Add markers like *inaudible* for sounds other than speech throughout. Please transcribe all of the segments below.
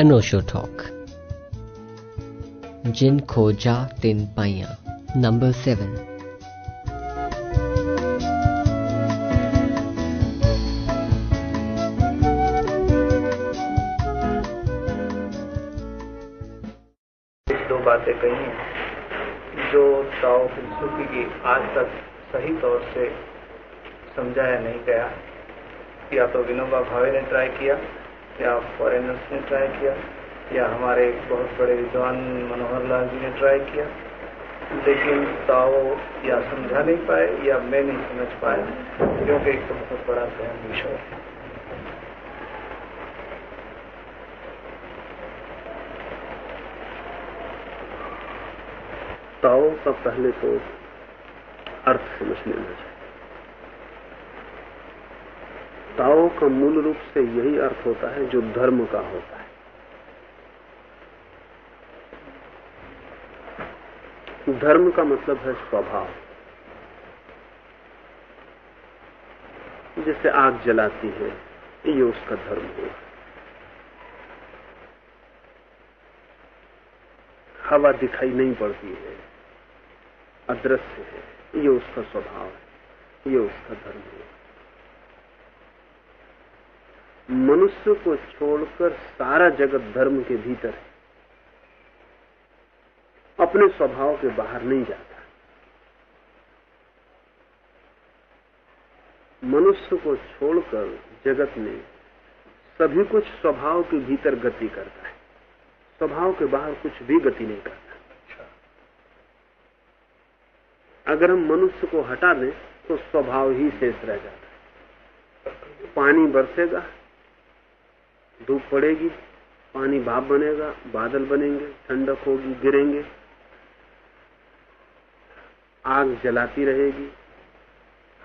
अनोशो talk जिन खोजा तिन पाइया number seven दो बातें कही जो ताओ की आज तक सही तौर से समझाया नहीं गया, या तो विनोबा भावे ने ट्राई किया या फॉरेनर्स ने ट्राई किया, या हमारे एक बहुत बड़े विद्वान मनोहर लाल जी ने ट्राई किया। लेकिन ताओ या समझा नहीं पाए, या मैं नहीं समझ पाया, क्योंकि एक तो बहुत बड़ा गहन विषय है। ताओ का पहले तो अर्थ समझ लेना चाहिए ताओ का मूल रूप से यही अर्थ होता है जो धर्म का होता है। धर्म का मतलब है स्वभाव। जैसे आग जलाती है, ये उसका धर्म हुआ हवा दिखाई नहीं पड़ती है, अदृश्य है, ये उसका स्वभाव है, ये उसका धर्म है मनुष्य को छोड़कर सारा जगत धर्म के भीतर है। अपने स्वभाव के बाहर नहीं जाता। मनुष्य को छोड़कर जगत में सभी कुछ स्वभाव के भीतर गति करता है। स्वभाव के बाहर कुछ भी गति नहीं करता। अगर हम मनुष्य को हटा दें तो स्वभाव ही शेष रह जाता है। पानी बरसेगा धूप पड़ेगी, पानी भाप बनेगा, बादल बनेंगे, ठंडक होगी, गिरेंगे। आग जलाती रहेगी,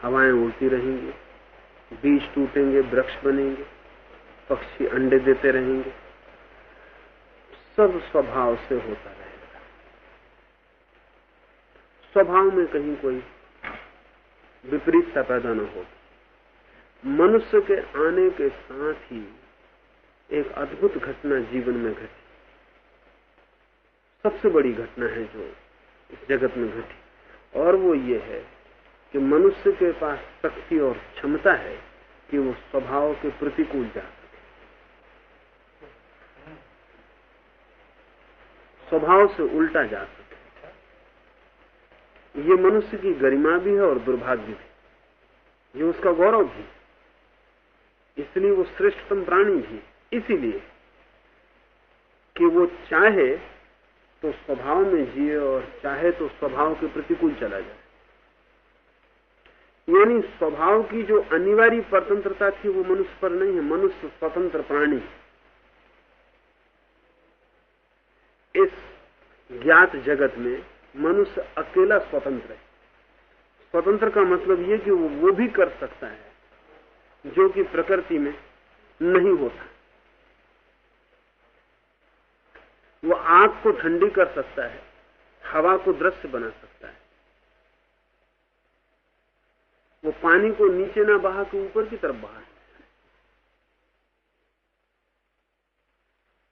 हवाएँ उड़ती रहेंगी, बीज टूटेंगे, वृक्ष बनेंगे, पक्षी अंडे देते रहेंगे। सब स्वभाव से होता रहेगा। स्वभाव में कहीं कोई विपरीतता पैदा न हो। मनुष्य के आने के साथ ही एक अद्भुत घटना जीवन में घटी। सबसे बड़ी घटना है जो इस जगत में घटी। और वो ये है कि मनुष्य के पास शक्ति और क्षमता है कि वो स्वभाव के प्रतिकूल जा सके। स्वभाव से उल्टा जा सके। ये मनुष्य की गरिमा भी है और दुर्भाग्य भी। ये उसका गौरव भी इसलिए वो श्रेष्ठतम प्राणी भी इसीलिए कि वो चाहे तो स्वभाव में जिए और चाहे तो स्वभाव के प्रतिकूल चला जाए। यानी स्वभाव की जो अनिवार्य स्वतंत्रता थी वो मनुष्य पर नहीं है, मनुष्य स्वतंत्र प्राणी इस ज्ञात जगत में मनुष्य अकेला स्वतंत्र है। स्वतंत्र का मतलब ये कि वो वो भी कर सकता है, जो कि प्रकृति में नहीं होता। वो आग को ठंडी कर सकता है, हवा को दृश्य बना सकता है। वो पानी को नीचे ना बहा के ऊपर की तरफ़ बहा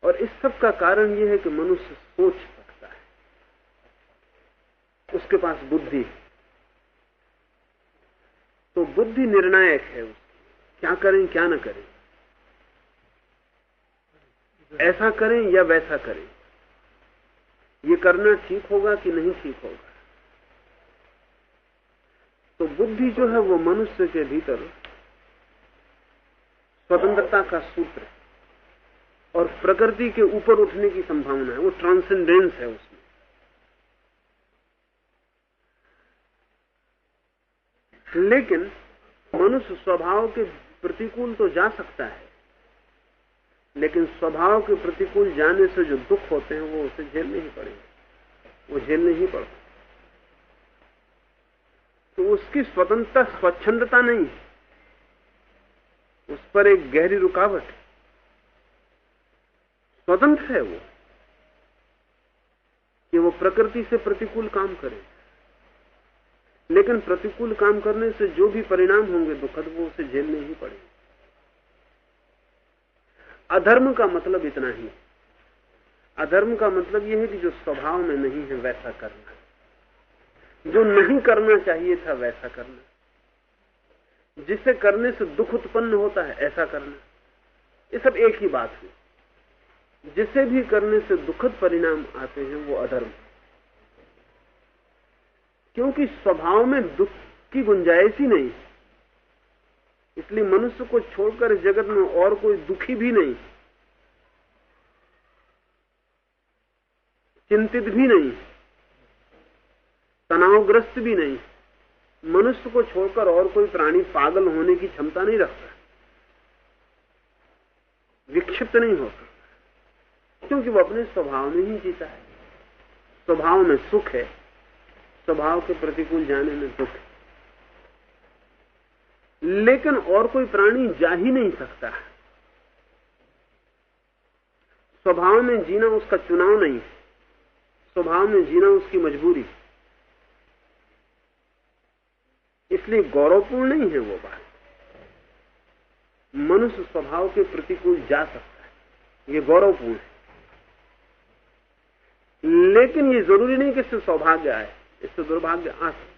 और इस सब का कारण यह है कि मनुष्य सोच सकता है। उसके पास बुद्धि है। तो बुद्धि निर्णायक है उसकी। क्या करें, क्या ना करें। ऐसा करें या वैसा करें। ये करना ठीक होगा कि नहीं ठीक होगा? तो बुद्धि जो है वो मनुष्य के भीतर स्वतंत्रता का सूत्र है और प्रकृति के ऊपर उठने की संभावना है, वो ट्रांसेंडेंस है उसमें। लेकिन मनुष्य स्वभाव के प्रतिकूल तो जा सकता है लेकिन स्वभाव के प्रतिकूल जाने से जो दुख होते हैं, वो उसे झेलने ही पड़ेंगे वो झेलने ही पड़ते तो उसकी स्वतंत्रता, स्वच्छंदता नहीं उस पर एक गहरी रुकावट है। स्वतंत्र है वो कि वो प्रकृति से प्रतिकूल काम करे। लेकिन प्रतिकूल काम करने से जो भी परिणाम होंगे, दुखद, वो उसे झेलने ही पड़ेंगे अधर्म का मतलब इतना ही। अधर्म का मतलब यह है कि जो स्वभाव में नहीं है, वैसा करना। जो नहीं करना चाहिए था, वैसा करना। जिसे करने से दुख उत्पन्न होता है, ऐसा करना। ये सब एक ही बात है। जिसे भी करने से दुखद परिणाम आते हैं, वो अधर्म। क्योंकि स्वभाव में दुख की गुंजाइश ही नहीं। इसलिए मनुष्य को छोड़कर जगत में और कोई दुखी भी नहीं, चिंतित भी नहीं, तनावग्रस्त भी नहीं। मनुष्य को छोड़कर और कोई प्राणी पागल होने की क्षमता नहीं रखता। विक्षिप्त नहीं होता क्योंकि वो अपने स्वभाव में ही जीता है। स्वभाव में सुख है। स्वभाव के प्रतिकूल जाने में दुख है। लेकिन और कोई प्राणी जा ही नहीं सकता। स्वभाव में जीना उसका चुनाव नहीं स्वभाव में जीना उसकी मजबूरी इसलिए गौरवपूर्ण नहीं है वो बात। मनुष्य स्वभाव के प्रतिकूल जा सकता है। ये गौरवपूर्ण है। लेकिन ये ज़रूरी नहीं कि इससे सौभाग्य आए, इससे दुर्भाग्य आ सकता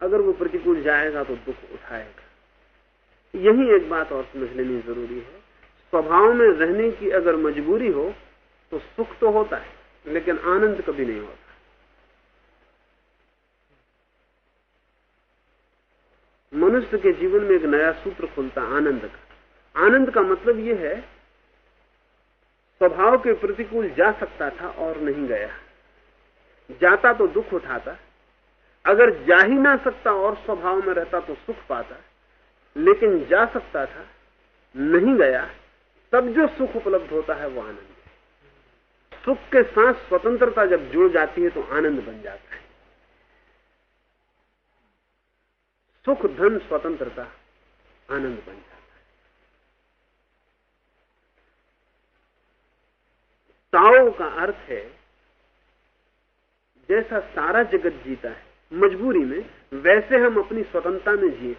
अगर वो प्रतिकूल जाएगा तो दुख उठाएगा। यही एक बात और समझ लेनी ज़रूरी है। स्वभाव में रहने की अगर मजबूरी हो तो सुख तो होता है, लेकिन आनंद कभी नहीं होता। मनुष्य के जीवन में एक नया सूत्र खुलता आनंद का। आनंद का मतलब यह है, स्वभाव के प्रतिकूल जा सकता था और नहीं गया। जाता तो दुख उठाता अगर जा ही ना सकता और स्वभाव में रहता तो सुख पाता, लेकिन जा सकता था, नहीं गया, तब जो सुख उपलब्ध होता है वो आनंद है। सुख के साथ स्वतंत्रता जब जुड़ जाती है तो आनंद बन जाता है। सुख, धन, स्वतंत्रता, आनंद बन जाता है। ताओ का अर्थ है, जैसा सारा जगत जीता है मजबूरी में वैसे हम अपनी स्वतंत्रता में जिए।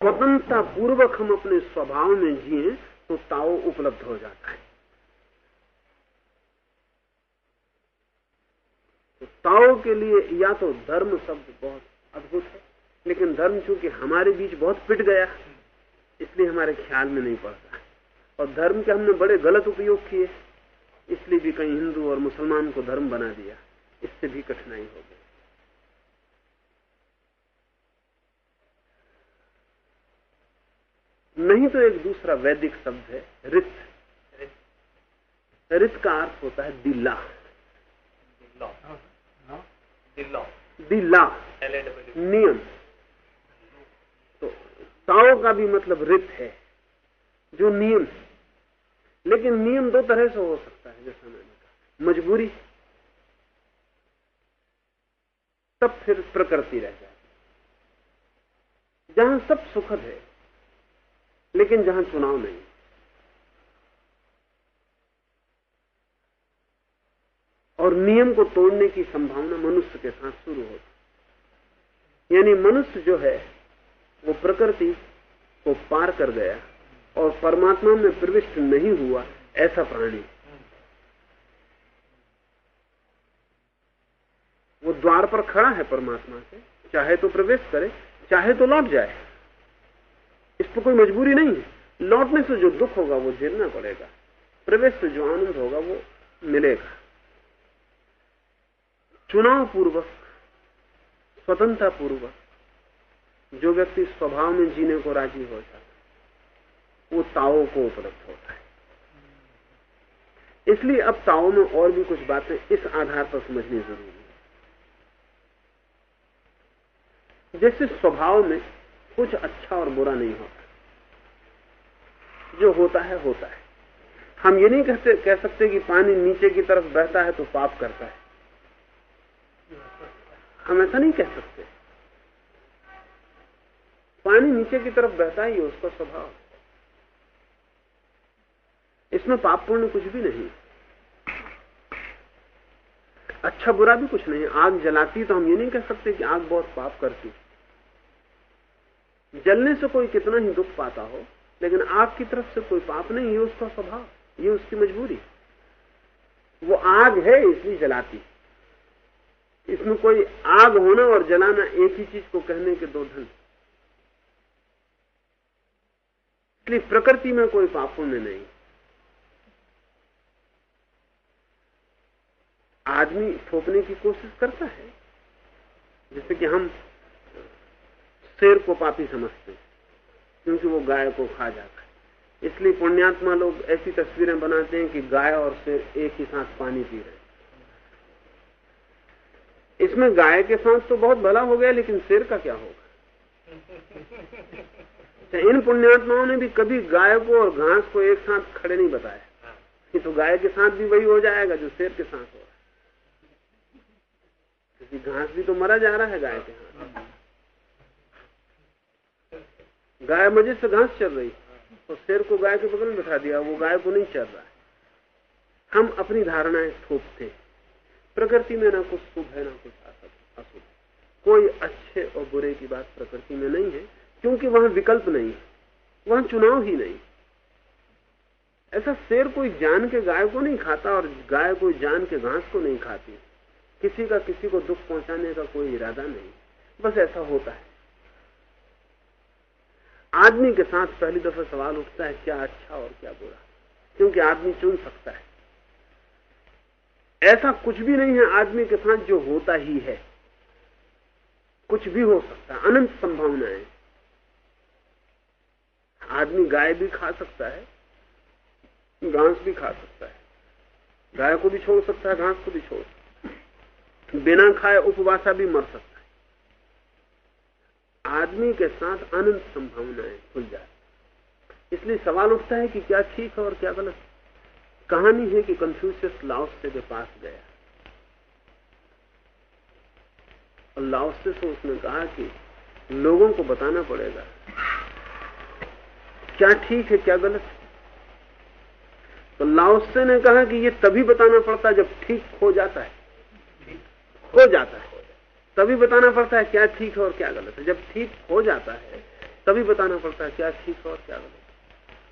स्वतंत्रता पूर्वक हम अपने स्वभाव में जिए तो ताओ उपलब्ध हो जाता है। तो ताओ के लिए या तो धर्म शब्द बहुत अद्भुत है, लेकिन धर्म चूँकि हमारे बीच बहुत पिट गया, इसलिए हमारे ख्याल में नहीं पड़ता और धर्म के हमने बड़े गलत उपयोग किए, इसलिए भी कहीं हिंदू और मुसलमान को धर्म बना दिया। इससे भी कठिनाई हो गई। नहीं तो एक दूसरा वैदिक शब्द है रित रित का अर्थ होता है दिल्ला दिल्ला नियम। तो ताओ का भी मतलब रित है जो नियम। है लेकिन नियम दो तरह से हो सकता है जैसा मैंने कहा। मजबूरी। तब फिर प्रकृति रह जाती जहाँ सब सुखद है, लेकिन जहाँ चुनाव नहीं। और नियम को तोड़ने की संभावना मनुष्य के साथ शुरू होती यानी मनुष्य जो है, वो प्रकृति को पार कर गया और परमात्मा में प्रविष्ट नहीं हुआ ऐसा प्राणी। वो द्वार पर खड़ा है परमात्मा से। चाहे तो प्रवेश करे, चाहे तो लौट जाए। इस पर कोई मजबूरी नहीं है। लौटने से जो दुख होगा, वो झेलना पड़ेगा। प्रवेश से जो आनंद होगा, वो मिलेगा। चुनाव पूर्वक स्वतंत्रता पूर्वक जो व्यक्ति स्वभाव में जीने को राज़ी हो जाता वो ताओ को उपलब्ध होता है। इसलिए अब ताओ में और भी कुछ बातें इस आधार पर समझनी ज़रूरी है। जैसे स्वभाव में कुछ अच्छा और बुरा नहीं होता। जो होता है होता है। हम ये नहीं कहते, कह सकते कि पानी नीचे की तरफ़ बहता है तो पाप करता है। हम ऐसा नहीं कह सकते। पानी नीचे की तरफ़ बहता ही उसका स्वभाव। इसमें पाप पुण्य कुछ भी नहीं। अच्छा बुरा भी कुछ नहीं। आग जलाती तो हम ये नहीं कह सकते कि आग बहुत पाप करती जलने से कोई कितना ही दुख पाता हो, लेकिन आग की तरफ़ से कोई पाप नहीं, ये उसका स्वभाव, ये उसकी मजबूरी। वो आग है, इसलिए जलाती। इसमें कोई आग होना और जलाना एक ही चीज़ को कहने के दो ढंग। इसलिए प्रकृति में कोई पाप पुण्य नहीं। आदमी थोपने की कोशिश करता है जैसे कि हम शेर को पापी समझते क्योंकि वो गाय को खा जाता है। इसलिए पुण्यात्मा लोग ऐसी तस्वीरें बनाते हैं कि गाय और शेर एक ही साथ पानी पी रहे इसमें गाय के साथ तो बहुत भला हो गया लेकिन शेर का क्या होगा? अच्छा, इन पुण्यात्माओं ने भी कभी गाय को और घास को एक साथ खड़े नहीं बताया। कि तो गाय के साथ भी वही हो जाएगा जो शेर के साथ हो रहा है क्योंकि घास भी तो मरा जा रहा है गाय के हाथ गाय मज़े से घास चल रही। और शेर को गाय के बगल में बैठा दिया, वो गाय को नहीं चल रहा है। हम अपनी धारणाएँ थोपते प्रकृति में ना कुछ शुभ है, ना कुछ अशुभ। कोई अच्छे और बुरे की बात प्रकृति में नहीं है, क्योंकि वहाँ विकल्प नहीं है। वहाँ चुनाव ही नहीं। ऐसा शेर कोई जान के गाय को नहीं खाता और गाय कोई जान के घास को नहीं खाती। किसी का किसी को दुख पहुँचाने का कोई इरादा नहीं। बस ऐसा होता है। आदमी के साथ पहली दफ़ा सवाल उठता है, क्या अच्छा और क्या बुरा? क्योंकि आदमी चुन सकता है। ऐसा कुछ भी नहीं है आदमी के साथ जो होता ही है। कुछ भी हो सकता है, अनंत संभावनाएँ आदमी गाय भी खा सकता है घास भी खा सकता है। गाय को भी छोड़ सकता है घास को भी छोड़ सकता है। बिना खाए उपवासा भी मर सकता है। आदमी के साथ अनंत संभावनाएँ खुल जाए इसलिए सवाल उठता है कि क्या ठीक है और क्या गलत? कहानी है कि कंफ्यूशियस लाओसे के पास गया। और लाओसे से उसने कहा कि लोगों को बताना पड़ेगा, क्या ठीक है, क्या गलत है। तो लाओसे ने कहा कि ये तभी बताना पड़ता जब ठीक हो जाता है। हो जाता है। तभी बताना पड़ता है क्या ठीक है और क्या गलत है। जब ठीक हो जाता है, तभी बताना पड़ता है क्या ठीक है और क्या गलत है।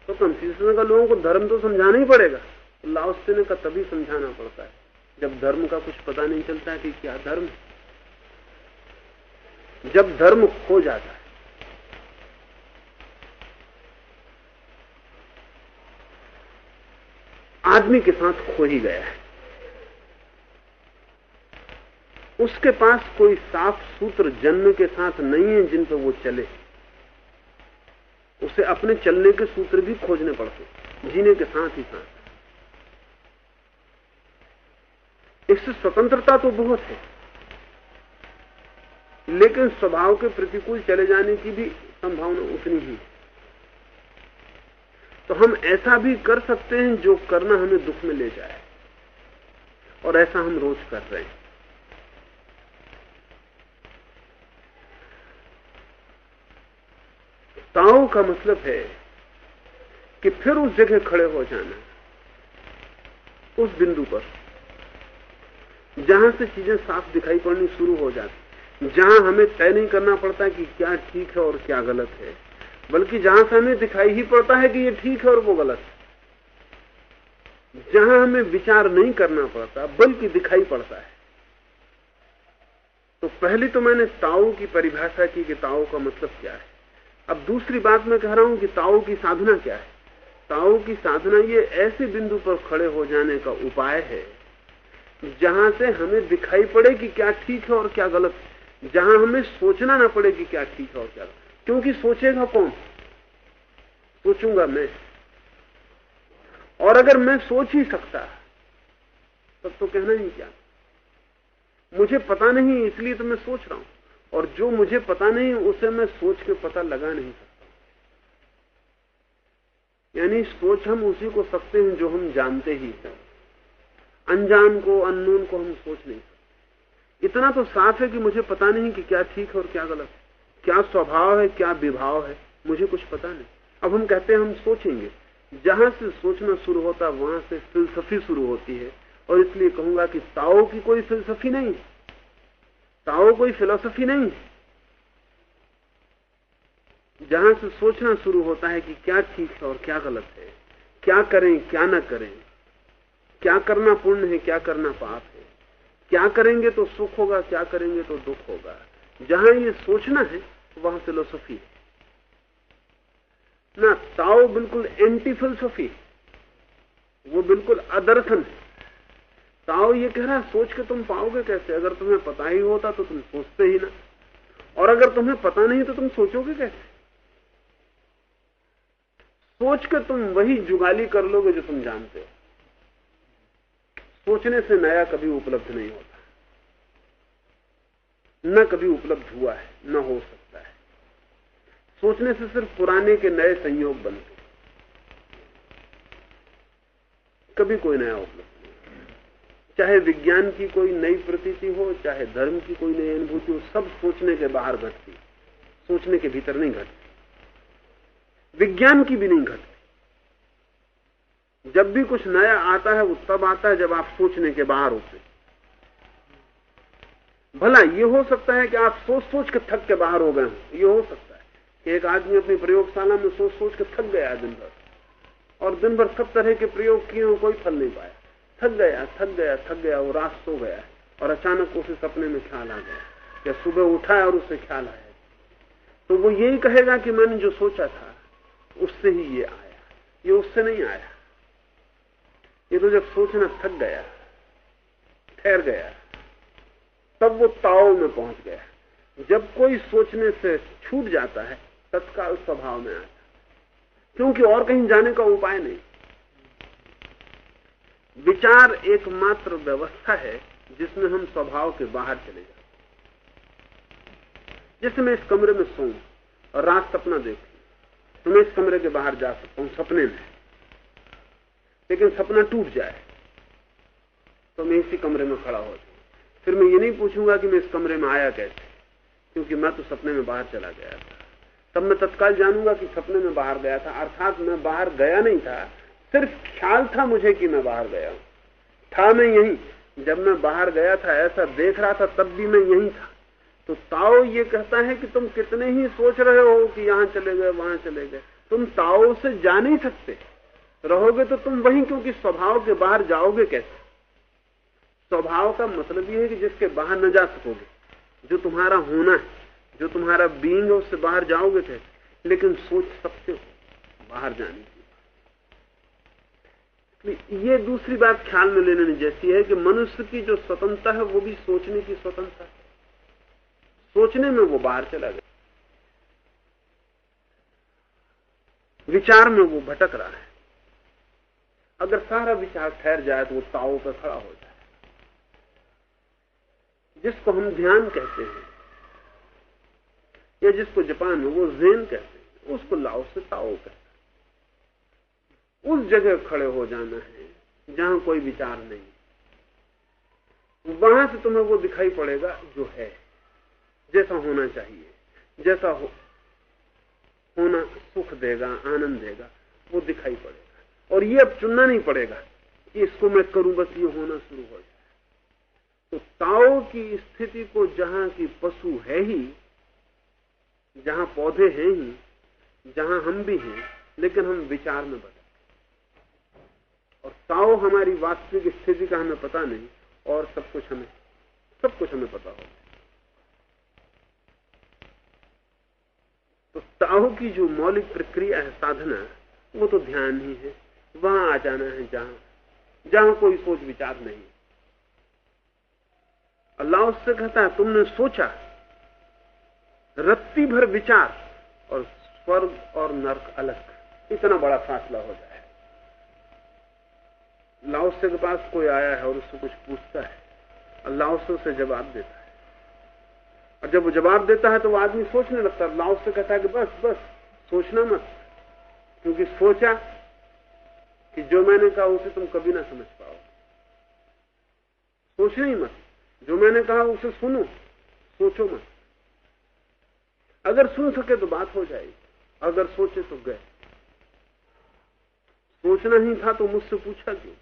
तो कंफ्यूजन का लोगों को धर्म तो समझाना ही पड़ेगा। तो लाओस्तीन का तभी समझाना पड़ता है। जब धर्म का कुछ पता नहीं चलता है कि क्या धर्म जब धर्म खो जाता है, आदमी के साथ खो ही गया है। उसके पास कोई साफ़ सूत्र जन्म के साथ नहीं है जिन पर वो चले। उसे अपने चलने के सूत्र भी खोजने पड़ते जीने के साथ ही साथ। इससे स्वतंत्रता तो बहुत है, लेकिन स्वभाव के प्रतिकूल चले जाने की भी संभावना उतनी ही है। तो हम ऐसा भी कर सकते हैं जो करना हमें दुख में ले जाए, और ऐसा हम रोज कर रहे हैं। ताओ का मतलब है कि फिर उस जगह खड़े हो जाना, उस बिंदु पर, जहाँ से चीज़ें साफ़ दिखाई पड़नी शुरू हो जाती, जहाँ हमें तय नहीं करना पड़ता कि क्या ठीक है और क्या गलत है, बल्कि जहाँ से हमें दिखाई ही पड़ता है कि ये ठीक है और वो गलत है। जहाँ हमें विचार नहीं करना पड़ता, बल्कि दिखाई पड़ता है। तो पहले तो मैंने ताओ की परिभाषा की कि ताओ का मतलब क्या है। अब दूसरी बात मैं कह रहा हूँ कि ताओ की साधना क्या है? ताओ की साधना ये ऐसे बिंदु पर खड़े हो जाने का उपाय है, जहाँ से हमें दिखाई पड़े कि क्या ठीक है और क्या गलत है, जहाँ हमें सोचना ना पड़े कि क्या ठीक है और क्या क्योंकि सोचेगा कौन? सोचूँगा मैं। और अगर मैं सोच ही सकता, तब तो कहना ही क्या? मुझे पता नहीं, इसलिए तो मैं सोच रहा हूँ। और जो मुझे पता नहीं, उसे मैं सोच के पता लगा नहीं सकता। यानी सोच हम उसी को सकते हैं जो हम जानते ही हैं। अनजान को, अननोन को हम सोच नहीं सकते। इतना तो साफ़ है कि मुझे पता नहीं कि क्या ठीक है और क्या गलत है। क्या स्वभाव है, क्या विभाव है, मुझे कुछ पता नहीं। अब हम कहते हैं, हम सोचेंगे। जहाँ से सोचना शुरू होता, वहाँ से फिलसफी शुरू होती है। और इसलिए कहूँगा कि ताओ की कोई फिलसफी नहीं है। ताओ कोई फिलोसफी नहीं। है जहाँ से सोचना शुरू होता है कि क्या ठीक है और क्या गलत है, क्या करें, क्या ना करें, क्या करना पुण्य है, क्या करना पाप है। क्या करेंगे तो सुख होगा, क्या करेंगे तो दुख होगा। जहाँ ये सोचना है, वहाँ फिलोसफी है। ना, ताओ बिल्कुल एंटी फिलोसफी वो बिल्कुल अदर्शन है। ताओ ये कह रहा है, सोच के तुम पाओगे कैसे? अगर तुम्हें पता ही होता तो तुम सोचते ही ना। और अगर तुम्हें पता नहीं तो तुम सोचोगे कैसे? सोच के तुम वही जुगाली कर लोगे जो तुम जानते हो। सोचने से नया कभी उपलब्ध नहीं होता। न कभी उपलब्ध हुआ है, न हो सकता है। सोचने से सिर्फ़ पुराने के नए संयोग बनते कभी कोई नया उपलब्ध चाहे विज्ञान की कोई नई प्रतीति हो, चाहे धर्म की कोई नई अनुभूति हो, सब सोचने के बाहर घटती। सोचने के भीतर नहीं घटती। विज्ञान की भी नहीं घटती। जब भी कुछ नया आता है, वो तब आता है जब आप सोचने के बाहर होते भला ये हो सकता है कि आप सोच सोच के थक के बाहर हो गए हो। ये हो सकता है कि एक आदमी अपनी प्रयोगशाला में सोच सोच के थक गया दिन भर। और दिन भर सब तरह के प्रयोग किए हो, कोई फल नहीं पाया। थक गया थक गया थक गया, वो रात सो गया और अचानक उसे सपने में ख्याल आ गया या सुबह उठा और उसे ख्याल आया। तो वो यही कहेगा कि मैंने जो सोचा था, उससे ही ये आया। ये उससे नहीं आया। ये तो जब सोचना थक गया, ठहर गया, तब वो ताव में पहुँच गया। जब कोई सोचने से छूट जाता है, तत्काल स्वभाव में आता क्योंकि और कहीं जाने का उपाय नहीं। विचार एकमात्र व्यवस्था है जिसमें हम स्वभाव के बाहर चले जाते जैसे मैं इस कमरे में सोऊं और रात सपना देखूँ तो मैं इस कमरे के बाहर जा सकता हूँ सपने में। लेकिन सपना टूट जाए तो मैं इसी कमरे में खड़ा हो जाऊँ। फिर मैं ये नहीं पूछूँगा कि मैं इस कमरे में आया कैसे, क्योंकि मैं तो सपने में बाहर चला गया था। तब मैं तत्काल जानूँगा कि सपने में बाहर गया था, अर्थात मैं बाहर गया नहीं था सिर्फ़ ख्याल था मुझे कि मैं बाहर गया था मैं यही। जब मैं बाहर गया था, ऐसा देख रहा था, तब भी मैं यही था। तो ताओ ये कहता है कि तुम कितने ही सोच रहे हो कि यहाँ चले गए, वहाँ चले गए। तुम ताओ से जा नहीं सकते। रहोगे तो तुम वहीं, क्योंकि स्वभाव के बाहर जाओगे कैसे? स्वभाव का मतलब यह है कि जिसके बाहर न जा सकोगे। जो तुम्हारा होना है, जो तुम्हारा बींग है, उससे बाहर जाओगे कैसे? लेकिन सोच सकते हो, बाहर जाने ये दूसरी बात ख्याल में लेने जैसी है कि मनुष्य की जो स्वतंत्रता है, वो भी सोचने की स्वतंत्रता है। सोचने में वो बाहर चला गया। विचार में वो भटक रहा है। अगर सारा विचार ठहर जाए तो वो ताओ पर खड़ा हो जाए। जिसको हम ध्यान कहते हैं, या जिसको जापान में वो जेन कहते हैं, उसको लाओ से ताओ कहते हैं। उस जगह खड़े हो जाना है, जहाँ कोई विचार नहीं। वहाँ से तुम्हें वो दिखाई पड़ेगा जो है, जैसा होना चाहिए, जैसा हो, होना सुख देगा, आनंद देगा, वो दिखाई पड़ेगा। और ये अब चुनना नहीं पड़ेगा कि इसको मैं करूँ, बस ये होना शुरू हो जाए। तो ताओ की स्थिति को जहाँ की पशु है ही, जहाँ पौधे हैं ही, जहाँ हम भी हैं, लेकिन हम विचार में बदल और ताओ हमारी वास्तविक स्थिति का हमें पता नहीं, और सब कुछ हमें, सब कुछ हमें पता होगा तो ताओ की जो मौलिक प्रक्रिया है, साधना, वो तो ध्यान ही है। वहाँ आ जाना है जहाँ जहाँ कोई सोच विचार नहीं। अल्लाह उससे कहता है, तुमने सोचा, रत्ती भर विचार और स्वर्ग और नर्क अलग। इतना बड़ा फासला हो जाए। लाओसे के पास कोई आया है और उससे कुछ पूछता है। अल्लाह से जवाब देता है। और जब वो जवाब देता है तो वो आदमी सोचने लगता है। लाओ से कहता है कि बस बस, सोचना मत। क्योंकि सोचा कि जो मैंने कहा उसे तुम कभी ना समझ पाओ। सोचना ही मत। जो मैंने कहा उसे सुनो, सोचो मत। अगर सुन सके तो बात हो जाएगी। अगर सोचे तो गए। सोचना ही था तो मुझसे पूछा क्यों?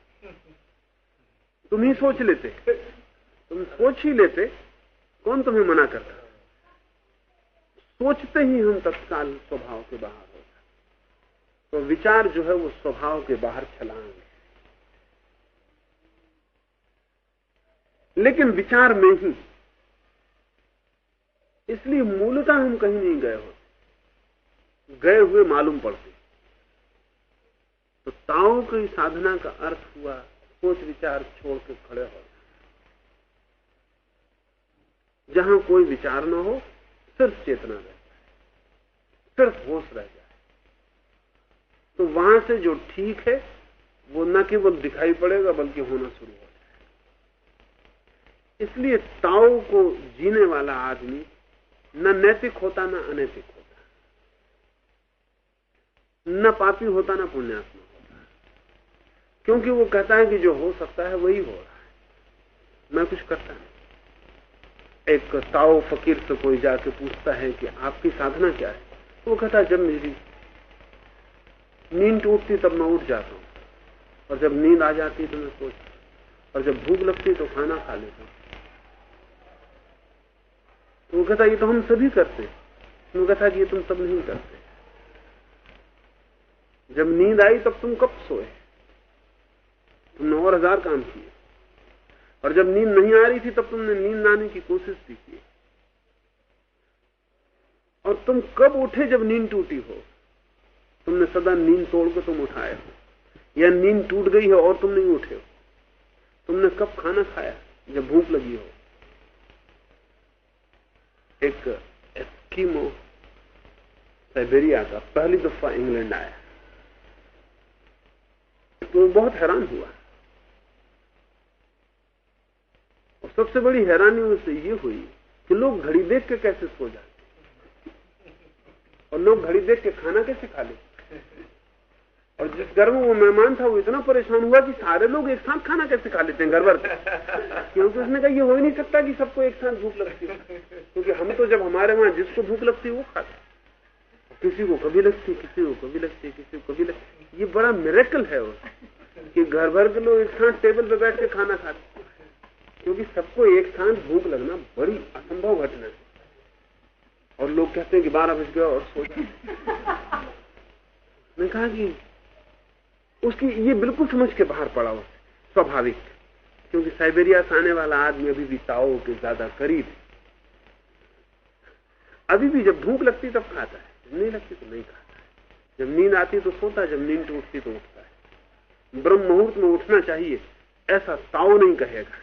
तुम ही सोच लेते। तुम सोच ही लेते, कौन तुम्हें मना करता? सोचते ही हम तत्काल स्वभाव के बाहर हो जाते। तो विचार जो है वो स्वभाव के बाहर छलांग लेकिन विचार में ही, इसलिए मूलतः हम कहीं नहीं गए होते। गए हुए मालूम पड़ते। तो ताओ की साधना का अर्थ हुआ, सोच विचार छोड़ के खड़े हो। जहाँ कोई विचार न हो, सिर्फ़ चेतना रह सिर्फ़ होश रह जाए। तो वहाँ से जो ठीक है, वो न केवल दिखाई पड़ेगा, बल्कि होना शुरू हो जाए इसलिए ताओ को जीने वाला आदमी न नैतिक होता, न अनैतिक होता। न पापी होता, न पुण्यात्मा। क्योंकि वो कहता है कि जो हो सकता है वही हो रहा है। मैं कुछ करता नहीं। एक ताओ फकीर से कोई जाके पूछता है कि आपकी साधना क्या है? वो कहता है, जब मेरी नींद टूटती तब मैं उठ जाता हूँ। और जब नींद आ जाती तो मैं सोच और जब भूख लगती तो खाना खा लेता हूँ। तो वो कहता ये तो हम सभी करते हैं। कहता कि ये तुम सब नहीं करते। जब नींद आई तब तुम कब सोए? तुमने और हज़ार काम किए। और जब नींद नहीं आ रही थी, तब तुमने नींद आने की कोशिश भी की। और तुम कब उठे जब नींद टूटी हो? तुमने सदा नींद तोड़ के तुम उठाए हो। या नींद टूट गई है और तुम नहीं उठे हो? तुमने कब खाना खाया जब भूख लगी हो? एक एस्कीमो साइबेरिया का पहली दफ़ा इंग्लैंड आया। तो बहुत हैरान हुआ और सबसे बड़ी हैरानी उनसे ये हुई कि लोग घड़ी देख के कैसे सो जाते और लोग घड़ी देख के खाना कैसे खा ले और जिस घर में वो मेहमान था, वो इतना परेशान हुआ कि सारे लोग एक साथ खाना कैसे खा लेते हैं घर भर। क्योंकि उसने कहा, ये हो ही नहीं सकता कि सबको एक साथ भूख लगती है। क्योंकि हम तो जब हमारे वहाँ जिसको भूख लगती है, वो खाते किसी को कभी लगती किसी को कभी लगती किसी को कभी लगती ये बड़ा मेरेकल है वो, कि घर भर के लोग एक साथ टेबल पे बैठ के खाना खाते क्योंकि सबको एक साथ भूख लगना बड़ी असंभव घटना है। और लोग कहते हैं कि बारह बज गया और सो जाए मैं कहा कि उसकी ये बिल्कुल समझ के बाहर पड़ा हो, स्वाभाविक। क्योंकि साइबेरिया से आने वाला आदमी अभी भी ताओ के ज़्यादा करीब है। अभी भी जब भूख लगती तब खाता है, जब नहीं लगती तो नहीं खाता है। जब नींद आती तो सोता है, जब नींद टूटती तो उठता है। ब्रह्म मुहूर्त में उठना चाहिए, ऐसा ताओ नहीं कहेगा।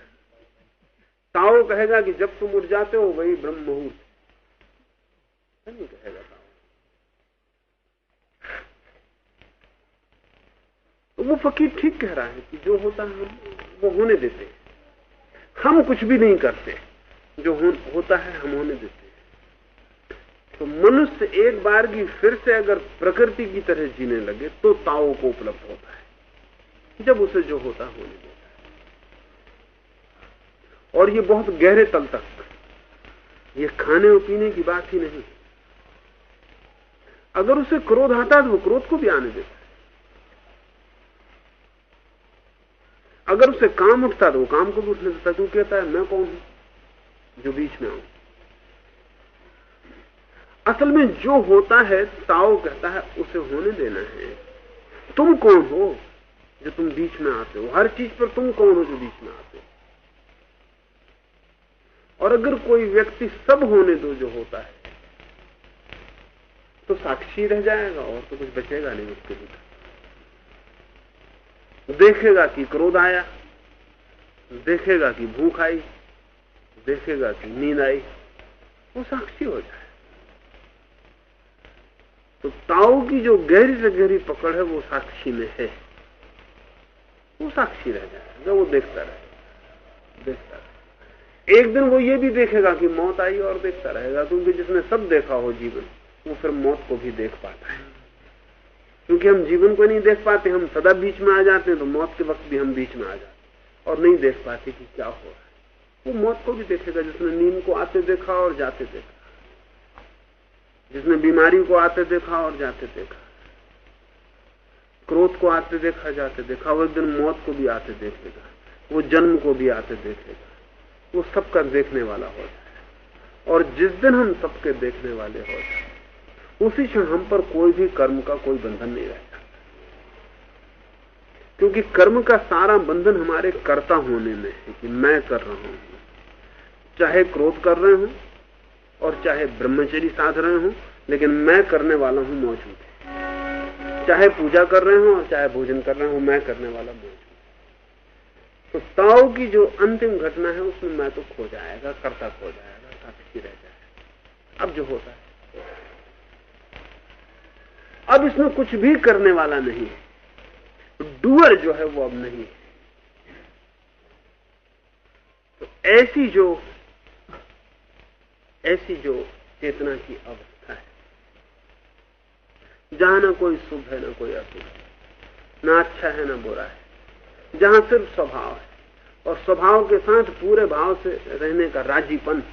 ताओ कहेगा कि जब तुम उठ जाते हो वही ब्रह्म मुहूर्त नहीं कहेगा तो वो फकीर ठीक कह रहा है कि जो होता है वो होने देते हैं। हम कुछ भी नहीं करते। जो हो, होता है हम होने देते हैं। तो मनुष्य एक बार की फिर से अगर प्रकृति की तरह जीने लगे तो ताओ को उपलब्ध होता है। जब उसे जो होता होने देता और ये बहुत गहरे तल तक। ये खाने और पीने की बात ही नहीं। अगर उसे क्रोध आता है तो क्रोध को भी आने देता है। अगर उसे काम उठता तो वो काम को भी उठने देता क्यों कहता है, मैं कौन हूँ जो बीच में आऊँ? असल में जो होता है, ताओ कहता है, उसे होने देना है। तुम कौन हो जो तुम बीच में आते हो? हर चीज़ पर तुम कौन हो जो बीच में आते और अगर कोई व्यक्ति सब होने दो जो होता है तो साक्षी रह जाएगा और तो कुछ बचेगा नहीं उसके भीतर। देखेगा कि क्रोध आया, देखेगा कि भूख आई, देखेगा कि नींद आई, वो साक्षी हो जाए। तो ताऊ की जो गहरी से गहरी पकड़ है, वो साक्षी में है। वो साक्षी रह जाए जाएगा वो देखता रहे देखता रहे। एक दिन वो ये भी देखेगा कि मौत आई और देखता रहेगा, क्योंकि जिसने सब देखा हो जीवन, वो फिर मौत को भी देख पाता है। क्योंकि हम जीवन को नहीं देख पाते, हम सदा बीच में आ जाते हैं तो मौत के वक्त भी हम बीच में आ जाते और नहीं देख पाते कि क्या हो रहा है। वो मौत को भी देखेगा, जिसने नींद को आते देखा और जाते देखा। जिसने बीमारी को आते देखा और जाते देखा। क्रोध को आते देखा, जाते देखा। वो एक दिन मौत को भी आते देखेगा। वो जन्म को भी आते देखेगा। वो सबका देखने वाला हो जाए। और जिस दिन हम सबके देखने वाले हो जाए, उसी क्षण हम पर कोई भी कर्म का कोई बंधन नहीं रह जाता। क्योंकि कर्म का सारा बंधन हमारे कर्ता होने में है कि मैं कर रहा हूँ। चाहे क्रोध कर रहे हूँ, और चाहे ब्रह्मचरी साध रहे हूँ, लेकिन मैं करने वाला हूँ मौजूद। है चाहे पूजा कर रहे हो, और चाहे भोजन कर रहे हो, मैं करने वाला मौजूद। तो ताओ की जो अंतिम घटना है, उसमें मैं तो खो जाएगा, कर्ता खो जाएगा, साक्षी रह जाएगा। अब जो होता है। अब इसमें कुछ भी करने वाला नहीं है। डुअर जो है, वो अब नहीं है। तो ऐसी जो ऐसी जो चेतना की अवस्था है, जहाँ ना कोई शुभ है, ना कोई अशुभ ना अच्छा है, ना बुरा है जहाँ सिर्फ़ स्वभाव है और स्वभाव के साथ पूरे भाव से रहने का राजीपन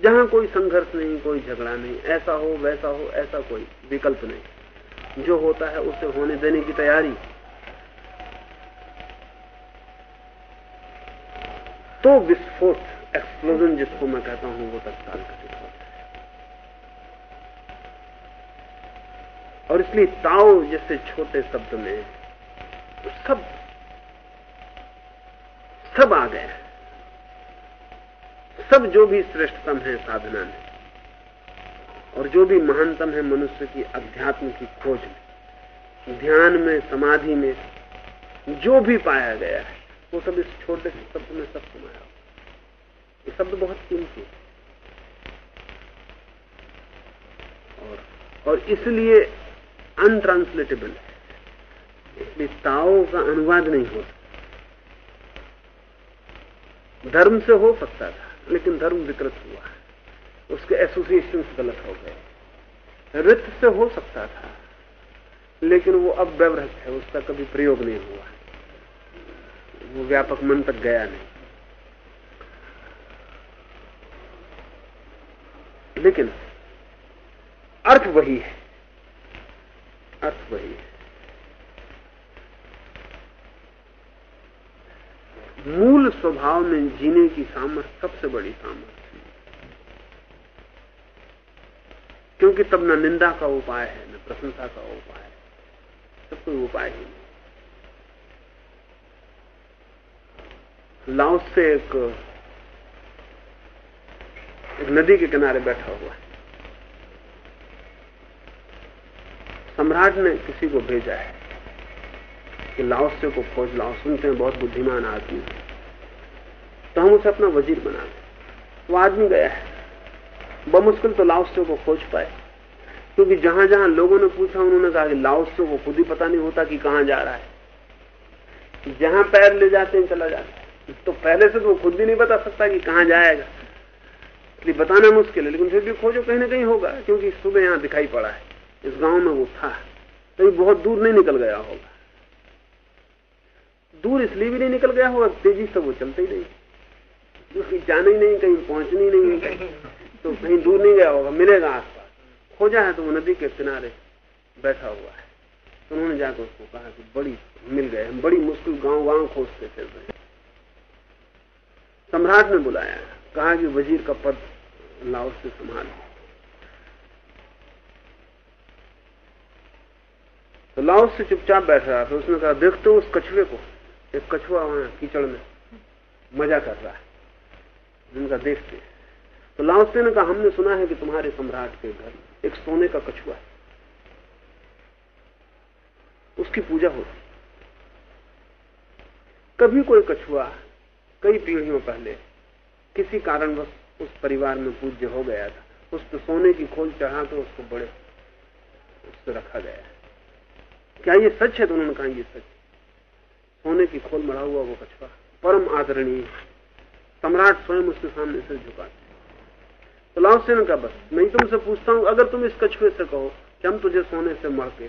जहाँ कोई संघर्ष नहीं, कोई झगड़ा नहीं, ऐसा हो, वैसा हो, ऐसा कोई विकल्प नहीं। जो होता है उसे होने देने की तैयारी। तो विस्फोट एक्सप्लोजन जिसको मैं कहता हूँ, वो तत्काल घटित होता है। और इसलिए ताओ जैसे छोटे शब्द में सब सब आ गए। सब जो भी श्रेष्ठतम है साधना में, और जो भी महानतम है मनुष्य की अध्यात्म की खोज में, ध्यान में, समाधि में, जो भी पाया गया है, वो सब इस छोटे से शब्द में सब समाया ये शब्द बहुत कीमती है। और और इसलिए अनट्रांसलेटेबल है। इसलिए ताओ का अनुवाद नहीं हो सकता। धर्म से हो सकता था, लेकिन धर्म विकृत हुआ। उसके एसोसिएशन गलत हो गए। रित से हो सकता था, लेकिन वो अब व्यवहित है, उसका कभी प्रयोग नहीं हुआ। वो व्यापक मन तक गया नहीं। लेकिन अर्थ वही है। अर्थ वही है। मूल स्वभाव में जीने की सामर्थ्य सबसे बड़ी सामर्थ्य क्योंकि तब न निंदा का उपाय है, न प्रशंसा का उपाय है। सब कोई उपाय ही नहीं। लाओस से एक एक नदी के किनारे बैठा हुआ है। सम्राट ने किसी को भेजा है। कि लाओस्य को खोज, लाओ, सुनते हैं, बहुत बुद्धिमान आदमी। तो हम उसे अपना वज़ीर बना दें वो आदमी गया है। बमुश्किल तो लाओस्य को खोज पाए। क्योंकि जहाँ जहाँ लोगों ने पूछा, उन्होंने कहा कि लाओस्य को खुद ही पता नहीं होता कि कहाँ जा रहा है। जहाँ पैर ले जाते हैं, चला जाता तो पहले से तो वो खुद भी नहीं बता सकता कि कहाँ जाएगा। इसलिए बताना मुश्किल है, लेकिन फिर भी खोजो कहीं ना कहीं होगा, क्योंकि सुबह यहाँ दिखाई पड़ा है। इस गाँव में वो था। कहीं तो बहुत दूर नहीं निकल गया होगा। दूर इसलिए भी नहीं निकल गया होगा, तेज़ी से वो चलते ही नहीं क्योंकि जाना ही नहीं, कहीं पहुंचनी नहीं है, कहीं तो कहीं दूर नहीं गया होगा, मिलेगा आसपास। खोजा है तो वो नदी के किनारे बैठा हुआ है। तो उन्होंने जाकर उसको कहा कि बड़ी मिल गए, हम बड़ी मुश्किल गाँव गाँव खोजते फिर रहे सम्राट ने बुलाया, कहा कि वज़ीर का पद लाओ से संभाल। तो लाओ से चुपचाप बैठ रहा था, उसने कहा, देखते हो उस कछुए को? एक कछुआ वहाँ कीचड़ में। मज़ा कर रहा है। जिनका देखते। तो लाओसे ने कहा, हमने सुना है कि तुम्हारे सम्राट के घर एक सोने का कछुआ है। उसकी पूजा होती कभी कोई कछुआ कई पीढ़ियों पहले किसी कारणवश उस परिवार में पूज्य हो गया था। उस पर सोने की खोल चढ़ा कर उसको बड़े उस पर रखा गया। क्या ये सच है? तो उन्होंने कहा, ये सच सोने की खोल मरा हुआ वो कछुआ। परम आदरणीय, सम्राट स्वयं उसके सामने से झुकाते तो लाओसे ने कहा बस, मैं तुमसे पूछता हूँ, अगर तुम इस कछुए से कहो कि हम तुझे सोने से मर के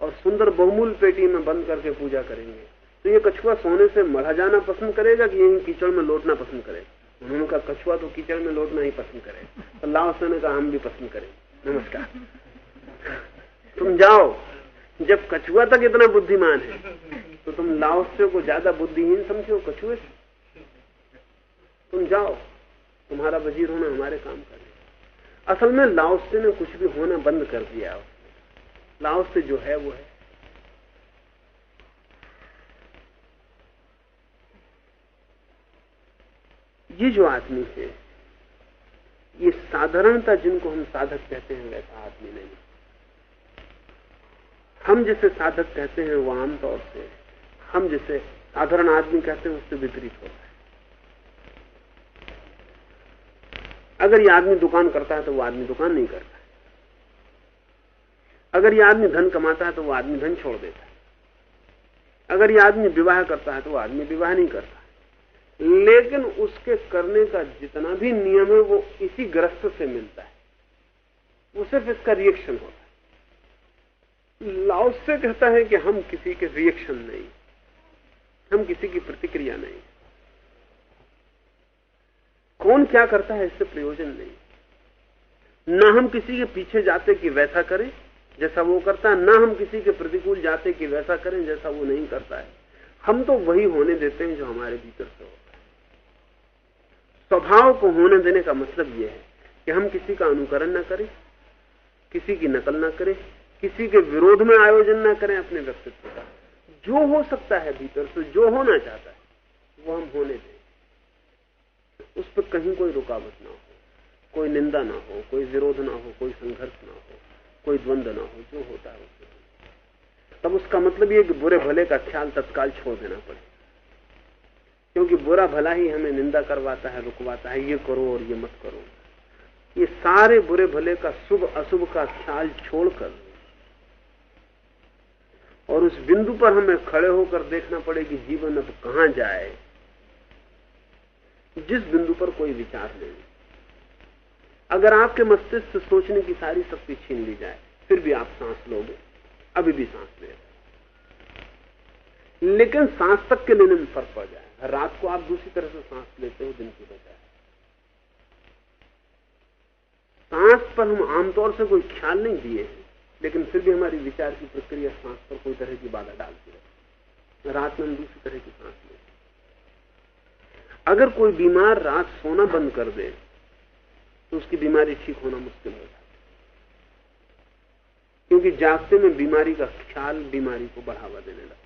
और सुंदर बहुमूल पेटी में बंद करके पूजा करेंगे तो ये कछुआ सोने से मरा जाना पसंद करेगा कि यही कीचड़ में लौटना पसंद करेगा? उन्होंने कहा, कछुआ तो कीचड़ में लौटना ही पसंद करे तो लाओसे ने कहा हम भी पसंद करें। नमस्कार। तुम जाओ। जब कछुआ तक इतना बुद्धिमान है तो तुम लाओस्य को ज़्यादा बुद्धिहीन समझो, कछुए से। तुम जाओ, तुम्हारा वज़ीर होना हमारे काम करे असल में लाओस्य ने कुछ भी होना बंद कर दिया लाओसे जो है, वो है। ये जो आदमी है, ये साधारणता जिनको हम साधक कहते हैं, वैसा आदमी नहीं हम जिसे साधक कहते हैं, वो आमतौर से, हम जिसे साधारण आदमी कहते हैं, उससे विपरीत होता है। अगर ये आदमी दुकान करता है तो वो आदमी दुकान नहीं करता अगर ये आदमी धन कमाता है तो वो आदमी धन छोड़ देता है। अगर ये आदमी विवाह करता है तो वो आदमी विवाह नहीं करता लेकिन उसके करने का जितना भी नियम है, वो इसी ग्रस्त से मिलता है। वो सिर्फ़ इसका रिएक्शन होता है। लाओस से कहता है कि हम किसी के रिएक्शन नहीं। हम किसी की प्रतिक्रिया नहीं। कौन क्या करता है इससे प्रयोजन नहीं। ना हम किसी के पीछे जाते कि वैसा करें, जैसा वो करता है ना हम किसी के प्रतिकूल जाते कि वैसा करें, जैसा वो नहीं करता है। हम तो वही होने देते हैं जो हमारे भीतर से होता है। स्वभाव को होने देने का मतलब यह है कि हम किसी का अनुकरण ना करें, किसी की नकल ना करें किसी के विरोध में आयोजन ना करें अपने व्यक्तित्व का। जो हो सकता है भीतर से, जो होना चाहता है, वो हम होने दें। उस पर कहीं कोई रुकावट ना हो, कोई निंदा ना हो, कोई विरोध ना हो, कोई संघर्ष ना हो, कोई द्वंद्व ना हो, जो होता है उससे तब उसका मतलब यह कि बुरे भले का ख्याल तत्काल छोड़ देना पड़े। क्योंकि बुरा भला ही हमें निंदा करवाता है, रुकवाता है, ये करो और ये मत करो। ये सारे बुरे भले का शुभ, अशुभ का ख्याल छोड़कर और उस बिंदु पर हमें खड़े होकर देखना पड़े कि जीवन अब कहाँ जाए। जिस बिंदु पर कोई विचार नहीं। अगर आपके मस्तिष्क से सोचने की सारी शक्ति छीन ली जाए, फिर भी आप सांस लोगे। अभी भी सांस ले लेकिन सांस तक के लेने में फ़र्क पड़ जाए। रात को आप दूसरी तरह से सांस लेते हो, दिन की बजाय। सांस पर हम आमतौर से कोई ख्याल नहीं दिए। हैं लेकिन फिर भी हमारी विचार की प्रक्रिया सांस पर कोई तरह की बाधा डालती है रात में हम दूसरी तरह की सांस लेते अगर कोई बीमार रात सोना बंद कर दे तो उसकी बीमारी ठीक होना मुश्किल हो जाता क्योंकि जागते में बीमारी का ख्याल बीमारी को बढ़ावा देने लगता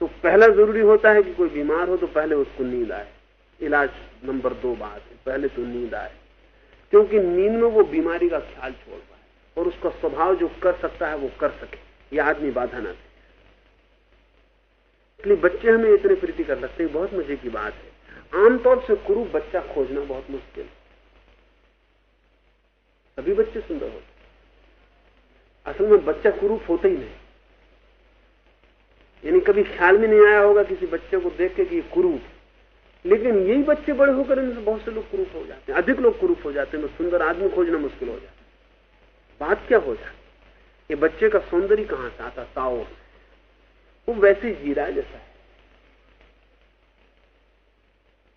तो पहला ज़रूरी होता है कि कोई बीमार हो तो पहले उसको नींद आए। इलाज नंबर दो बात है, पहले तो नींद आए। क्योंकि नींद में वो बीमारी का ख्याल छोड़ और उसका स्वभाव जो कर सकता है वो कर सके। ये आदमी बाधा ना दे। इसलिए बच्चे हमें इतने प्रीति कर लगते हैं, बहुत मज़े की बात है। आमतौर से कुरूप बच्चा खोजना बहुत मुश्किल है। सभी बच्चे सुंदर होते असल में बच्चा कुरूप होता ही नहीं। यानी कभी ख्याल में नहीं आया होगा किसी बच्चे को देख के कि कुरूप लेकिन यही बच्चे बड़े होकर इनसे बहुत से लोग कुरूप हो जाते हैं। अधिक लोग कुरूप हो जाते हैं तो सुंदर आदमी खोजना मुश्किल हो जाता है। बात क्या हो जाती ये बच्चे का सौंदर्य कहाँ से आता? ताओ। वो वैसे ही जी रहा है जैसा है।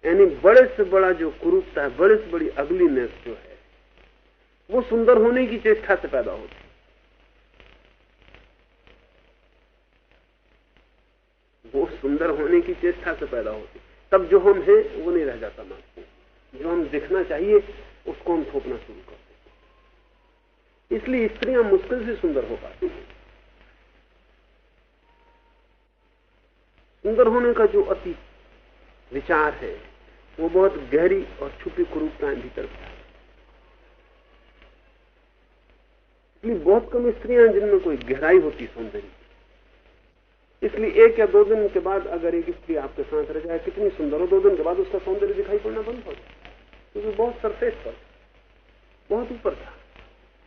यानी बड़े से बड़ा जो कुरूपता है, बड़े से बड़ी अगलीनेस जो है, वो सुंदर होने की चेष्टा से पैदा होती वो सुंदर होने की चेष्टा से पैदा होती तब जो हम हैं, वो नहीं रह जाता महत्वपूर्ण जो हम दिखना चाहिए, उसको हम थोपना शुरू कर देते इसलिए स्त्रियाँ मुश्किल से सुंदर हो पाती हैं। सुंदर होने का जो अति विचार है, वो बहुत गहरी और छुपी कुरूपताएँ भीतर है। इसलिए बहुत कम स्त्रियाँ जिनमें कोई गहराई होती सौंदर्य। इसलिए एक या दो दिन के बाद अगर एक स्त्री आपके साथ रह जाए, कितनी सुंदर हो, दो दिन के बाद उसका सौंदर्य दिखाई पड़ना बंद हो जाए। क्योंकि बहुत सरफेस पर, बहुत ऊपर था।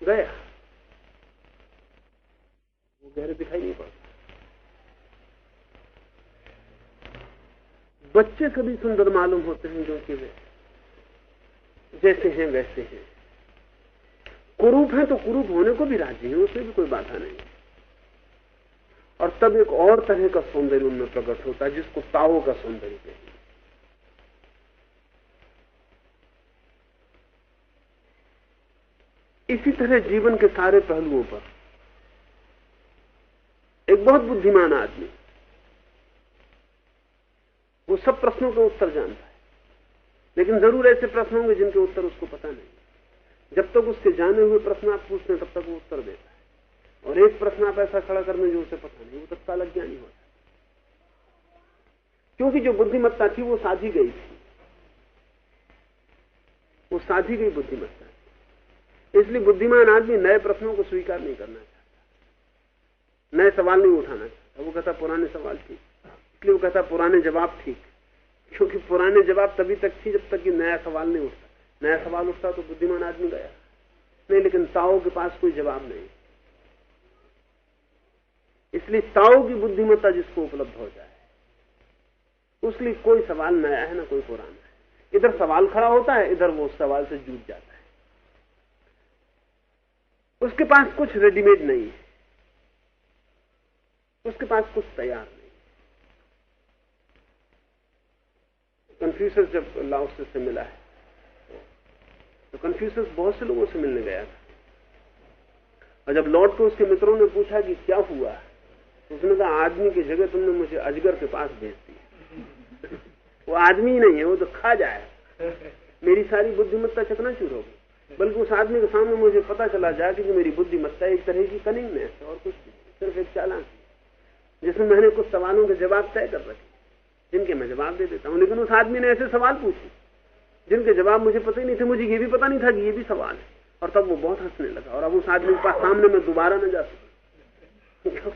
गया। वो गहरे दिखाई नहीं पड़ता। बच्चे कभी सुंदर मालूम होते हैं जो कि वे जैसे हैं, वैसे हैं। कुरूप है तो कुरूप होने को भी राज़ी है, उसमें भी कोई बाधा नहीं। और तब एक और तरह का सौंदर्य उनमें प्रकट होता है, जिसको ताओ का सौंदर्य कहते इसी तरह जीवन के सारे पहलुओं पर। एक बहुत बुद्धिमान आदमी, वो सब प्रश्नों के उत्तर जानता है। लेकिन ज़रूर ऐसे प्रश्न होंगे जिनके उत्तर उसको पता नहीं। जब तक उसके जाने हुए प्रश्न आप पूछते तब तक वो उत्तर देता है। और एक प्रश्न आप ऐसा खड़ा करने जो उसे पता नहीं, वो तत्काल अज्ञानी होता क्योंकि जो बुद्धिमत्ता थी, वो साधी गई थी। वो साधी गई बुद्धिमत्ता। इसलिए बुद्धिमान आदमी नए प्रश्नों को स्वीकार नहीं करना चाहता। नए सवाल नहीं उठाना चाहता। वो कहता, पुराने सवाल ठीक। इसलिए वो कहता, पुराने जवाब ठीक। क्योंकि पुराने जवाब तभी तक थी जब तक कि नया सवाल नहीं उठता। नया सवाल उठता तो बुद्धिमान आदमी गया। नहीं, लेकिन ताओ के पास कोई जवाब नहीं। इसलिए ताओ की बुद्धिमत्ता जिसको उपलब्ध हो जाए उसलिए कोई सवाल नया है ना कोई पुराना है। इधर सवाल खड़ा होता है, इधर वो उस सवाल से जूझ जाता है। उसके पास कुछ रेडीमेड नहीं है। उसके पास कुछ तैयार नहीं। कन्फ्यूशस जब लाओस से मिला है तो कन्फ्यूशस बहुत से लोगों से मिलने गया था। और जब लौट के उसके मित्रों ने पूछा कि क्या हुआ तो उसने कहा, आदमी की जगह तुमने मुझे अजगर के पास भेज दिया *laughs* वो आदमी ही नहीं है, वो तो खा जाए मेरी सारी बुद्धिमत्ता चकनाचूर हो गई। बल्कि उस आदमी के सामने मुझे पता चला जाए कि मेरी बुद्धिमत्ता एक तरह की कनिंगनेस है और कुछ सिर्फ़ एक चालान जिसमें मैंने कुछ सवालों के जवाब तय कर रखे जिनके मैं जवाब दे देता हूँ, लेकिन उस आदमी ने ऐसे सवाल पूछे। जिनके जवाब मुझे पता ही नहीं थे, मुझे ये भी पता नहीं था कि ये भी सवाल है। और तब वो बहुत हंसने लगा और अब उस आदमी के पास सामने में दोबारा न जा सकता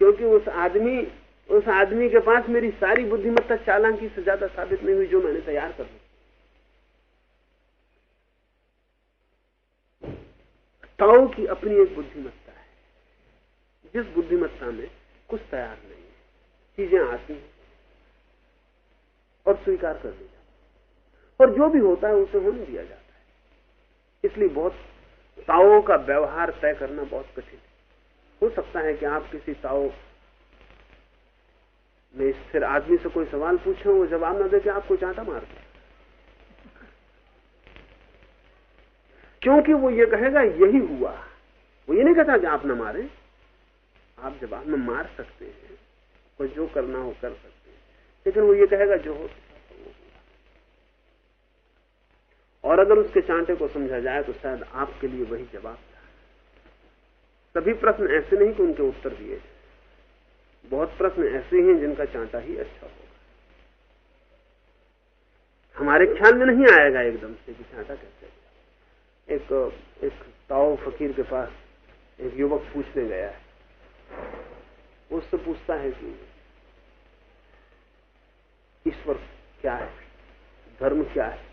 क्योंकि उस आदमी उस आदमी के पास मेरी सारी बुद्धिमत्ता चालांकी से ज़्यादा साबित नहीं हुई, जो मैंने तैयार कर दी ताओ की अपनी एक बुद्धिमत्ता है। जिस बुद्धिमत्ता में कुछ तैयार नहीं है, चीज़ें आती हैं और स्वीकार कर लिया और जो भी होता है, उसे होने दिया जाता है। इसलिए बहुत ताओ का व्यवहार तय करना बहुत कठिन है। हो सकता है कि आप किसी ताओ में स्थिर आदमी से कोई सवाल पूछे, वो जवाब ना दे के आपको चांटा मार दे। क्योंकि वो ये कहेगा, यही हुआ। वो ये नहीं कहता कि आप न मारे। आप जवाब में मार सकते हैं, कोई जो करना हो कर सकते हैं। लेकिन वो ये कहेगा, जो हो और अगर उसके चांटे को समझा जाए तो शायद आपके लिए वही जवाब था। सभी प्रश्न ऐसे नहीं कि उनके उत्तर दिए बहुत प्रश्न ऐसे हैं जिनका चांटा ही अच्छा होगा। हमारे ख्याल में नहीं आएगा एकदम से कि चांटा कैसे एक एक ताओ फकीर के पास एक युवक पूछने गया। है उससे पूछता है कि ईश्वर क्या है? धर्म क्या है?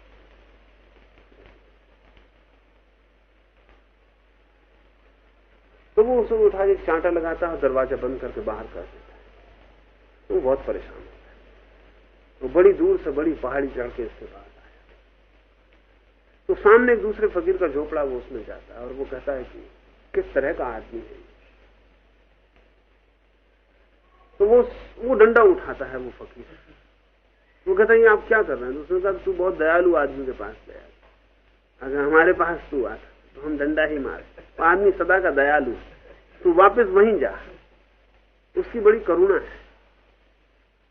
तो वो उसे उठा के चांटा लगाता है दरवाज़ा बंद करके बाहर कर देता है। तो वो बहुत परेशान होता है। वो बड़ी दूर से बड़ी पहाड़ी चढ़ के इसके पास तो सामने एक दूसरे फकीर का झोपड़ा वो उसमें जाता है और वो कहता है कि किस तरह का आदमी है तो वो वो डंडा उठाता है वो फकीर। वो कहता है आप क्या कर रहे हैं? तो उसने कहा, तू बहुत दयालु आदमी के पास गया अगर हमारे पास तू आता तो हम डंडा ही मारे तो आदमी सदा का दयालु तू वापस वहीं जा। उसकी बड़ी करुणा है।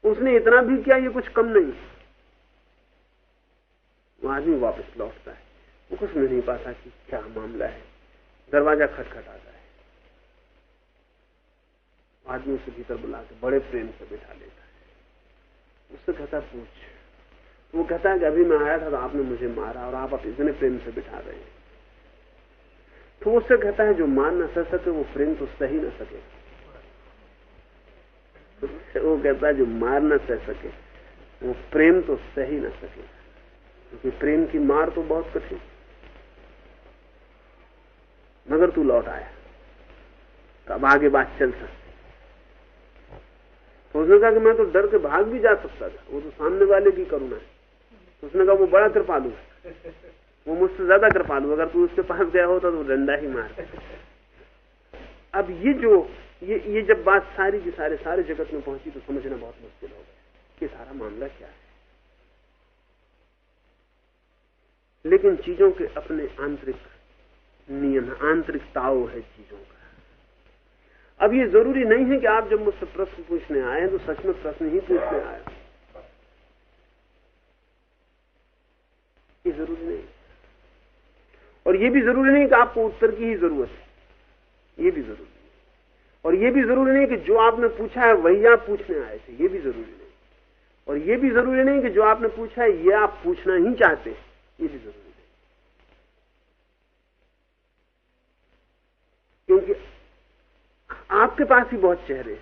उसने इतना भी किया, ये कुछ कम नहीं वो आदमी वापस लौटता है। वो कुछ नहीं पाता कि क्या मामला है। दरवाज़ा खटखटाता है। आदमी उसे भीतर बुला के बड़े प्रेम से बिठा लेता है। उससे कहता, पूछ। वो कहता है कि अभी मैं आया था तो आपने मुझे मारा और आप इतने प्रेम से बिठा रहे हैं। तो उससे कहता है, जो मान न *laughs* सह सके, वो प्रेम तो सही न सके। वो कहता है, जो मार न सह सके, वो प्रेम तो सही न सके। क्योंकि प्रेम की मार तो बहुत कठिन मगर तू लौट आया। तो अब आगे बात चल सकती। तो उसने कहा कि मैं तो डर के भाग भी जा सकता था। वो तो सामने वाले की करुणा है। तो उसने कहा, वो बड़ा कृपालू है। वो मुझसे ज़्यादा कृपालू अगर तू उसके पास गया होता तो डंडा ही मार अब ये जो, ये ये जब बात सारी की सारे सारे जगत में पहुँची तो समझना बहुत मुश्किल हो गया कि सारा मामला क्या है। लेकिन चीज़ों के अपने आंतरिक नियम आंतरिक ताव है चीज़ों का। अब ये ज़रूरी नहीं है कि आप जब मुझसे प्रश्न पूछने आए हैं तो सच में प्रश्न ही पूछने आए ये ज़रूरी नहीं। और ये भी ज़रूरी नहीं कि आपको उत्तर की ही ज़रूरत है। ये भी ज़रूरी नहीं। और ये भी ज़रूरी नहीं कि जो आपने पूछा है, वही आप पूछने आए थे। ये भी ज़रूरी नहीं। और ये भी ज़रूरी नहीं कि जो आपने पूछा है, ये आप पूछना ही चाहते हैं। ये भी ज़रूरी आपके पास ही बहुत चेहरे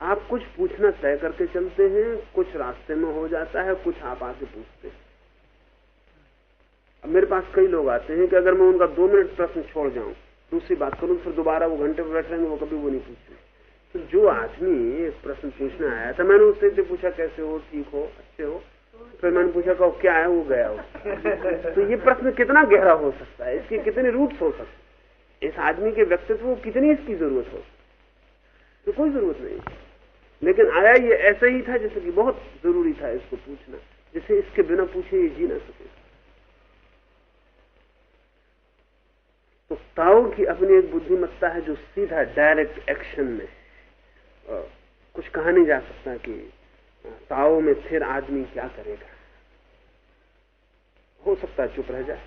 आप कुछ पूछना तय करके चलते हैं, कुछ रास्ते में हो जाता है, कुछ आप आके पूछते हैं। अब मेरे पास कई लोग आते हैं कि अगर मैं उनका दो मिनट प्रश्न छोड़ जाऊँ, दूसरी बात करूँ, फिर दोबारा वो घंटे पर बैठ रहेंगे वो कभी वो नहीं पूछते। तो जो आदमी प्रश्न पूछने आया था, मैंने उससे पूछा कैसे हो, ठीक हो, अच्छे हो। फिर मैंने पूछा कहो क्या है, वो गया हो। तो ये प्रश्न कितना गहरा हो सकता है? इसके कितने रूट्स हो सकते इस आदमी के व्यक्तित्व को कितनी इसकी ज़रूरत हो? तो कोई ज़रूरत नहीं। लेकिन आया ये ऐसा ही था जैसे कि बहुत ज़रूरी था इसको पूछना, जिसे इसके बिना पूछे ये जी ना सके। तो ताओ की अपनी एक बुद्धिमत्ता है जो सीधा डायरेक्ट एक्शन में कुछ कहा नहीं जा सकता कि ताओ में फिर आदमी क्या करेगा? हो सकता है चुप रह जाए।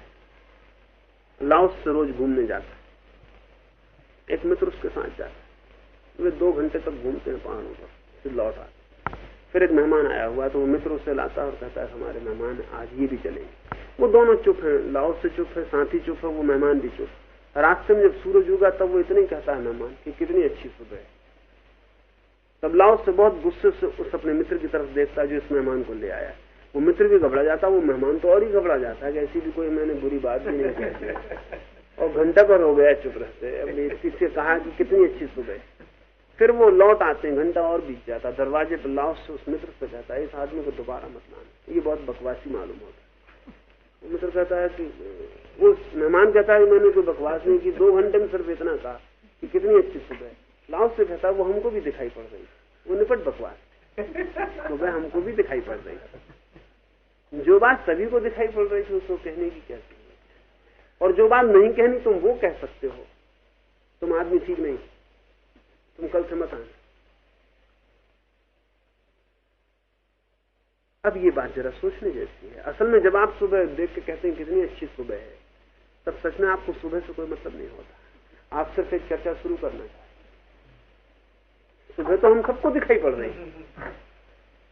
लाओस से रोज घूमने जाता एक मित्र उसके साथ जाता वे दो घंटे तक घूमते हैं पहाड़ों पर, फिर लौट आते फिर एक मेहमान आया हुआ तो वो मित्र उससे लाता और कहता है, हमारे मेहमान आज ये भी चलेंगे। वो दोनों चुप हैं, लाओ से चुप है, साथी चुप है, वो मेहमान भी चुप रास्ते में जब सूरज उगा, तब वो इतना कहता है मेहमान कि कितनी अच्छी सुबह है। तब लाओ से बहुत गुस्से से उस अपने मित्र की तरफ़ देखता है, जो इस मेहमान को ले आया वो मित्र भी घबरा जाता वो मेहमान तो और ही घबरा जाता है कि ऐसी भी कोई मैंने बुरी बात भी नहीं कही और घंटा भर हो गया चुप रहते इसी से कहा कि कितनी अच्छी सुबह। फिर वो लौट आते हैं, घंटा और बीत जाता दरवाजे पर लाओस से उस मित्र से कहता है। इस आदमी को दोबारा मत लाना ये बहुत बकवासी मालूम होता है। मित्र कहता है कि, वो मेहमान कहता है, मैंने कोई बकवास नहीं की। दो घंटे में सिर्फ़ इतना कहा कि कितनी अच्छी सुबह। लाओस से कहता वो हमको भी दिखाई पड़ रही वो निपट बकवास। सुबह हमको भी दिखाई पड़ रही जो बात सभी को दिखाई पड़ रही थी, उसको कहने की क्या ज़रूरत? और जो बात नहीं कहनी तुम वो कह सकते हो। तुम आदमी ठीक नहीं। तुम कल से मत आना। अब ये बात जरा सोचने जैसी है। असल में जब आप सुबह देख के कहते हैं कितनी अच्छी सुबह है, तब सच में आपको सुबह से कोई मतलब नहीं होता। आप सिर्फ़ एक चर्चा शुरू करना चाहते सुबह तो हम सबको दिखाई पड़ रही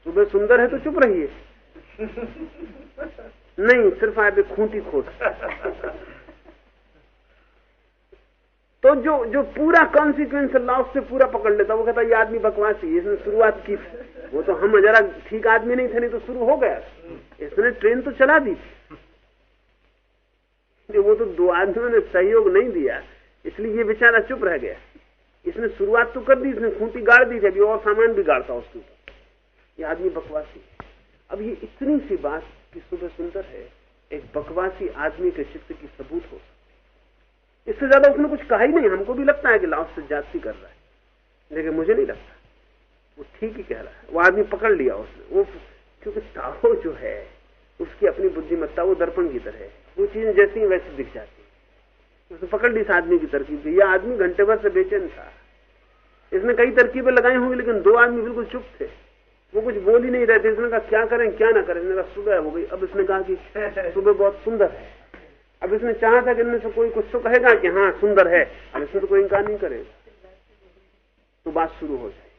सुबह सुंदर है तो चुप रहिए। नहीं, सिर्फ़ आप एक खूंटी खोट। तो जो जो पूरा कॉन्सिक्वेंस लॉ से पूरा पकड़ लेता वो कहता ये आदमी बकवासी इसने शुरुआत की वो तो हम जरा ठीक आदमी नहीं थे, नहीं तो शुरू हो गया। इसने ट्रेन तो चला दी थी। वो तो दो आदमियों ने सहयोग नहीं दिया, इसलिए ये बेचारा चुप रह गया। इसने शुरुआत तो कर दी, इसने खूंटी गाड़ दी थी, अभी और सामान भी गाड़ता उसके ऊपर। ये आदमी बकवासी अब ये इतनी सी बात की सुबह सुंदर है, एक बकवासी आदमी के चित्त की सबूत हो। इससे ज़्यादा उसने कुछ कहा ही नहीं। हमको भी लगता है कि लाओस से जाति कर रहा है। लेकिन मुझे नहीं लगता। वो ठीक ही कह रहा है। वो आदमी पकड़ लिया उसने। वो क्योंकि ताहो जो है उसकी अपनी बुद्धिमत्ता वो दर्पण की तरह है। वो चीज़ें जैसी वैसी दिख जाती है। उसने पकड़ ली इस आदमी की तरकीब यह आदमी घंटे भर से बेचैन था। इसने कई तरकीबें लगाई होंगी लेकिन दो आदमी बिल्कुल चुप थे। वो कुछ बोल ही नहीं रहे थे। इसने कहा क्या करें? क्या ना करें? इसने कहा सुबह हो गई। अब इसने कहा कि *laughs* सुबह बहुत सुंदर है। अब इसने चाहा था कि इनमें से कोई कुछ तो कहेगा कि हाँ सुंदर है। अब इसमें तो कोई इनकार नहीं करेगा। तो बात शुरू हो जाए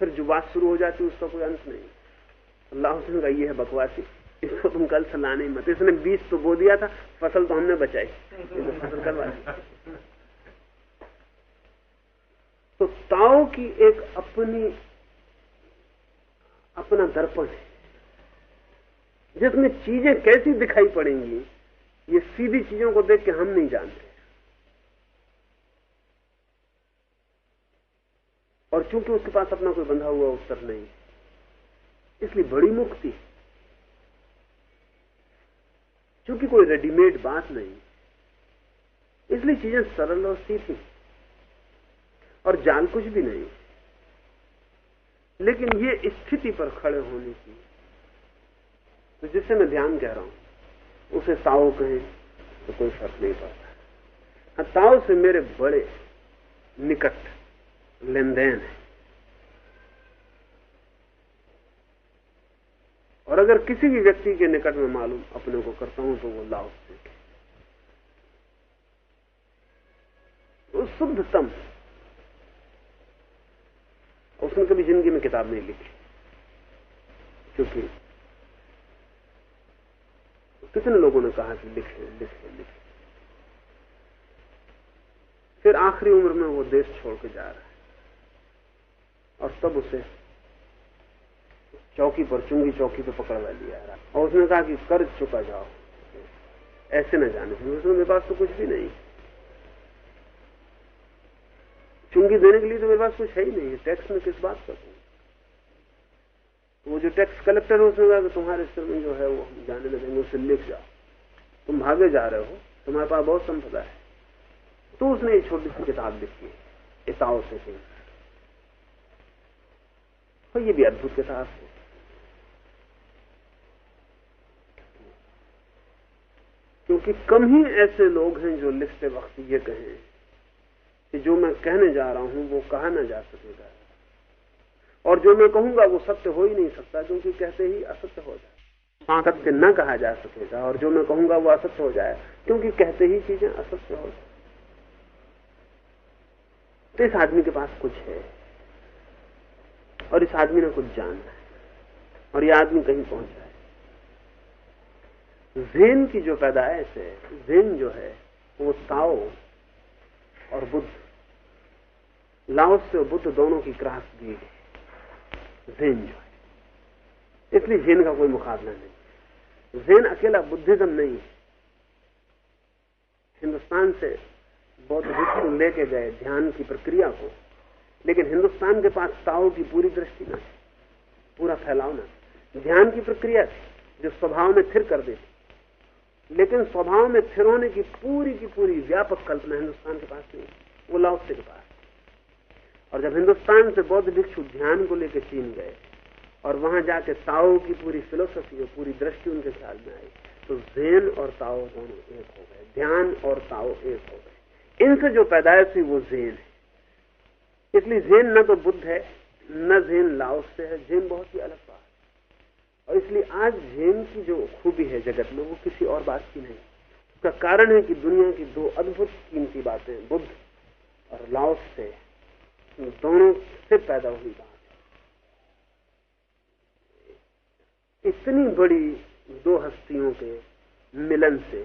फिर जो बात शुरू हो जाती है, उसका कोई अंत नहीं। अल्लाह हुसैन का ये है बकवासी। इसको तुम कल से लाने मत। इसने बीज तो बो दिया था, फ़सल तो हमने बचाई। तो फ़सल करवा दी। तो ताओ की एक अपनी, अपना दर्पण है। जिसमें चीज़ें कैसी दिखाई पड़ेंगी ये सीधी चीज़ों को देख के हम नहीं जानते। और चूँकि उसके पास अपना कोई बंधा हुआ उत्तर नहीं, इसलिए बड़ी मुक्ति क्योंकि कोई रेडीमेड बात नहीं, इसलिए चीज़ें सरल और सीधी और जान कुछ भी नहीं। लेकिन ये स्थिति पर खड़े होने की तो जिससे मैं ध्यान कह रहा हूँ उसे ताओ कहें तो कोई फ़र्क नहीं पड़ता। हाँ ताओ से मेरे बड़े निकट लेन देन है। और अगर किसी भी व्यक्ति के निकट में मालूम अपने को करता हूँ तो वो लाओ वो शुद्धतम उसने कभी ज़िंदगी में किताब नहीं लिखी, क्योंकि कितने लोगों ने कहा कि लिखे लिखे लिखे फिर आखिरी उम्र में वो देश छोड़ के जा रहा है। और तब उसे चौकी पर, चुंगी चौकी पर पकड़वा लिया और उसने कहा कि कर्ज चुका जाओ। ऐसे न जाने। उसने मेरे पास तो कुछ भी नहीं। चुंगी देने के लिए तो मेरे पास कुछ है ही नहीं। है टैक्स में किस बात का वो जो टैक्स कलेक्टर है, उसने कहा कि तुम्हारे सिर में जो है वो हम जाने लगेंगे उससे लिख जाओ। तुम भागे जा रहे हो, तुम्हारे पास बहुत संपदा है। तो उसने एक छोटी सी किताब लिखी है इताओ से तो ये भी अद्भुत किताब है। क्योंकि कम ही ऐसे लोग हैं जो लिखते वक्त ये कहें कि जो मैं कहने जा रहा हूँ, वो कहा ना जा सकेगा। और जो मैं कहूँगा वो सत्य हो ही नहीं सकता, क्योंकि कहते ही असत्य हो जाए। सत्य न कहा जा सकेगा, और जो मैं कहूँगा वो असत्य हो जाए, क्योंकि कहते ही चीज़ें असत्य हो जाए। तो इस आदमी के पास कुछ है, और इस आदमी ने कुछ जाना है, और ये आदमी कहीं पहुँचा है जेन की जो पैदाइश है, जेन जो है, वो ताओ और बुद्ध। लाओस से बुद्ध दोनों की क्रास दी गई जेन जो है। इसलिए जेन का कोई मुकाबला नहीं। जेन अकेला बुद्धिज्म नहीं है। हिंदुस्तान से बौद्ध भिक्षु लेके गए ध्यान की प्रक्रिया को, लेकिन हिंदुस्तान के पास ताओ की पूरी दृष्टि ना पूरा फैलाव ना ध्यान की प्रक्रिया जो स्वभाव में थिर कर देती। लेकिन स्वभाव में थिर होने की पूरी की पूरी व्यापक कल्पना हिंदुस्तान के पास नहीं वो लाओसे के पास। और जब हिंदुस्तान से बौद्ध भिक्षु ध्यान को लेकर चीन गए, और वहाँ जाके ताओ की पूरी फिलोसफी और पूरी दृष्टि उनके ख्याल में आई तो जेन और ताओ दोनों एक हो गए, ध्यान और ताओ एक हो गए। इनसे जो पैदाइश हुई वो जेन है। इसलिए जेन न तो बुद्ध है, न जेन लाओस से है, जेन बहुत ही अलग बात और इसलिए आज जेन की जो खूबी है जगत में, वो किसी और बात की नहीं। उसका कारण है कि दुनिया की दो अद्भुत कीमती बातें, बुद्ध और लाओस से। दोनों से पैदा हुई बात। इतनी बड़ी दो हस्तियों के मिलन से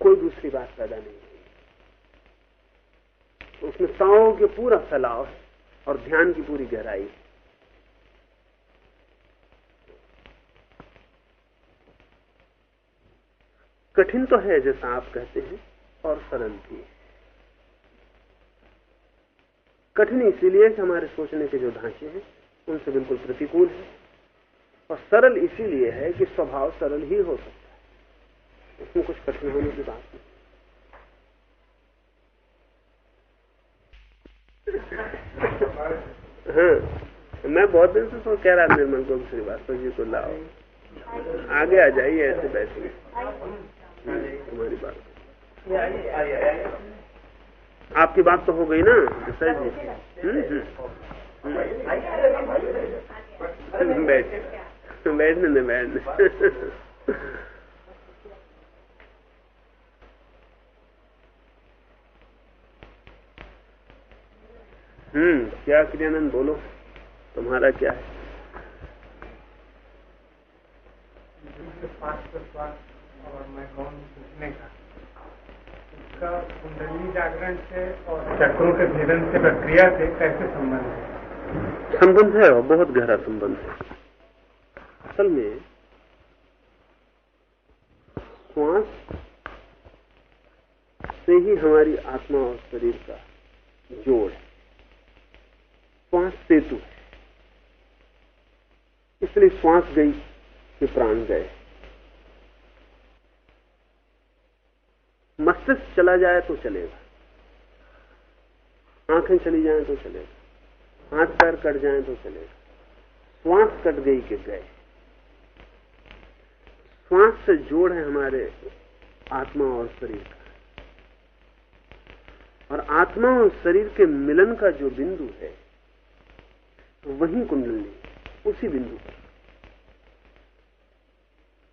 कोई दूसरी बात पैदा नहीं हुई। उसमें ताओ के पूरा फैलाव और ध्यान की पूरी गहराई। कठिन तो है जैसा आप कहते हैं, और सरल भी है। कठिन इसीलिए कि हमारे सोचने के जो ढांचे हैं उनसे बिल्कुल प्रतिकूल है। और सरल इसीलिए है कि स्वभाव सरल ही हो सकता है। उसमें कुछ कठिन होने की बात नहीं। हाँ मैं बहुत दिन से कह रहा निर्मल को श्रीवास्तव जी को लाओ। आगे आ जाइए ऐसे बैठिए तुम्हारी बात। आपकी बात तो हो गई ना? सर जी हम्म, हम्म। बैठ बैठने दे बैठने हम्म क्या क्रियानंद बोलो। तुम्हारा क्या है? और मैं कौन पूछने का? कुंडली जागरण से और चक्रों के भेदन से प्रक्रिया से कैसे संबंध है? संबंध है और बहुत गहरा संबंध है। असल में, श्वास से ही हमारी आत्मा और शरीर का जोड़ है। श्वास सेतु है। इसलिए श्वास गई कि प्राण गए। मस्तिष्क चला जाए तो चलेगा। आँखें चली जाएँ तो चलेगा। हाथ पैर कट जाएँ तो चलेगा। श्वास कट गई के गए। श्वास से जोड़ है हमारे आत्मा और शरीर का। और आत्मा और शरीर के मिलन का जो बिंदु है, वही कुंडली उसी बिंदु पर।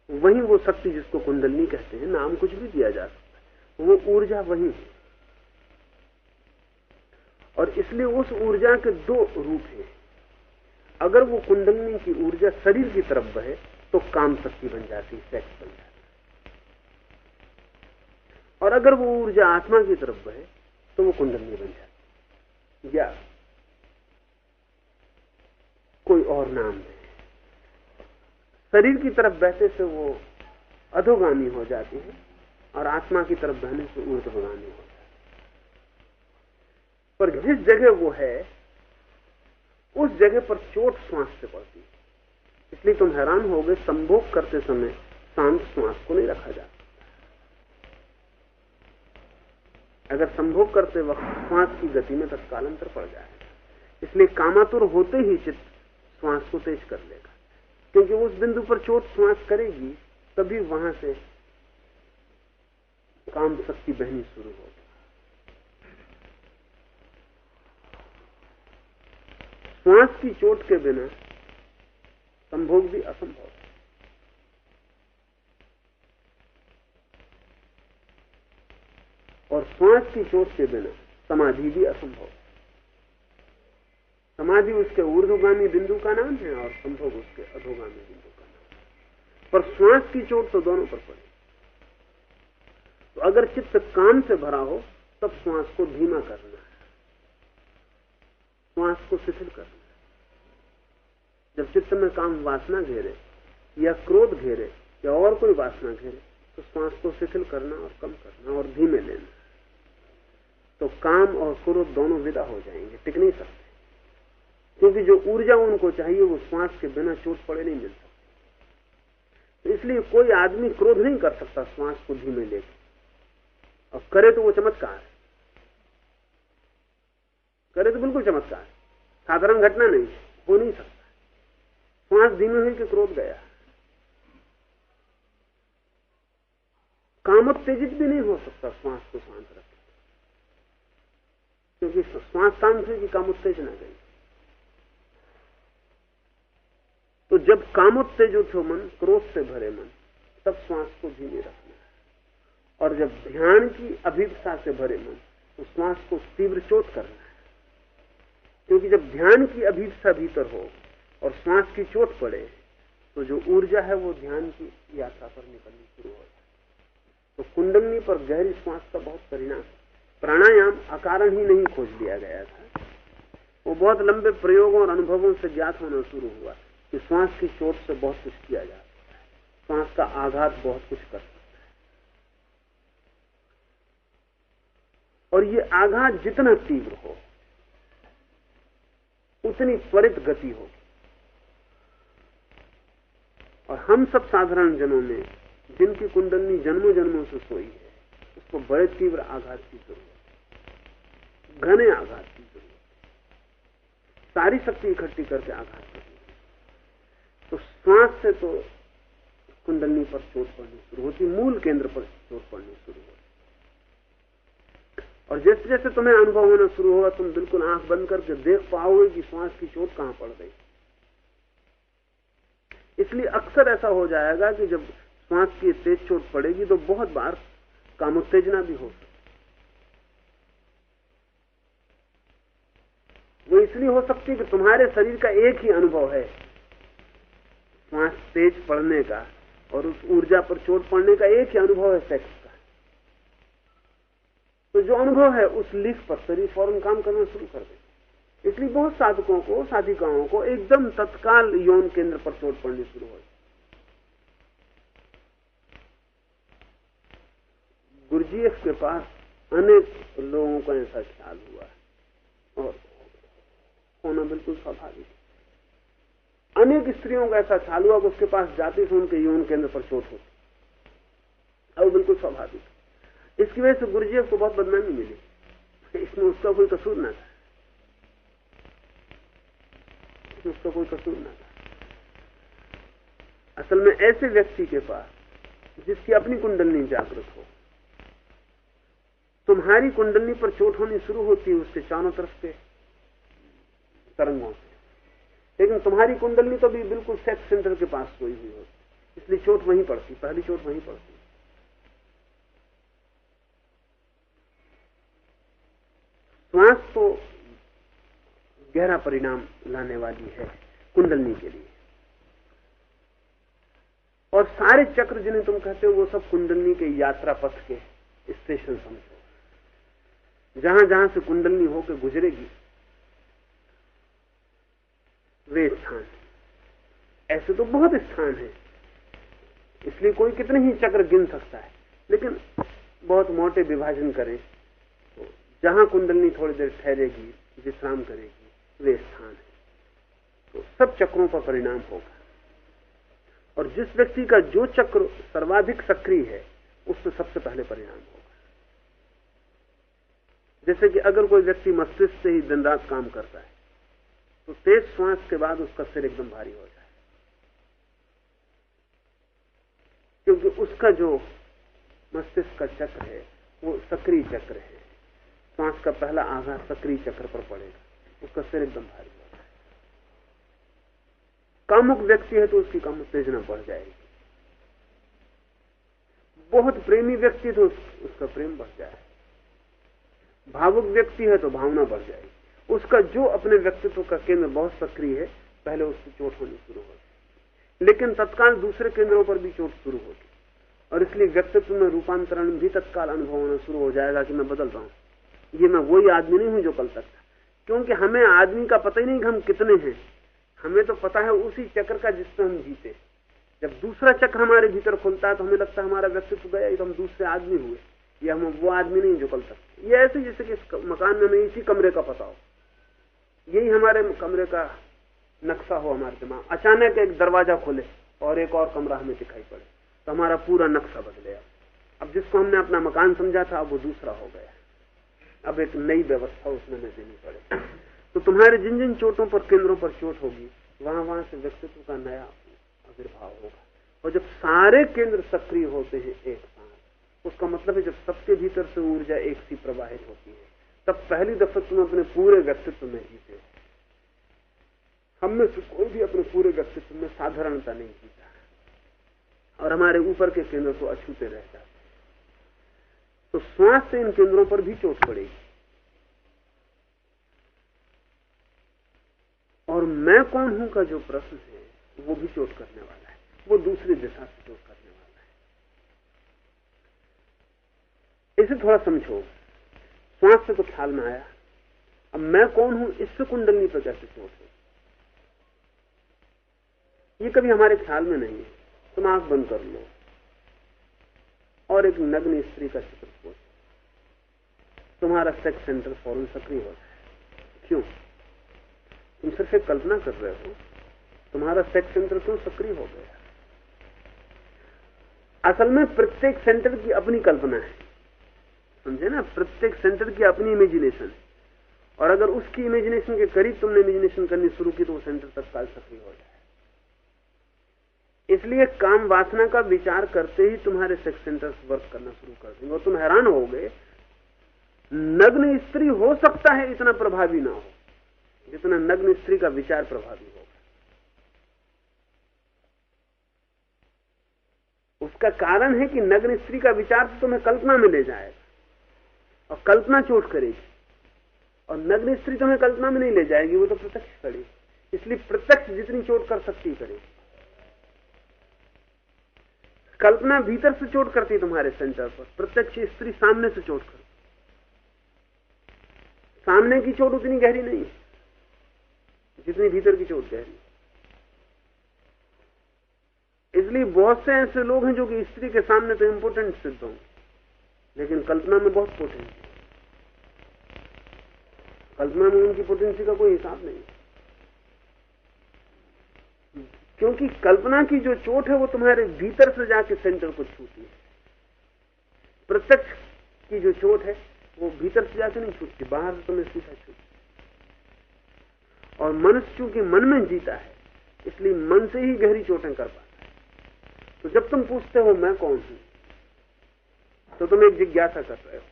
वही वो शक्ति जिसको कुंडलनी कहते हैं, नाम कुछ भी दिया जा सकता वो ऊर्जा वही है। और इसलिए उस ऊर्जा के दो रूप हैं। अगर वो कुंडलनी की ऊर्जा शरीर की तरफ़ बहे तो काम शक्ति बन जाती सेक्स बन जाती। और अगर वो ऊर्जा आत्मा की तरफ़ बहे तो वो कुंडलनी बन जाती। या कोई और नाम है। शरीर की तरफ़ बहते से वो अधोगामी हो जाती है। और आत्मा की तरफ़ बहने से ऊर्ध्वगामी हो जाती पर जिस जगह वो है, उस जगह पर चोट श्वास से पड़ती है। इसलिए तुम हैरान हो गए संभोग करते समय शांत श्वास को नहीं रखा जा अगर संभोग करते वक्त श्वास की गति में तत्कालांतर पड़ जाएगा इसलिए कामातुर होते ही चित्त श्वास को तेज कर लेगा। क्योंकि उस बिंदु पर चोट श्वास करेगी, तभी वहाँ से काम शक्ति बहनी शुरू होगी श्वास की चोट के बिना संभोग भी असंभव है। और श्वास की चोट के बिना समाधि भी असंभव है। समाधि उसके ऊर्ध्वगामी बिंदु का नाम है और संभोग उसके अधोगामी बिंदु का नाम है। पर श्वास की चोट तो दोनों पर पड़े। तो अगर चित्त काम से भरा हो, तब श्वास को धीमा करना है। श्वास को शिथिल करना है। जब चित्त में काम वासना घेरे, या क्रोध घेरे, या और कोई वासना घेरे तो श्वास को शिथिल करना और कम करना और धीमे लेना। तो काम और क्रोध दोनों विदा हो जाएँगे, टिक नहीं सकते। क्योंकि जो ऊर्जा उनको चाहिए, वो श्वास के बिना चोट पड़े नहीं मिल सकती। तो इसलिए कोई आदमी क्रोध नहीं कर सकता, श्वास को धीमे लेकर और करे तो वो चमत्कार है। करे तो बिल्कुल चमत्कार साधारण घटना नहीं, हो नहीं सकता। श्वास धीमे हुई कि क्रोध गया। काम उत्तेजित भी नहीं हो सकता श्वास को शांत रखे क्योंकि श्वास शांत हुई कि कामोत्तेजना गई तो जब काम कामोत्तेजित हो मन, क्रोध से भरे मन, तब श्वास को धीमे रखना है और जब ध्यान की अभिप्सा से भरे मन तो श्वास को तीव्र चोट करना है। क्योंकि जब ध्यान की अभिप्सा भीतर हो और श्वास की चोट पड़े तो जो ऊर्जा है वो ध्यान की यात्रा पर निकलनी शुरू हो जाए तो कुंडलनी पर गहरी श्वास का बहुत परिणाम, प्राणायाम अकारण ही नहीं खोज दिया गया था। वो बहुत लंबे प्रयोगों और अनुभवों से ज्ञात होना शुरू हुआ कि श्वास की चोट से बहुत कुछ किया जाता है। श्वास का आघात बहुत कुछ कर सकता है और ये आघात जितना तीव्र हो, उतनी त्वरित गति होगी। और हम सब साधारण जनों में, जिनकी कुंडलनी जन्मों जन्मों से सोई है, उसको बड़े तीव्र आघात की ज़रूरत घने आघात की ज़रूरत सारी शक्ति इकट्ठी करके आघात करनी तो श्वास से तो कुंडलनी पर चोट पड़नी शुरू होती, मूल केंद्र पर चोट पड़नी शुरू होती। और जैसे जैसे तुम्हें अनुभव होना शुरू होगा, तुम बिल्कुल आँख बंद करके देख पाओगे कि श्वास की चोट कहाँ पड़ गई। इसलिए अक्सर ऐसा हो जाएगा कि जब श्वास की तेज चोट पड़ेगी तो बहुत बार कामोत्तेजना भी हो वो इसलिए हो सकती है कि तुम्हारे शरीर का एक ही अनुभव है। श्वास तेज पड़ने का और उस ऊर्जा पर चोट पड़ने का एक ही अनुभव है सेक्स तो जो अनुभव है उस लिख पर शरीर फ़ौरन काम करना शुरू कर दे। इसलिए बहुत साधकों को, साधिकाओं को एकदम तत्काल यौन केंद्र पर चोट पड़नी शुरू हो गुरुजीएफ के पास अनेक लोगों का ऐसा ख्याल हुआ है। और होना बिल्कुल स्वाभाविक अनेक स्त्रियों का ऐसा ख्याल हुआ कि उसके पास जाती से उनके यौन केंद्र पर चोट होती। और बिल्कुल स्वाभाविक इसकी वजह से गुरुजी को बहुत बदनामी मिली। इसमें उसका कोई कसूर ना था। इसमें उसका कोई कसूर ना था। असल में ऐसे व्यक्ति के पास, जिसकी अपनी कुंडलनी जागृत हो, तुम्हारी कुंडलनी पर चोट होनी शुरू होती है उसके चारों तरफ़ से, तरंगों से। लेकिन तुम्हारी कुंडलनी तो भी बिल्कुल सेक्स सेंटर के पास सोई हुई होती। इसलिए चोट वहीं पड़ती, पहली चोट वहीं पड़ती। श्वास तो गहरा परिणाम लाने वाली है कुंडलनी के लिए। और सारे चक्र जिन्हें तुम कहते हो, वो सब कुंडलनी के यात्रा पथ के स्टेशन समझो। जहाँ जहाँ से कुंडलनी होकर गुजरेगी, वे स्थान ऐसे तो बहुत स्थान है। इसलिए कोई कितने ही चक्र गिन सकता है, लेकिन बहुत मोटे विभाजन करें। जहाँ कुंडलनी थोड़ी देर ठहरेगी, विश्राम करेगी, वे स्थान है। तो सब चक्रों का परिणाम होगा। और जिस व्यक्ति का जो चक्र सर्वाधिक सक्रिय है, उससे सबसे पहले परिणाम होगा। जैसे कि अगर कोई व्यक्ति मस्तिष्क से ही दिन रात काम करता है तो तेज श्वास के बाद उसका सिर एकदम भारी हो जाए। क्योंकि उसका जो मस्तिष्क का चक्र है, वो सक्रिय चक्र है। श्वास का पहला आघात सक्रिय चक्र पर पड़ेगा। उसका सिर एकदम भारी होता है कामुक व्यक्ति है तो उसकी काम उत्तेजना बढ़ जाएगी। बहुत प्रेमी व्यक्ति तो उसका प्रेम बढ़ जाए। भावुक व्यक्ति है तो भावना बढ़ जाएगी। उसका जो अपने व्यक्तित्व का केंद्र बहुत सक्रिय है, पहले उसकी चोट होनी शुरू होगी लेकिन तत्काल दूसरे केंद्रों पर भी चोट शुरू होगी और इसलिए व्यक्तित्व में रूपांतरण भी तत्काल अनुभव होना शुरू हो जाएगा कि मैं बदल रहा हूँ। ये मैं वही आदमी नहीं हूँ जो कल तक था। क्योंकि हमें आदमी का पता ही नहीं कि हम कितने हैं। हमें तो पता है उसी चक्र का जिसमें हम जीते। जब दूसरा चक्र हमारे भीतर खुलता है तो हमें लगता है हमारा व्यक्तित्व गया तो हम दूसरे आदमी हुए। ये हम वो आदमी नहीं जो कल तक ये ऐसे जैसे कि इस मकान में हमें इसी कमरे का पता हो। यही हमारे कमरे का नक्शा हो हमारे दिमाग। अचानक एक दरवाज़ा खोले और एक और कमरा हमें दिखाई पड़े। तो हमारा पूरा नक्शा बदले अब जिसको हमने अपना मकान समझा था, अब वो दूसरा हो गया। अब एक नई व्यवस्था उसमें न देनी पड़े। तो तुम्हारे जिन जिन चोटों पर, केंद्रों पर चोट होगी वहाँ वहाँ से व्यक्तित्व का नया आविर्भाव होगा। और जब सारे केंद्र सक्रिय होते हैं एक साथ, उसका मतलब है जब सबके भीतर से ऊर्जा एक सी प्रवाहित होती है, तब पहली दफ़ा तुम अपने पूरे व्यक्तित्व में जीते हम में से कोई भी अपने पूरे व्यक्तित्व में साधारणता नहीं जीता। और हमारे ऊपर के केंद्र को अछूते रहता तो श्वास से इन केंद्रों पर भी चोट पड़ेगी। और मैं कौन हूँ का जो प्रश्न है, वो भी चोट करने वाला है। वो दूसरी दिशा से चोट करने वाला है। इसे थोड़ा समझो। श्वास से तो ख्याल में आया। अब मैं कौन हूँ, इससे कुंडलनी पर कैसे चोट हो। ये कभी हमारे ख्याल में नहीं है। तुम आँख बंद कर लो। और एक नग्न स्त्री का चित्र तुम्हारा सेक्स सेंटर फ़ौरन सक्रिय हो जाए क्यों? तुम सिर्फ़ एक कल्पना कर रहे हो। तुम्हारा सेक्स सेंटर क्यों सक्रिय हो गया? असल में प्रत्येक सेंटर की अपनी कल्पना है। समझे ना? प्रत्येक सेंटर की अपनी इमेजिनेशन है। और अगर उसकी इमेजिनेशन के करीब तुमने इमेजिनेशन करनी शुरू की तो वो सेंटर तत्काल सक्रिय हो जाए इसलिए काम वासना का विचार करते ही तुम्हारे सेक्स सेंटर्स वर्क करना शुरू कर देंगे। और तुम हैरान हो गए नग्न स्त्री हो सकता है इतना प्रभावी ना हो, जितना नग्न स्त्री का विचार प्रभावी होगा उसका कारण है कि नग्न स्त्री का विचार तो तुम्हें कल्पना में ले जाएगा और कल्पना चोट करेगी। और नग्न स्त्री तुम्हें कल्पना में नहीं ले जाएगी, वो तो प्रत्यक्ष करेगी इसलिए प्रत्यक्ष जितनी चोट कर सकती करेगी। कल्पना भीतर से चोट करती तुम्हारे सेंटर पर। प्रत्यक्ष स्त्री सामने से चोट करती सामने की चोट उतनी गहरी नहीं है, जितनी भीतर की चोट गहरी इसलिए बहुत से ऐसे लोग हैं जो कि स्त्री के सामने तो इंपोर्टेंट सिद्ध हों लेकिन कल्पना में बहुत पोटेंसी कल्पना में उनकी पोटेंसी का कोई हिसाब नहीं क्योंकि कल्पना की जो चोट है वो तुम्हारे भीतर से जाके सेंटर को छूती है। प्रत्यक्ष की जो चोट है, वो भीतर से जाके नहीं छूटती, बाहर से तुम्हें सीधा छूटती और मनुष्य चूँकि मन में जीता है, इसलिए मन से ही गहरी चोटें कर पाता है। तो जब तुम पूछते हो, मैं कौन हूँ? तो तुम एक जिज्ञासा कर रहे हो,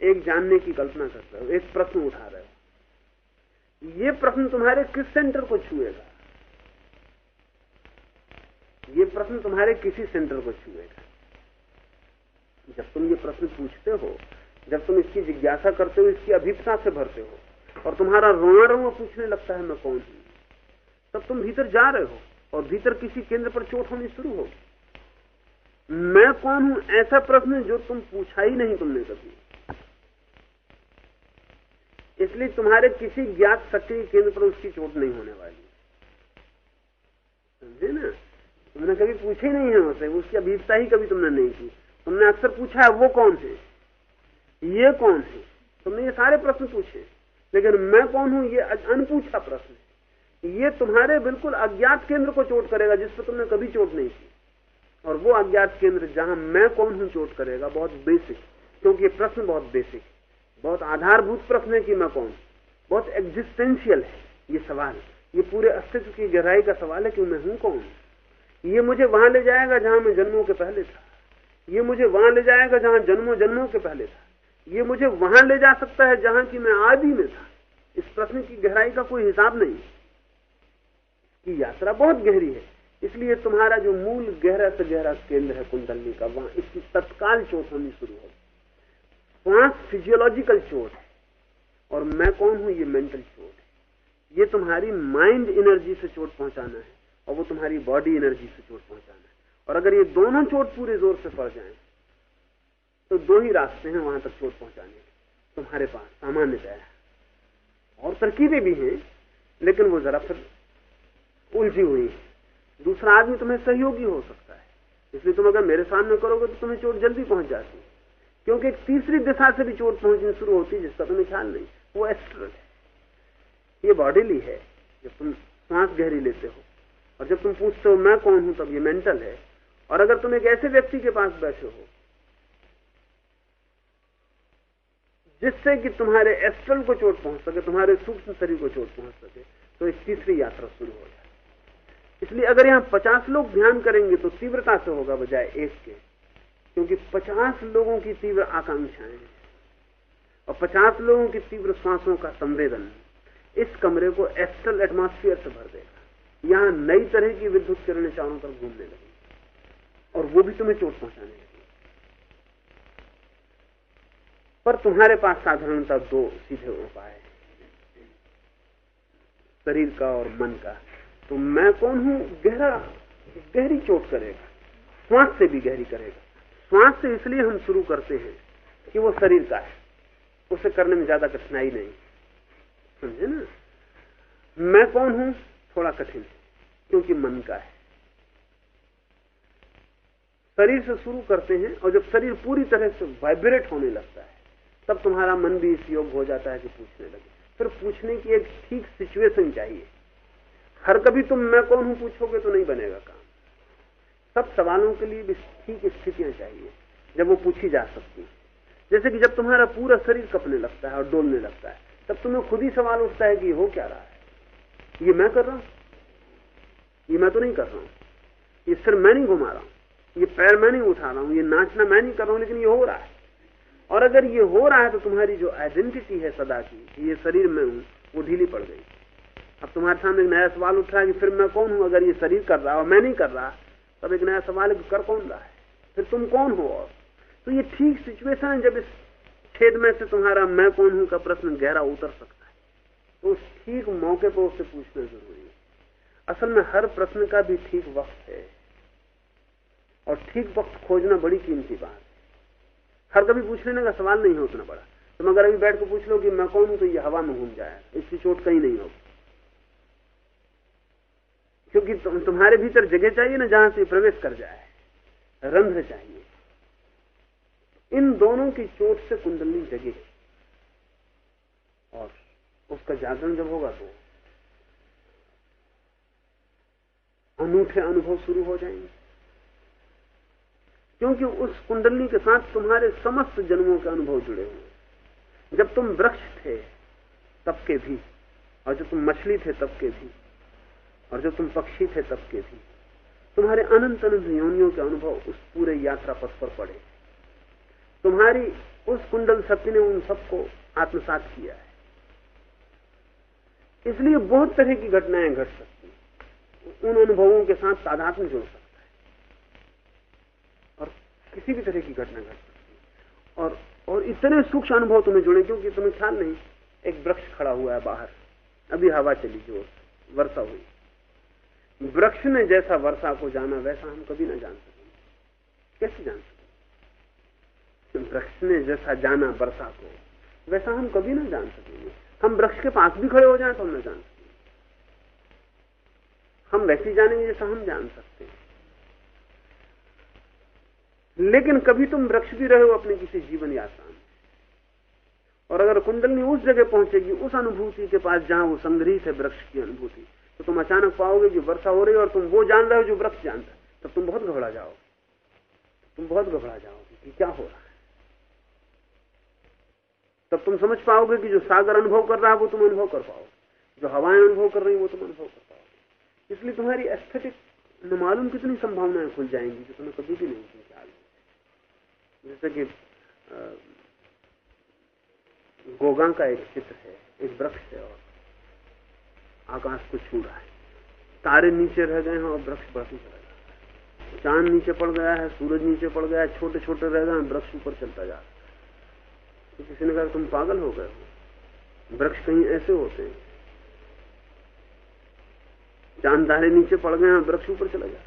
एक जानने की कल्पना कर रहे हो, एक प्रश्न उठा रहे हो। ये प्रश्न तुम्हारे किस सेंटर को छुएगा? ये प्रश्न तुम्हारे किसी सेंटर को छुएगा। जब तुम ये प्रश्न पूछते हो, जब तुम इसकी जिज्ञासा करते हो, इसकी अभिप्सा से भरते हो, और तुम्हारा रोना रोना पूछने लगता है, मैं कौन हूँ? तब तुम भीतर जा रहे हो, और भीतर किसी केंद्र पर चोट होनी शुरू हो। मैं कौन हूँ? ऐसा प्रश्न जो तुम पूछा ही नहीं तुमने कभी। इसलिए तुम्हारे किसी ज्ञात सक्रिय केंद्र पर उसकी चोट नहीं होने वाली। समझे ना? तुमने कभी पूछे नहीं है उसे, उसकी अभिप्सा ही कभी तुमने नहीं की। तुमने अक्सर पूछा है, वो कौन है? ये कौन है? तुमने ये सारे प्रश्न पूछे। लेकिन मैं कौन हूँ? ये अनपूछा प्रश्न है। ये तुम्हारे बिल्कुल अज्ञात केंद्र को चोट करेगा, जिस पर तुमने कभी चोट नहीं की। और वो अज्ञात केंद्र जहाँ मैं कौन हूँ चोट करेगा, बहुत बेसिक। क्योंकि ये प्रश्न बहुत बेसिक बहुत आधारभूत प्रश्न है कि मैं कौन बहुत एग्जिस्टेंशियल है ये सवाल। ये पूरे अस्तित्व की गहराई का सवाल है कि मैं हूँ कौन? ये मुझे वहाँ ले जाएगा जहाँ मैं जन्मों के पहले था। ये मुझे वहाँ ले जाएगा जहाँ जन्मों जन्मों के पहले था। ये मुझे वहाँ ले जा सकता है जहाँ की मैं आदि में था। इस प्रश्न की गहराई का कोई हिसाब नहीं की यात्रा बहुत गहरी है। इसलिए तुम्हारा जो मूल गहरा से गहरा केंद्र है कुंडली का, वहाँ इसकी तत्काल चोट होनी शुरू होगी श्वास फिजियोलॉजिकल चोट है। और मैं कौन हूँ? ये मेंटल चोट है। ये तुम्हारी माइंड एनर्जी से चोट पहुंचाना है। और वो तुम्हारी बॉडी एनर्जी से चोट पहुंचाना है। और अगर ये दोनों चोट पूरे ज़ोर से पड़ जाए तो दो ही रास्ते हैं वहाँ तक चोट पहुँचाने के। तुम्हारे पास सामान्यतः और तरकीबें भी हैं, लेकिन वो जरा फिर उलझी हुई है। दूसरा आदमी तुम्हें सहयोगी हो सकता है। इसलिए तुम अगर मेरे सामने करोगे तो तुम्हें चोट जल्दी पहुँच जाती है। क्योंकि एक तीसरी दिशा से भी चोट पहुंचनी शुरू होती है, जिसका तुम्हें ख्याल नहीं, वो एस्ट्रल है। ये बॉडीली है, जब तुम सांस गहरी लेते हो और जब तुम पूछते हो, मैं कौन हूँ? तब ये मेंटल है। और अगर तुम एक ऐसे व्यक्ति के पास बैठे हो, जिससे कि तुम्हारे एस्ट्रल को चोट पहुँच सके, तुम्हारे सूक्ष्म शरीर को चोट पहुँच सके तो एक तीसरी यात्रा शुरू हो जाए। इसलिए अगर यहाँ पचास लोग ध्यान करेंगे तो तीव्रता से होगा बजाय एक के, क्योंकि पचास लोगों की तीव्र आकांक्षाएँ और पचास लोगों की तीव्र श्वासों का संवेदन इस कमरे को एस्ट्रल एटमॉस्फेयर से भर देगा। यहाँ नई तरह की विद्युत किरणें चारों तरफ़ घूमने लगी। और वो भी तुम्हें चोट पहुँचाने लगी। पर तुम्हारे पास साधारणतः दो सीधे उपाय शरीर का और मन का। तो मैं कौन हूँ? गहरा, गहरी चोट करेगा। श्वास से भी गहरी करेगा। श्वास से इसलिए हम शुरू करते हैं कि वो शरीर का है। उसे करने में ज़्यादा कठिनाई नहीं। समझे ना? मैं कौन हूँ? थोड़ा कठिन, क्योंकि मन का है। शरीर से शुरू करते हैं और जब शरीर पूरी तरह से वाइब्रेट होने लगता है, तब तुम्हारा मन भी इस योग हो जाता है कि पूछने लगे। फिर पूछने की एक ठीक सिचुएशन चाहिए। हर कभी तुम मैं कौन हूँ पूछोगे तो नहीं बनेगा काम। सब सवालों के लिए भी ठीक स्थितियाँ चाहिए, जब वो पूछी जा सकती है। जैसे कि जब तुम्हारा पूरा शरीर कपने लगता है और डोलने लगता है, तब तुम्हें खुद ही सवाल उठता है कि हो क्या रहा है? ये मैं कर रहा हूँ। ये मैं तो नहीं कर रहा हूँ। ये सिर मैं नहीं घुमा रहा हूँ। ये पैर मैं नहीं उठा रहा हूँ। ये नाचना मैं नहीं कर रहा हूँ, लेकिन ये हो रहा है। और अगर ये हो रहा है तो तुम्हारी जो आइडेंटिटी है सदा की ये शरीर में हूँ, वो ढीली पड़ गई। अब तुम्हारे सामने एक नया सवाल उठ रहा है कि फिर मैं कौन हूँ? अगर ये शरीर कर रहा और मैं नहीं कर रहा, तब एक नया सवाल है कर कौन रहा है? फिर तुम कौन हो और? तो ये ठीक सिचुएशन है, जब इस छेद में से तुम्हारा मैं कौन हूँ का प्रश्न गहरा उतर सकता है। तो उस ठीक मौके पर उससे पूछना ज़रूरी है। असल में हर प्रश्न का भी ठीक वक्त है। और ठीक वक्त खोजना बड़ी कीमती बात है। हर कभी पूछ लेने का सवाल नहीं है उतना बड़ा। तुम अगर अभी बैठ कर पूछ लो कि मैं कौन हूँ तो ये हवा में घूम जाए। इसकी चोट कहीं नहीं होगी। क्योंकि तुम, तुम्हारे भीतर जगह चाहिए ना जहाँ से प्रवेश कर जाए। रंध्र चाहिए। इन दोनों की चोट से कुंडली जगेगी और उसका जागरण जब होगा तो अनूठे अनुभव शुरू हो जाएँगे। क्योंकि उस कुंडली के साथ तुम्हारे समस्त जन्मों के अनुभव जुड़े हुए जब तुम वृक्ष थे, तब के भी, और जब तुम मछली थे, तब के भी, और जब तुम पक्षी थे, तब के भी, तुम्हारे अनंत अनंत योनियों के अनुभव उस पूरे यात्रा पथ पर पड़े। तुम्हारी उस कुंडल शक्ति ने उन सबको आत्मसात किया है। इसलिए बहुत तरह की घटनाएँ घट सकती उन अनुभवों के साथ तादात्म जुड़ सकता है। और किसी भी तरह की घटना घट सकती है। और और इतने सूक्ष्म अनुभव तुम्हें जुड़े, क्योंकि तुम्हें ख्याल नहीं, एक वृक्ष खड़ा हुआ है बाहर। अभी हवा चली ज़ोर वर्षा हुई। वृक्ष ने जैसा वर्षा को जाना, वैसा हम कभी ना जान सकेंगे कैसे जान सकेंगे वृक्ष ने जैसा जाना, वर्षा को, वैसा हम कभी ना जान सकेंगे। हम वृक्ष के पास भी खड़े हो जाए तो हम ना जान सकते हम वैसे जानेंगे जैसा हम जान सकते हैं। लेकिन कभी तुम वृक्ष भी रहे हो अपने किसी जीवन यात्रा में। और अगर कुंडलनी उस जगह पहुंचेगी, उस अनुभूति के पास जहाँ वो संग्रहित है वृक्ष की अनुभूति तो तुम अचानक पाओगे कि वर्षा हो रही है और तुम वो जान रहे हो जो वृक्ष जानता है। तब तुम बहुत घबरा जाओगे। तुम बहुत घबरा जाओगे कि क्या हो रहा है। तब तुम समझ पाओगे कि जो सागर अनुभव कर रहा है वो तुम अनुभव कर पाओगे। जो हवाएँ अनुभव कर रही वो तुम अनुभव कर पाओगे। इसलिए तुम्हारी एस्थेटिक न मालूम कितनी संभावनाएँ खुल जाएँगी जो तुम्हें कभी भी नहीं ख्याल जैसे कि गोगा का एक चित्र है, एक वृक्ष है और आकाश को छू रहा है। तारे नीचे रह गए हैं और वृक्ष बढ़ते चला गया चाँद नीचे पड़ गया है, सूरज नीचे पड़ गया है छोटे छोटे रह गए हैं, वृक्ष ऊपर चलता जा रहा तो किसी ने कहा, तुम पागल हो गए वृक्ष कहीं ऐसे होते हैं। चाँद तारे नीचे पड़ गए हैं, वृक्ष ऊपर चला जा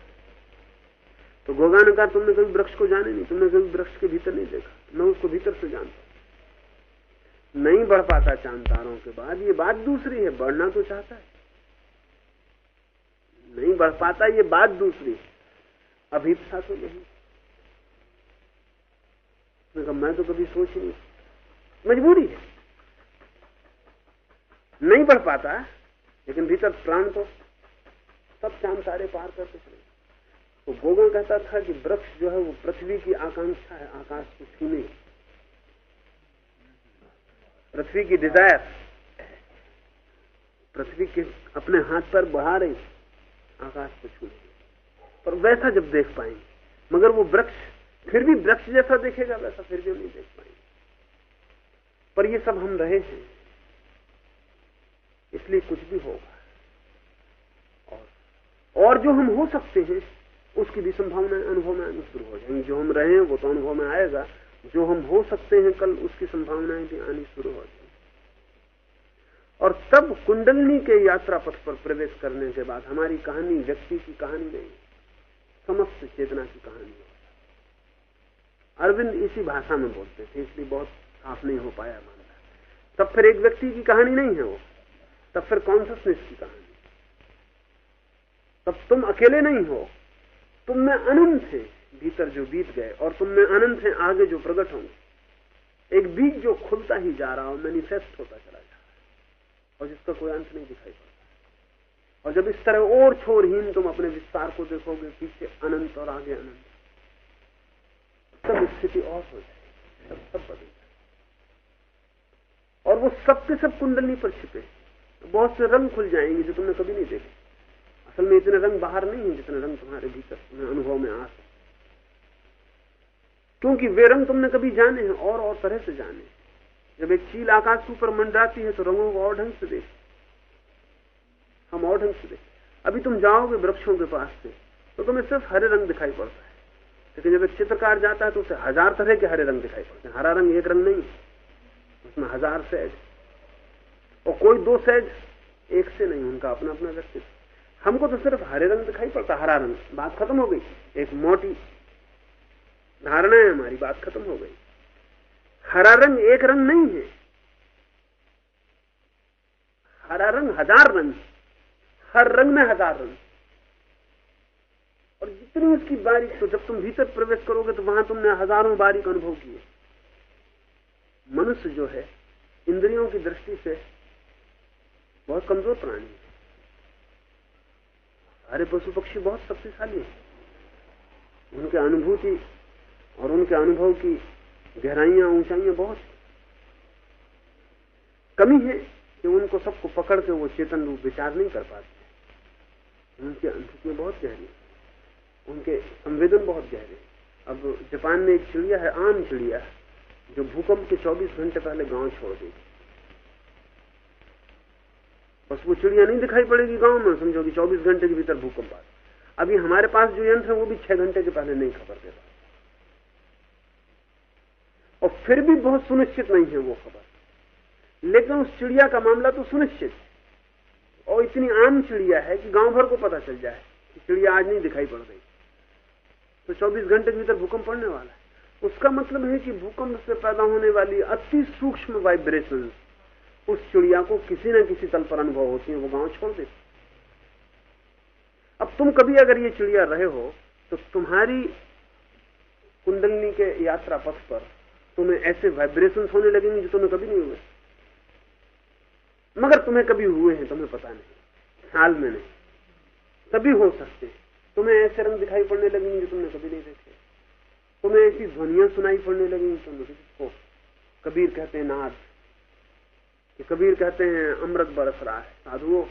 तो गोगा ने कहा, तुमने कभी वृक्ष को जाने नहीं, तुमने कभी वृक्ष के भीतर नहीं देखा। मैं उसको भीतर से जानता नहीं बढ़ पाता चाँद तारों के बाद, ये बात दूसरी है, बढ़ना तो चाहता है। नहीं बढ़ पाता, ये बात दूसरी है। तो नहीं। मैं मैं तो कभी सोच नहीं मजबूरी है। नहीं बढ़ पाता, लेकिन भीतर प्राण तो सब चाँद तारे पार करते चले तो गोगा कहता था कि वृक्ष जो है वो पृथ्वी की आकांक्षा है, आकाश को छूने पृथ्वी की डिज़ायर पृथ्वी के अपने हाथ पर बढ़ा रही, आकाश को छूने पर वैसा जब देख पाएँगे, मगर वो वृक्ष फिर भी वृक्ष जैसा देखेगा, वैसा फिर भी नहीं देख पाएँगे। पर ये सब हम रहे हैं। इसलिए कुछ भी होगा। और और जो हम हो सकते हैं, उसकी भी संभावनाएँ अनुभव में आनी शुरू हो जाएँगी। जो हम रहे हैं, वो तो अनुभव में आएगा। जो हम हो सकते हैं, कल उसकी संभावनाएँ भी आनी शुरू हो जाएँगी। और तब कुंडलनी के यात्रा पथ पर प्रवेश करने के बाद हमारी कहानी व्यक्ति की कहानी नहीं, समस्त चेतना की कहानी। अरविंद इसी भाषा में बोलते थे, इसलिए बहुत साफ़ नहीं हो पाया मानता तब फिर एक व्यक्ति की कहानी नहीं है वो। तब फिर कॉन्सियसनेस की कहानी। तब तुम अकेले नहीं हो। तुम में अनंत है भीतर जो बीत गए और तुम में अनंत है आगे जो प्रकट होंगे। एक बीज जो खुलता ही जा रहा हो मैनिफेस्ट होता चला जा रहा है। और जिसका कोई अंत नहीं दिखाई पड़ता। और जब इस तरह और छोरहीन तुम अपने विस्तार को देखोगे, पीछे अनंत और आगे अनंत, तब स्थिति और हो जाएगी सब सब बदल और वो सब के सब कुंडली पर छिपे तो बहुत से रंग खुल जाएँगे जो तुमने कभी नहीं देखे। असल में इतने रंग बाहर नहीं है जितने रंग तुम्हारे भीतर तुम्हें अनुभव में आ सकते क्योंकि वे रंग तुमने कभी जाने हैं, और और तरह से जाने जब एक चील आकाश के ऊपर मंडराती है तो रंगों को और ढंग से देख। हम और ढंग से देख। अभी तुम जाओगे वृक्षों के पास से तो तुम्हें सिर्फ़ हरे रंग दिखाई पड़ता है। लेकिन जब एक चित्रकार जाता है तो उसे हज़ार तरह के हरे रंग दिखाई पड़ते हैं। हरा रंग एक रंग नहीं उसमें हज़ार सेज और कोई दो सेज एक से नहीं, उनका अपना अपना व्यक्तित्व। हमको तो सिर्फ़ हरे रंग दिखाई पड़ता, हरा रंग। बात खत्म हो गई। एक मोटी धारणा है हमारी, बात खत्म हो गई। हरा रंग एक रंग नहीं है। हरा रंग हज़ार रंग हर रंग में हज़ार रंग। और जितनी उसकी बारीक तो जब तुम भीतर प्रवेश करोगे तो वहाँ तुमने हज़ारों बारीक अनुभव किए। मनुष्य जो है, इंद्रियों की दृष्टि से बहुत कमज़ोर प्राणी है। सारे पशु पक्षी बहुत शक्तिशाली हैं। उनके अनुभूति और उनके अनुभव की गहराइयाँ, ऊंचाइयाँ बहुत कमी है कि उनको सबको पकड़ के वो चेतन रूप विचार नहीं कर पाते उनकी अनुभूतियाँ बहुत गहरी उनके संवेदन बहुत गहरे अब जापान में एक चिड़िया है, आम चिड़िया। जो भूकंप के 24 घंटे पहले गाँव छोड़ गई बस वो चिड़िया नहीं दिखाई पड़ेगी गाँव में, समझो कि 24 घंटे के भीतर भूकंप आ अभी हमारे पास जो यंत्र है, वो भी छह घंटे के पहले नहीं खबर देता। और फिर भी बहुत सुनिश्चित नहीं है वो खबर। लेकिन उस चिड़िया का मामला तो सुनिश्चित और इतनी आम चिड़िया है कि गाँव भर को पता चल जाए कि चिड़िया आज नहीं दिखाई पड़ रही। तो 24 घंटे के भीतर भूकंप पड़ने वाला है। उसका मतलब है कि भूकंप से पैदा होने वाली अति सूक्ष्म वाइब्रेशन उस चिड़िया को किसी न किसी तल पर अनुभव होती है, वो गाँव छोड़ देती अब तुम कभी अगर ये चिड़िया रहे हो तो तुम्हारी कुंडलनी के यात्रा पथ पर तुम्हें ऐसे वाइब्रेशन होने लगेंगे जो तुम्हें कभी नहीं हुए। मगर तुम्हें कभी हुए हैं, तुम्हें पता नहीं। हाल में नहीं। कभी हो सकते तुम्हें ऐसे रंग दिखाई पड़ने लगेंगे जो तुमने कभी नहीं देखे। तुम्हें ऐसी ध्वनियाँ सुनाई पड़ने लगेंगी तुमने को कबीर कहते हैं नाद। कि कबीर कहते हैं, अमृत बरस रहा है। साधुओं,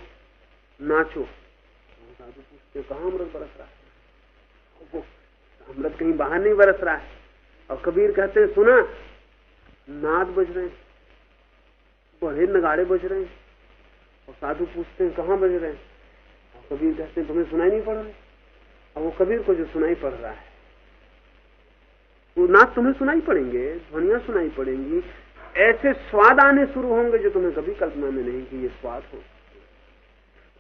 नाचो। साधु पूछते कहा अमृत बरस रहा है? अमृत कहीं बाहर नहीं बरस रहा है। और कबीर कहते हैं, सुना, नाद बज रहे हैं। बड़े नगाड़े बज रहे हैं। और साधु पूछते हैं, कहाँ बज रहे हैं? और कबीर कहते हैं, तुम्हें सुनाई नहीं पड़ रहे और वो कबीर को जो सुनाई पड़ रहा है नाद तुम्हें सुनाई पड़ेंगे, ध्वनिया सुनाई पड़ेंगी। ऐसे स्वाद आने शुरू होंगे जो तुम्हें कभी कल्पना में नहीं कि ये स्वाद हो।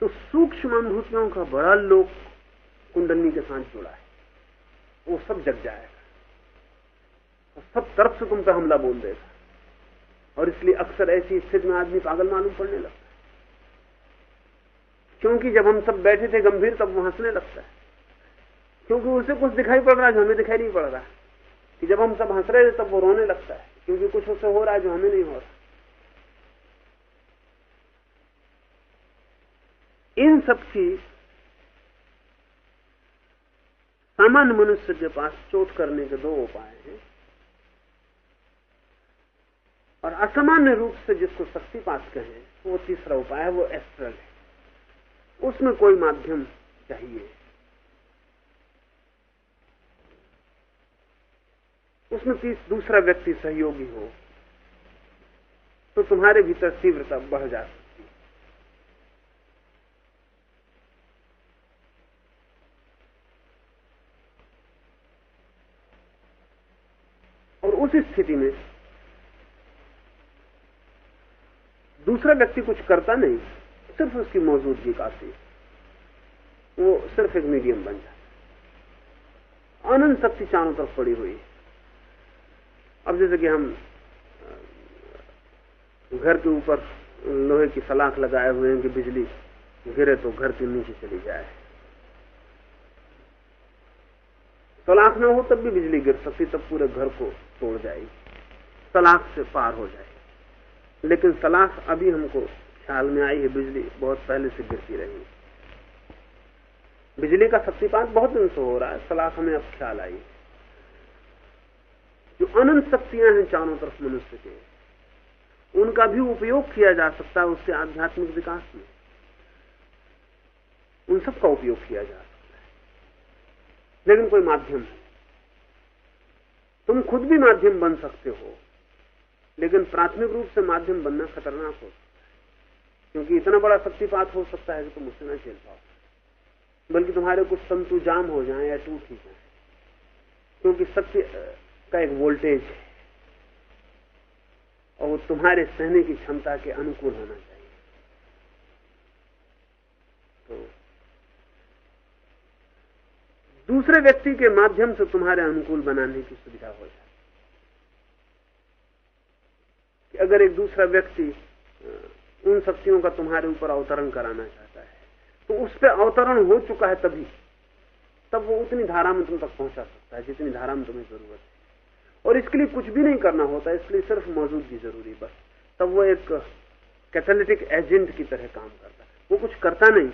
तो सूक्ष्म अनुभूतियों का बड़ा लोक कुंडली के साथ जुड़ा है। वो सब जग जाएगा। और सब तरफ़ से तुम पे हमला बोल देगा। और इसलिए अक्सर ऐसी स्थिति में आदमी पागल मालूम पड़ने लगता है। क्योंकि जब हम सब बैठे थे गंभीर, तब वो हंसने लगता है। क्योंकि उसे कुछ दिखाई पड़ रहा है जो हमें दिखाई नहीं पड़ रहा। कि जब हम सब हंस रहे थे, तब वो रोने लगता है, क्योंकि कुछ उससे हो रहा है जो हमें नहीं हो रहा। इन सब की सामान्य मनुष्य के पास चोट करने के दो उपाय हैं। और असामान्य रूप से जिसको शक्तिपात कहें, वो तीसरा उपाय है, वो एस्ट्रल है। उसमें कोई माध्यम चाहिए। उसमें तीस दूसरा व्यक्ति सहयोगी हो तो तुम्हारे भीतर तीव्रता बढ़ जा सकती है। और उस स्थिति में दूसरा व्यक्ति कुछ करता नहीं, सिर्फ़ उसकी मौजूदगी काफ़ी वो सिर्फ़ एक मीडियम बन जाता अनंत शक्ति चारों तरफ़ पड़ी हुई है। अब जैसे कि हम घर के ऊपर लोहे की सलाख लगाए हुए हैं कि बिजली गिरे तो घर के नीचे चली जाए। सलाख ना हो तब भी बिजली गिर सकती, तब पूरे घर को तोड़ जाएगी। सलाख से पार हो जाए लेकिन सलाख अभी हमको ख्याल में आई है, बिजली बहुत पहले से गिरती रही बिजली का शक्तिपात बहुत दिन से हो रहा है, सलाख हमें अब ख्याल आई जो अनंत शक्तियाँ हैं चारों तरफ़ मनुष्य के। उनका भी उपयोग किया जा सकता है उसके आध्यात्मिक विकास में। उन सब का उपयोग किया जा सकता है। लेकिन कोई माध्यम है। तुम खुद भी माध्यम बन सकते हो, लेकिन प्राथमिक रूप से माध्यम बनना खतरनाक हो सकता है। क्योंकि इतना बड़ा शक्तिपात हो सकता है कि तुम उससे ना झेल पाओ। बल्कि तुम्हारे कुछ तंतु जाम हो जाए या टूट ही जाए। क्योंकि सत्य का एक वोल्टेज है और वो तुम्हारे सहने की क्षमता के अनुकूल होना चाहिए। तो दूसरे व्यक्ति के माध्यम से तुम्हारे अनुकूल बनाने की सुविधा हो जाए। कि अगर एक दूसरा व्यक्ति उन शक्तियों का तुम्हारे ऊपर अवतरण कराना चाहता है तो उस पर अवतरण हो चुका है तभी, तब वो उतनी धारा में तुम तक पहुँचा सकता है, जितनी धारा में तुम्हें ज़रूरत है। और इसके लिए कुछ भी नहीं करना होता इसलिए सिर्फ़ मौजूदगी ज़रूरी बस। तब वो एक कैथलेटिक एजेंट की तरह काम करता है। वो कुछ करता नहीं।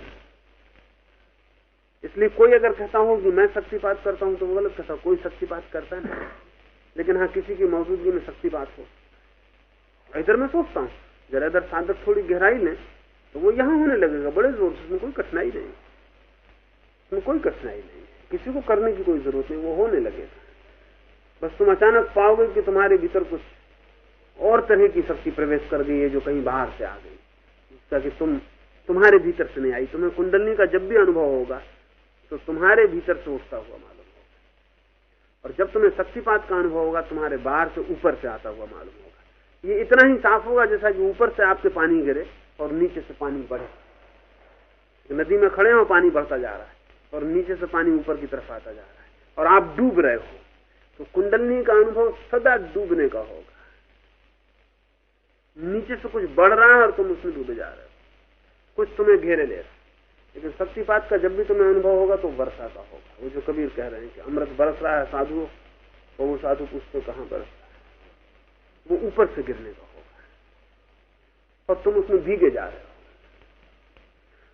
इसलिए कोई अगर कहता हो कि मैं शक्तिपात करता हूँ तो वो गलत कहता कोई शक्तिपात करता नहीं। लेकिन हाँ किसी की मौजूदगी में शक्तिपात हो। इधर मैं सोचता हूँ, जरा इधर साधक थोड़ी गहराई लें तो वो यहाँ होने लगेगा। बड़े ज़ोर से उसमें कोई कठिनाई नहीं। उसमें कोई कठिनाई नहीं। किसी को करने की कोई ज़रूरत नहीं। वो होने लगेगा। बस तुम अचानक पाओगे कि तुम्हारे भीतर कुछ और तरह की शक्ति प्रवेश कर गई है जो कहीं बाहर से आ गई। जिसका कि तुम तुम्हारे भीतर से नहीं आई। तुम्हें कुंडलनी का जब भी अनुभव होगा तो तुम्हारे भीतर से उठता हुआ मालूम होगा। और जब तुम्हें शक्तिपात का अनुभव होगा, तुम्हारे बाहर से ऊपर से आता हुआ मालूम होगा। ये इतना ही साफ़ होगा जैसा कि ऊपर से आपके पानी गिरे और नीचे से पानी बढ़े। नदी में खड़े हो, पानी बढ़ता जा रहा है और नीचे से पानी ऊपर की तरफ़ आता जा रहा है। और आप डूब रहे हो। तो कुंडलनी का अनुभव सदा डूबने का होगा। नीचे से कुछ बढ़ रहा है और तुम उसमें डूबे जा रहे हो। कुछ तुम्हें घेरे ले रहा लेकिन शक्तिपात का जब भी तुम्हें अनुभव होगा तो वर्षा का होगा। वो जो कबीर कह रहे हैं कि अमृत बरस रहा है साधुओं तो वो साधु पूछते कहाँ बरस रहा है? वो ऊपर से गिरने का होगा। और तुम उसमें भीगे जा रहे हो।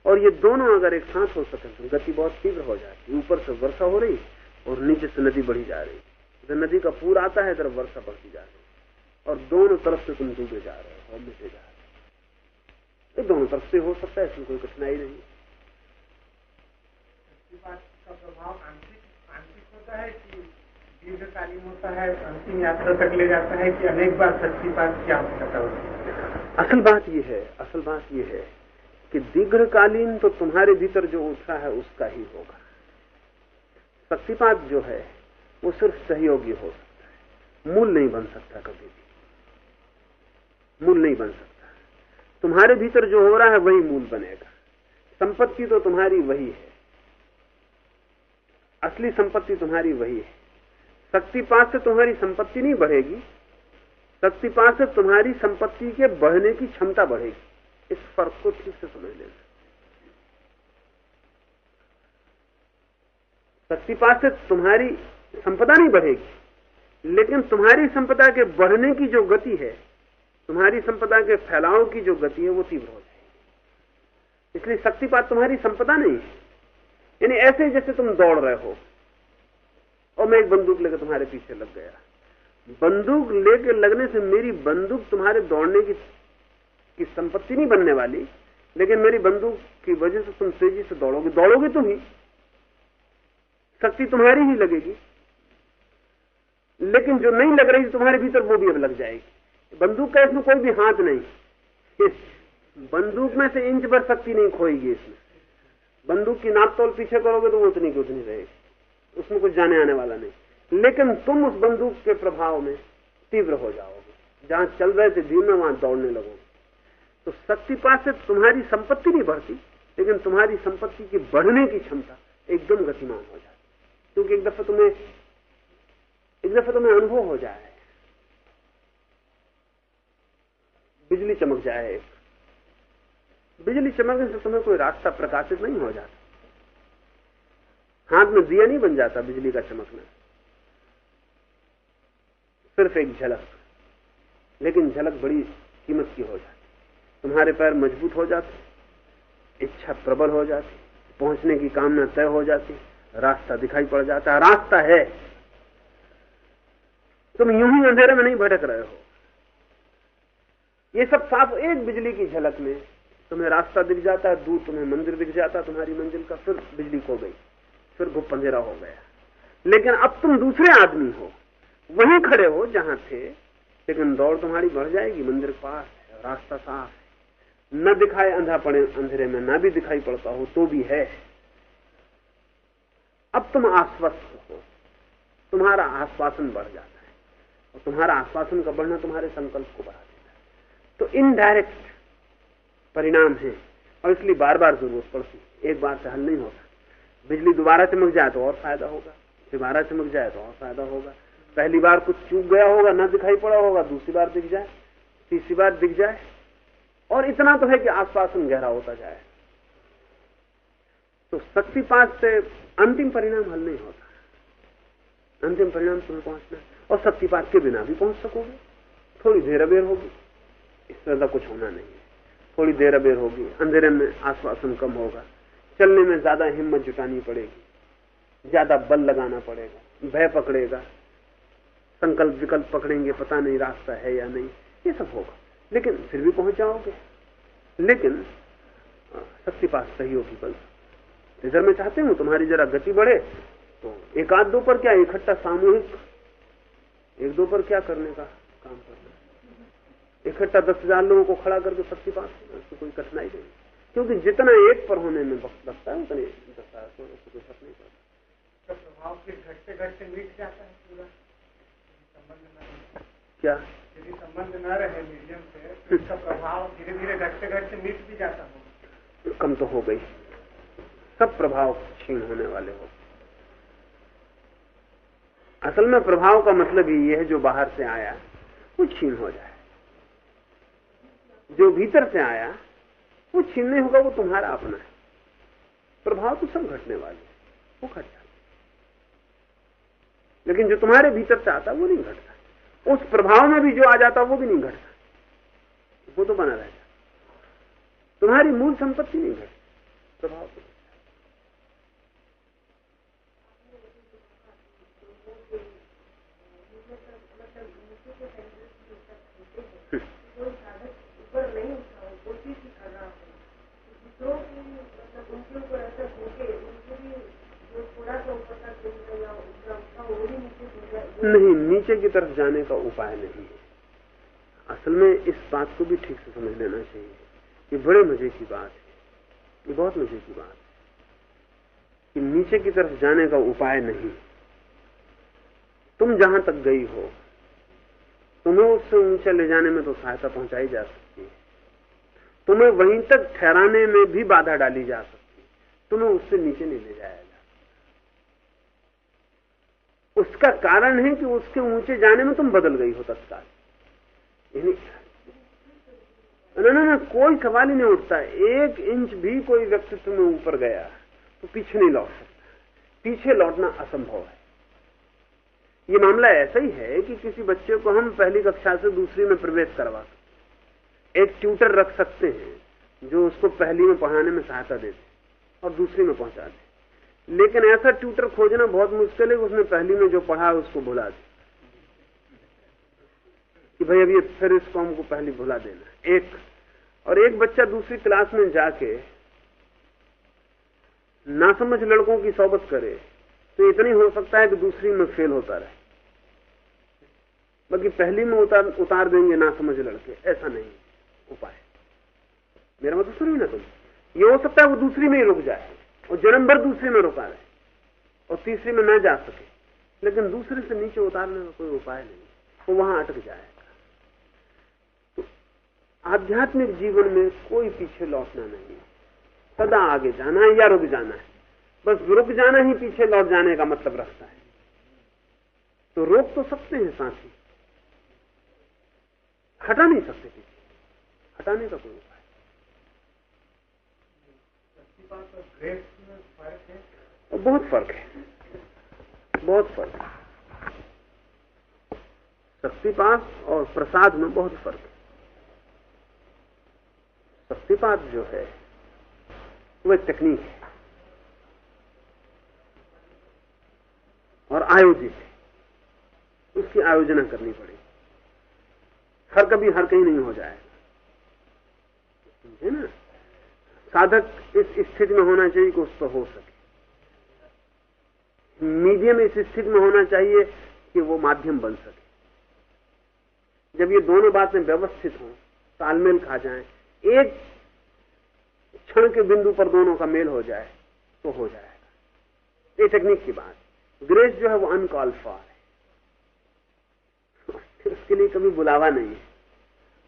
और ये दोनों अगर एक साथ हो सके तो गति बहुत तीव्र हो जाती है। ऊपर से वर्षा हो रही और नीचे से नदी बढ़ी जा रही। इधर नदी का पूर आता है इधर वर्षा बढ़ती जा रही है। और दोनों तरफ़ से तुम डूबे जा रहे हो और मिटे जा रहे हो। ये दोनों तरफ़ से हो सकता है इसमें कोई कठिनाई नहीं। का प्रभाव आंशिक आंशिक होता है कि दीर्घकालीन होता है अंतिम यात्रा तक ले जाता है कि अनेक बार शक्तिपात की आवश्यकता होती है। असल बात यह है असल बात यह है कि दीर्घकालीन तो तुम्हारे भीतर जो उठा है उसका ही होगा। शक्तिपात जो है वो सिर्फ़ सहयोगी हो सकता है। मूल नहीं बन सकता कभी भी। मूल नहीं बन सकता। तुम्हारे भीतर जो हो रहा है वही मूल बनेगा। संपत्ति तो तुम्हारी वही है। असली संपत्ति तुम्हारी वही है। शक्तिपात से तुम्हारी संपत्ति नहीं बढ़ेगी। शक्तिपात से तुम्हारी संपत्ति के बढ़ने की क्षमता बढ़ेगी। इस फ़र्क को ठीक से समझ लेना। शक्तिपात से तुम्हारी संपदा नहीं बढ़ेगी। लेकिन तुम्हारी संपदा के बढ़ने की जो गति है, तुम्हारी संपदा के फैलाव की जो गति है, वो तीव्र हो जाएगी। इसलिए शक्तिपात तुम्हारी संपदा नहीं है। यानी ऐसे जैसे तुम दौड़ रहे हो, और मैं एक बंदूक लेकर तुम्हारे पीछे लग गया। बंदूक लेकर लगने से मेरी बंदूक तुम्हारे दौड़ने की की संपत्ति नहीं बनने वाली, लेकिन मेरी बंदूक की वजह से तुम तेज़ी से दौड़ोगे। दौड़ोगे तुम ही। शक्ति तुम्हारी ही लगेगी। लेकिन जो नहीं लग रही तुम्हारे भीतर वो भी अब लग जाएगी। बंदूक का इसमें कोई भी हाथ नहीं। *laughs* बंदूक में से इंच भर शक्ति नहीं खोएगी इसमें। बंदूक की नाप तोल पीछे करोगे तो वो उतनी की उतनी रहेगी। उसमें कुछ जाने आने वाला नहीं। लेकिन तुम उस बंदूक के प्रभाव में तीव्र हो जाओगे। जहाँ चल रहे थे धीमे वहाँ दौड़ने लगोगे। तो शक्तिपात से तुम्हारी संपत्ति नहीं बढ़ती, लेकिन तुम्हारी संपत्ति की बढ़ने की क्षमता एकदम गतिमान हो जाती। क्योंकि एक दफ़ा तुम्हें एक दफ़ा तुम्हें अनुभव हो जाए। बिजली चमक जाए। बिजली चमकने से तुम्हें कोई रास्ता प्रकाशित नहीं हो जाता। हाथ में दिया नहीं बन जाता बिजली का चमकना। सिर्फ़ एक झलक। लेकिन झलक बड़ी कीमत की हो जाती। तुम्हारे पैर मज़बूत हो जाते। इच्छा प्रबल हो जाती। पहुँचने की कामना तय हो जाती। रास्ता दिखाई पड़ जाता। रास्ता है। तुम यूँ ही अंधेरे में नहीं भटक रहे हो। ये सब साफ़ एक बिजली की झलक में तुम्हें रास्ता दिख जाता है दूर तुम्हें मंदिर दिख जाता है तुम्हारी मंजिल का फिर बिजली खो गई, फिर गुप अंधेरा हो गया। लेकिन अब तुम दूसरे आदमी हो, वहीं खड़े हो जहाँ थे, लेकिन दौड़ तुम्हारी बढ़ जाएगी, मंदिर पास है, रास्ता साफ़ है। न दिखाए अंधा पड़े अंधेरे में, न भी दिखाई पड़ता हो तो भी है। अब तुम आश्वस्त हो, तुम्हारा आश्वासन बढ़ जाता। और तुम्हारा आश्वासन का बढ़ना तुम्हारे संकल्प को बढ़ा देता है। तो इनडायरेक्ट परिणाम है। और इसलिए बार बार ज़रूरत पड़ती एक बार से हल नहीं होता। बिजली दोबारा चमक जाए तो और फ़ायदा होगा। दोबारा चमक जाए तो और फ़ायदा होगा। पहली बार कुछ चूक गया होगा, न दिखाई पड़ा होगा, दूसरी बार दिख जाए, तीसरी बार दिख जाए। और इतना तो है कि आश्वासन गहरा होता जाए। तो शक्तिपात से अंतिम परिणाम हल नहीं होता। अंतिम परिणाम तुम्हें पहुँचना और शक्तिपात के बिना भी पहुँच सकोगे। थोड़ी देर अबेर होगी। इस तरह कुछ होना नहीं है। थोड़ी देर अबेर होगी। अंधेरे में आश्वासन कम होगा। चलने में ज़्यादा हिम्मत जुटानी पड़ेगी। ज़्यादा बल लगाना पड़ेगा। भय पकड़ेगा। संकल्प विकल्प पकड़ेंगे, पता नहीं रास्ता है या नहीं। ये सब होगा। लेकिन फिर भी पहुँच जाओगे। लेकिन सबके पास सहयोगी बल। इधर मैं चाहते हूँ, तुम्हारी जरा गति बढ़े तो एक आध दो पर क्या इकट्ठा सामूहिक एक दो पर क्या करने का काम करना इकट्ठा दस हज़ार लोगों को खड़ा करके सबके पास? उसको कोई कठिनाई नहीं। क्योंकि जितना एक पर होने में वक्त लगता है उतने दस हज़ार को उसको कोई फ़र्क नहीं पड़ता। प्रभाव फिर घटते घटते मिट जाता है न क्या? यदि संबंध न रहे मीडियम से तो इसका प्रभाव धीरे धीरे घटते घटते मिट भी जाता होगा। कम तो हो गई। सब प्रभाव क्षीण होने वाले हो असल में प्रभाव का मतलब ही यह है जो बाहर से आया, वो छीन हो जाए। जो भीतर से आया, वो छीन नहीं होगा, वो तुम्हारा अपना है। प्रभाव तो सब घटने वाले वो घट जाता लेकिन जो तुम्हारे भीतर से आता, वो नहीं घटता। उस प्रभाव में भी जो आ जाता, वो भी नहीं घटता। वो तो बना रहता तुम्हारी मूल संपत्ति नहीं घटती। प्रभाव तो नहीं, नीचे की तरफ़ जाने का उपाय नहीं है। असल में इस बात को भी ठीक से समझ लेना चाहिए ये बड़े मज़े की बात है। ये बहुत मज़े की बात है कि नीचे की तरफ़ जाने का उपाय नहीं। तुम जहाँ तक गई हो, तुम्हें उससे ऊँचे ले जाने में तो सहायता पहुंचाई जा सकती है। तुम्हें वहीं तक ठहराने में भी बाधा डाली जा सकती है। तुम्हें उससे नीचे नहीं ले जाया उसका कारण है कि उसके ऊँचे जाने में तुम बदल गई हो तत्काल। ना ना ना, कोई सवाल ही नहीं उठता। एक इंच भी कोई व्यक्तित्व में ऊपर गया तो पीछे नहीं लौट सकता। पीछे लौटना असंभव है। ये मामला ऐसा ही है कि किसी बच्चे को हम पहली कक्षा से दूसरी में प्रवेश करवा सकते एक ट्यूटर रख सकते हैं जो उसको पहली में पढ़ाने में सहायता देते और दूसरी में पहुँचा दे। लेकिन ऐसा ट्यूटर खोजना बहुत मुश्किल है कि उसने पहली में जो पढ़ा उसको भुला दे। कि भाई अब ये फिर इसको हमको पहली भुला देना एक, और एक बच्चा दूसरी क्लास में जाके ना समझ लड़कों की सोबत करे तो इतनी हो सकता है कि दूसरी में फेल होता रहे। बाकी पहली में उतार उतार देंगे ना समझ लड़के। ऐसा नहीं उपाय। मेरा मतलब सुनिए ना तुम? ये हो सकता है वो दूसरी में ही रुक जाए। और जन्म भर दूसरे में रुका रहे। और तीसरे में न जा सके। लेकिन दूसरे से नीचे उतारने का कोई उपाय नहीं। वो वहाँ अटक जाएगा। तो आध्यात्मिक जीवन में कोई पीछे लौटना नहीं सदा आगे जाना है या रुक जाना है। बस रुक जाना ही पीछे लौट जाने का मतलब रखता है। तो रोक तो सकते हैं साथी। हटा नहीं सकते पीछे हटाने का कोई उपाय। बहुत फ़र्क है। बहुत फ़र्क है। शक्तिपात और प्रसाद में बहुत फ़र्क है। शक्तिपात जो है वो एक टेक्निक है। और आयोजित है। उसकी आयोजना करनी पड़ेगी। हर कभी हर कहीं नहीं हो जाएगा। समझे ना? साधक इस स्थिति में होना चाहिए कि उसको हो सके। मीडियम इस स्थिति में होना चाहिए कि वो माध्यम बन सके। जब ये दोनों बातें व्यवस्थित हों, तालमेल खा जाएँ, एक क्षण के बिंदु पर दोनों का मेल हो जाए तो हो जाएगा। ये टेक्निक की बात। ग्रेस जो है वो अनकॉल फॉर है। उसके लिए कभी बुलावा नहीं है।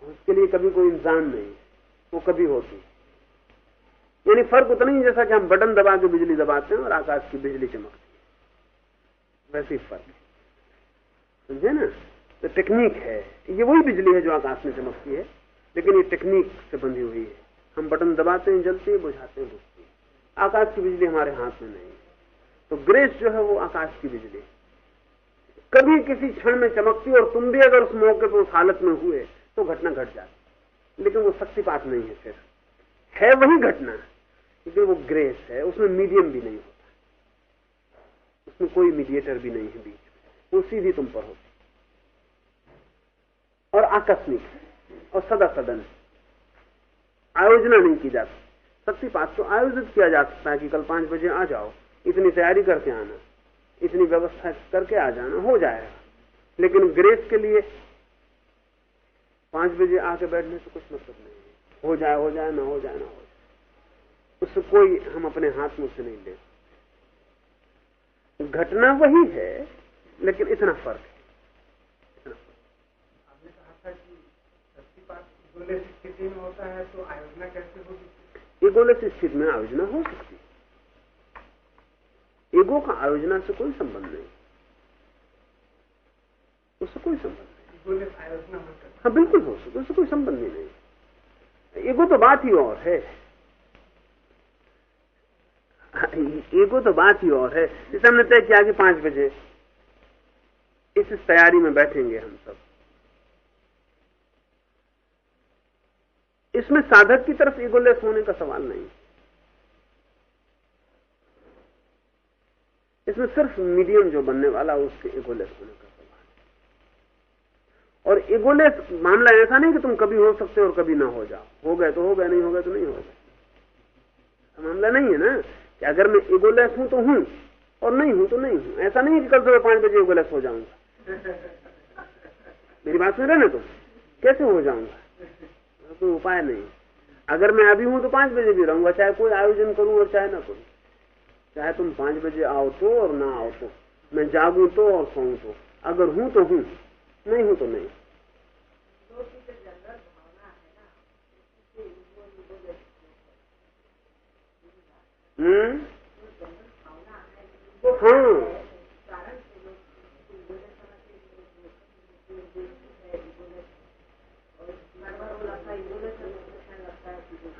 उसके लिए कभी कोई इंसान नहीं है। वो कभी होती यानी फ़र्क उतना ही जैसा कि हम बटन दबा के बिजली दबाते हैं और आकाश की बिजली चमकती वैसे ही फ़र्क है। समझे ना? तो टेक्निक है। ये वही बिजली है जो आकाश में चमकती है, लेकिन ये टेक्निक से बंधी हुई है। हम बटन दबाते हैं, जलती है, बुझाते हैं बुझती है। आकाश की बिजली हमारे हाथ में नहीं है। तो ग्रेस जो है वो आकाश की बिजली कभी किसी क्षण में चमकती और तुम भी अगर उस मौके पर उस हालत में हुए तो घटना घट जाती लेकिन वो शक्तिपात नहीं है फिर। है वही घटना, क्योंकि वो ग्रेस है, उसमें मीडियम भी नहीं होता। उसमें कोई मीडिएटर भी नहीं है बीच में। वो सीधी तुम पर होती। और आकस्मिक और सदा सदन। आयोजना नहीं की जाती। शक्तिपात तो आयोजित किया जा सकता है कि कल पाँच बजे आ जाओ, इतनी तैयारी करके आना, इतनी व्यवस्था करके आ जाना, हो जाएगा। लेकिन ग्रेस के लिए पाँच बजे आके बैठने से कुछ मतलब नहीं हो। जाए हो जाए, ना हो जाए, ना हो जाए। उससे कोई हम अपने हाथ में से नहीं ले घटना वही है लेकिन इतना फ़र्क है। तो आयोजना कैसे ईगोलेस स्थिति में आयोजना हो सकती है। ईगो का आयोजना से कोई संबंध नहीं। उससे कोई संबंध नहीं। हाँ बिल्कुल हो सकता उससे कोई संबंध ही नहीं। तो ईगो तो बात ही और है। *laughs* ईगो तो बात ही और है। जैसे हमने तय किया कि पाँच बजे। इस इस तैयारी में बैठेंगे हम सब। इसमें साधक की तरफ़ ईगोलेस होने का सवाल नहीं। इसमें सिर्फ़ मीडियम जो बनने वाला है उसके ईगोलेस होने का सवाल और ईगोलेस मामला ऐसा नहीं कि तुम कभी हो सकते हो और कभी ना हो जाओ। हो गए तो हो गए, नहीं हो गए तो नहीं हो गए। मामला नहीं है ना। कि अगर मैं ईगोलेस हूँ तो हूँ और नहीं हूँ तो नहीं हूँ। ऐसा नहीं कि कल सुबह पाँच बजे ईगोलेस हो जाऊँगा। *laughs* मेरी बात सुन रहे ना तुम? कैसे हो जाऊँगा? कोई उपाय नहीं। अगर मैं अभी हूँ तो पाँच बजे भी रहूँगा चाहे कोई आयोजन करूँ और चाहे ना करूँ। चाहे तुम पाँच बजे आओ तो और ना आओ तो। मैं जागू तो और सोऊं तो। अगर हूँ तो हूँ नहीं हूँ तो नहीं। हाँ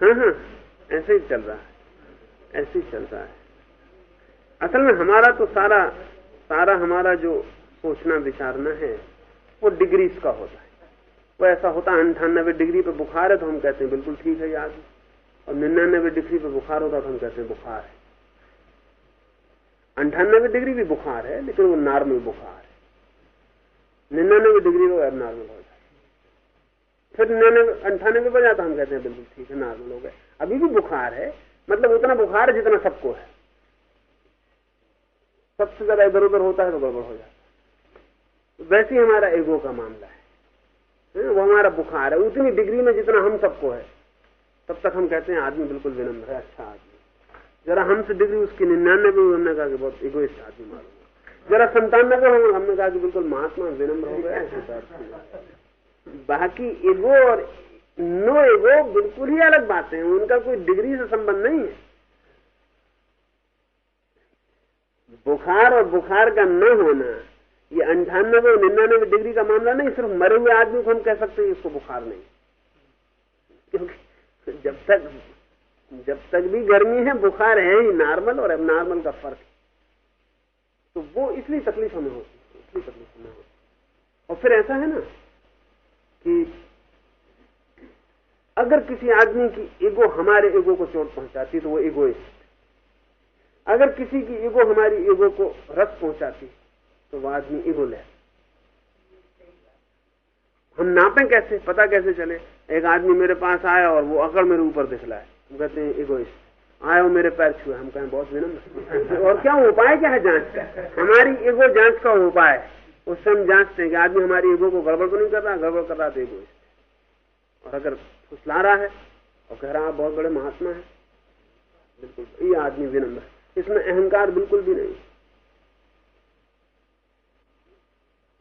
हाँ हाँ ऐसे ही चल रहा है। ऐसे ही चल रहा है। असल में हमारा तो सारा सारा हमारा जो सोचना विचारना है, वो डिग्रीज का होता है। वो ऐसा होता है, अंठानबे डिग्री पे बुखार है तो हम कहते हैं, बिल्कुल ठीक है, याद और निन्यानबे डिग्री पे बुखार होता तो हम कहते हैं बुखार है। अंठानबे डिग्री भी बुखार है, लेकिन वो नॉर्मल बुखार है। निन्यानबे डिग्री वो नॉर्मल हो जाए फिर निन्यानवे अंठानबे पर जाता हम कहते हैं बिल्कुल ठीक है, नॉर्मल हो गए। अभी भी बुखार है मतलब उतना बुखार है जितना सबको है। सबसे ज़्यादा इधर उधर होता है तो गड़बड़ हो जाता है। वैसे ही हमारा ईगो का मामला है, वो हमारा बुखार है, उतनी डिग्री में जितना हम सबको है। तब तक हम कहते हैं, आदमी बिल्कुल विनम्र है अच्छा आदमी। जरा हमसे डिग्री उसकी निन्यानवे में, हमने कहा कि बहुत इगोइस्ट आदमी मालूम जरा संतानबे हमने कहा कि बिल्कुल महात्मा विनम्र हो गया बाकी ईगो और नो ईगो बिल्कुल ही अलग बातें हैं, उनका कोई डिग्री से संबंध नहीं है। बुखार और बुखार का न होना, ये अंठानबे और निन्यानबे डिग्री का मामला नहीं, सिर्फ़ मरे हुए आदमी को हम कह सकते हैं, इसको बुखार नहीं। क्योंकि जब तक जब तक भी गर्मी है, बुखार है ही नॉर्मल और नॉर्मल का फ़र्क तो वो इसलिए तकलीफ़ हमें होती है, इसलिए तकलीफ़ हमें होती और फिर ऐसा है ना कि अगर किसी आदमी की ईगो हमारे ईगो को चोट पहुंचाती तो वो ईगोइस्ट अगर किसी की ईगो हमारी ईगो को रस पहुंचाती तो वह आदमी ईगो ले हम नापें कैसे, पता कैसे चले? एक आदमी मेरे पास आया और वो अकड़ मेरे ऊपर दिखलाए। हम कहते हैं ईगोइस्ट आए वो मेरे पैर छुए। हम कहें, बहुत विनम्र और क्या उपाय क्या है जाँच का? हमारी ईगो जाँच का उपाय उससे हम जांचते हैं कि आदमी हमारी ईगो को गड़बड़ तो नहीं कर रहा, गड़बड़ कर रहा तो ईगोइस्ट और अगर फुसला रहा है और कह रहा बहुत बड़े महात्मा है। बिल्कुल, ये आदमी विनम्र इसमें अहंकार बिल्कुल भी नहीं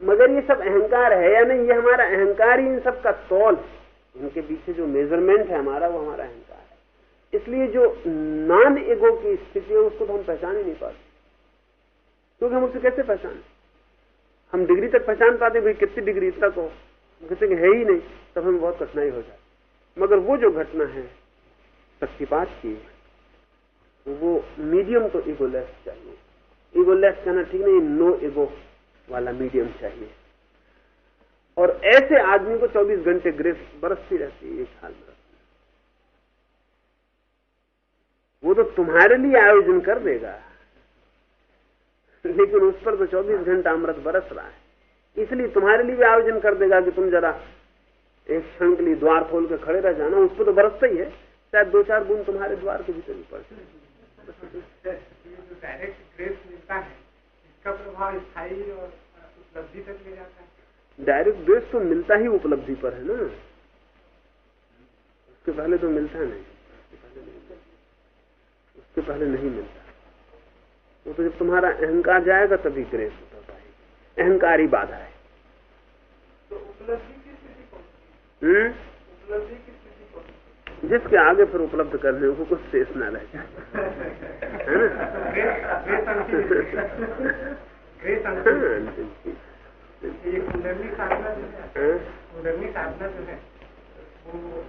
मगर ये सब अहंकार है या नहीं, ये हमारा अहंकार ही इन सब का तौल इनके पीछे जो मेज़रमेंट है हमारा, वो हमारा अहंकार है। इसलिए जो नॉन ईगो की स्थिति है, उसको तो हम पहचान ही नहीं पाते। क्योंकि हम उसे कैसे पहचाने? हम डिग्री तक पहचान पाते, भाई, कितनी डिग्री तक हो कहते है ही नहीं, तब हमें बहुत कठिनाई हो जाती मगर वो जो घटना है, शक्तिपात की, वो मीडियम तो ईगोलेस चाहिए। ईगोलेस कहना ठीक नहीं नो ईगो वाला मीडियम चाहिए। और ऐसे आदमी को 24 घंटे ग्रेस बरसती रहती है साल में। वो तो तुम्हारे लिए आयोजन कर देगा। लेकिन उस पर तो 24 घंटा अमृत बरस रहा है। इसलिए तुम्हारे लिए भी आयोजन कर देगा कि तुम जरा एक क्षण के लिए द्वार खोल के खड़े रह जाना। उस पर तो बरसता ही है। शायद दो चार गुण तुम्हारे द्वार के भीतर भी पड़ जो डायरेक्ट ग्रेस मिलता है। इसका प्रभाव स्थायी और उपलब्धि तक ले जाता है। डायरेक्ट ग्रेस तो मिलता ही उपलब्धि पर है ना। उसके पहले तो मिलता नहीं। उसके पहले नहीं मिलता। वो तो जब तुम्हारा अहंकार जाएगा तभी ग्रेस होता पाएगा। अहंकार ही बाधा है। तो उपलब्धि हम्म? जिसके आगे फिर उपलब्ध कर करने को कुछ शेष न रह जाए। है ना? *laughs* हाँ, साधना जो है हाँ? है वो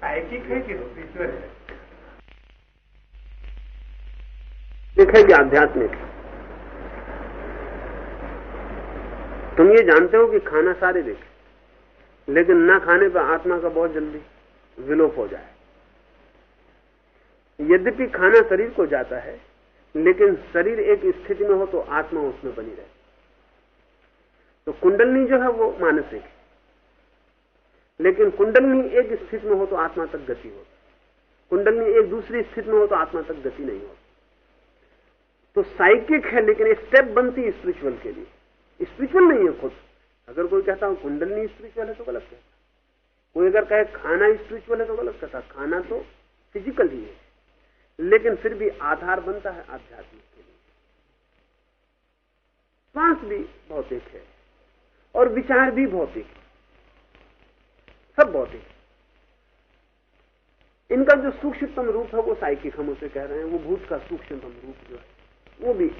साइकिक है कि स्पिरिचुअल है? आध्यात्मिक। तुम ये जानते हो कि खाना सारे देखे लेकिन ना खाने पर आत्मा का बहुत जल्दी विलोप हो जाए। यद्यपि खाना शरीर को जाता है लेकिन शरीर एक स्थिति में हो तो आत्मा उसमें बनी रहे तो कुंडलनी जो है वो मानसिक है। लेकिन कुंडलनी एक स्थिति में हो तो आत्मा तक गति हो। कुंडलनी एक दूसरी स्थिति में हो तो आत्मा तक गति नहीं हो। तो साइकिक है, लेकिन स्टेप बनती है स्पिरिचुअल के लिए। स्पिरिचुअल नहीं है खुद। अगर कोई कहता हूँ कुंडलनी स्पिरिचुअल है तो गलत कहता कोई अगर कहे खाना स्पिरिचुअल है तो गलत कहता खाना तो फ़िज़िकल ही। है लेकिन फिर भी आधार बनता है आध्यात्मिक के लिए। श्वास भी भौतिक है। और विचार भी भौतिक सब भौतिक इनका जो सूक्ष्मतम रूप है, वो साइकिक हम उसे कह रहे हैं, वो भूत का सूक्ष्मतम रूप जो है, वो भी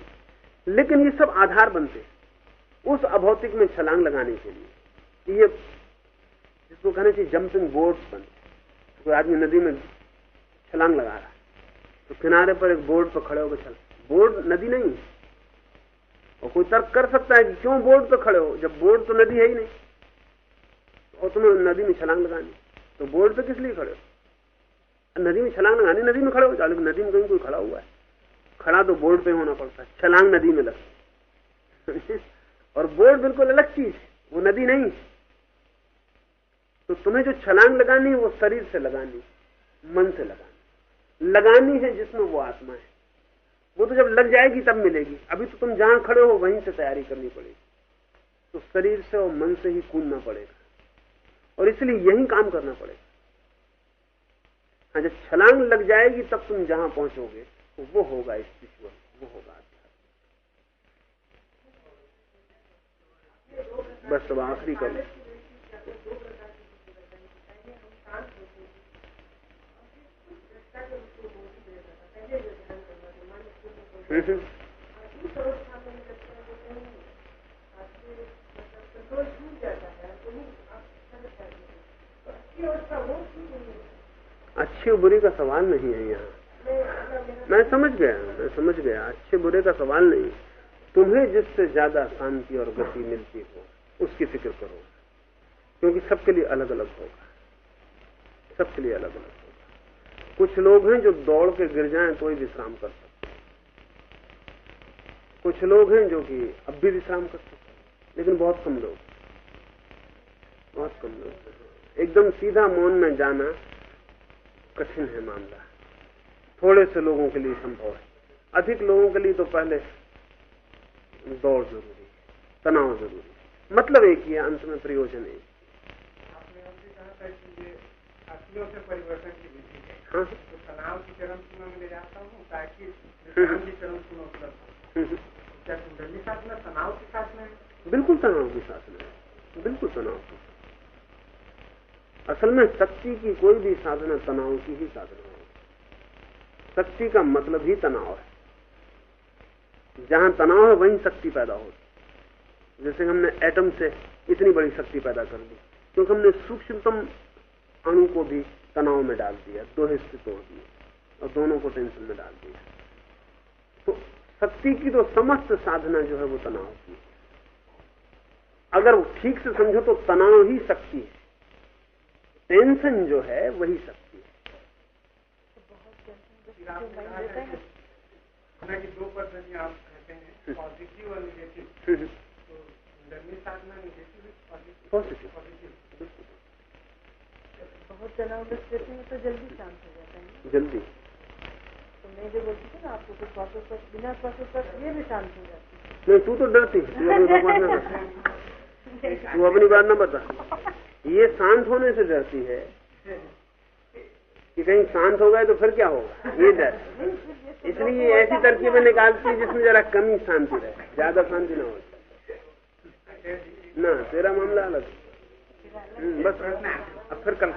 लेकिन ये सब आधार बनते हैं, उस अभौतिक में छलांग लगाने के लिए ये जिसको कहना चाहिए जंपिंग बोर्ड्स बनते कोई आदमी नदी में छलांग लगा रहा है तो किनारे पर एक बोर्ड पर खड़े होकर चल बोर्ड नदी नहीं और कोई तर्क कर सकता है कि क्यों बोर्ड पर खड़े हो? जब बोर्ड तो नदी है ही नहीं, और तुम्हें नदी में छलांग लगानी। तो बोर्ड पे किस लिए खड़े हो? नदी में छलांग लगानी, नदी में खड़े हो? जाओ नदी में कहीं कोई खड़ा हुआ है? खड़ा तो बोर्ड पे होना पड़ता है, छलांग नदी में लग। *laughs* और बोर्ड बिल्कुल अलग चीज़ वो नदी नहीं तो तुम्हें जो छलांग लगानी है, वो शरीर से लगानी, मन से लगानी। लगानी है जिसमें वो आत्मा है। वो तो जब लग जाएगी तब मिलेगी। अभी तो तुम जहाँ खड़े हो वहीं से तैयारी करनी पड़ेगी। तो शरीर से और मन से ही कूदना पड़ेगा। और इसलिए यही काम करना पड़ेगा। हाँ जब छलांग लग जाएगी तब तुम जहाँ पहुंचोगे तो वो होगा इस स्पिरिचुअल वो होगा बस अब आखिरी कर अच्छी बुरी का सवाल नहीं है यहाँ। मैं समझ गया, मैं समझ गया, अच्छे बुरे का सवाल नहीं। तुम्हें जिससे ज़्यादा शांति और गति मिलती हो, उसकी फ़िक्र करो। क्योंकि सबके लिए अलग अलग होगा। सबके लिए अलग अलग होगा। कुछ लोग हैं जो दौड़ के गिर जाएँ तो ही विश्राम कर कुछ लोग हैं जो कि अब भी विश्राम कर सकते लेकिन बहुत कम लोग। बहुत कम लोग। एकदम सीधा मौन में जाना कठिन है मामला। थोड़े से लोगों के लिए संभव है। अधिक लोगों के लिए तो पहले दौड़ ज़रूरी है तनाव ज़रूरी है। मतलब एक ही है अंत में प्रयोजन एक। परिवर्तन की विधि है। हाँ। तो तनाव की चरम सीमा में ले जाता हूँ ताकि *laughs* की चरम सीमा उपलब्ध तनाव की साधना है बिल्कुल तनाव की साधना है बिल्कुल तनाव की असल में शक्ति की कोई भी साधना तनाव की ही साधना है। शक्ति का मतलब ही तनाव है। जहाँ तनाव है, वहीं शक्ति पैदा होती जैसे हमने एटम से इतनी बड़ी शक्ति पैदा कर दी क्योंकि हमने सूक्ष्मतम अणु को भी तनाव में डाल दिया दो हिस्से तोड़ दिए, और दोनों को टेंशन में डाल दिया। शक्ति की तो समस्त साधना जो है वो तनाव की अगर ठीक से समझो तो तनाव ही शक्ति है। टेंशन जो है वही शक्ति है। दो पद्धति आप कहते हैं पॉजिटिव और निगेटिव तो पॉजिटिव बहुत रहते हैं तो जल्दी शांत हो जाता है। जल्दी। मैं जो बोलती थी ना आपको कुछ बातों पर बिना बातों पर ये भी शांत हो जाती नहीं तू तो डरती तू अपनी बात न बता तू अपनी बात न बता। ये शांत होने से डरती है कि कहीं शांत हो गए तो फिर क्या होगा? ये डर। इसलिए ऐसी तरकीबें निकालती है जिसमें जरा कमी शांति रहे ज़्यादा शांति ना हो। ना तेरा मामला अलग हम्म, बस अब फिर कल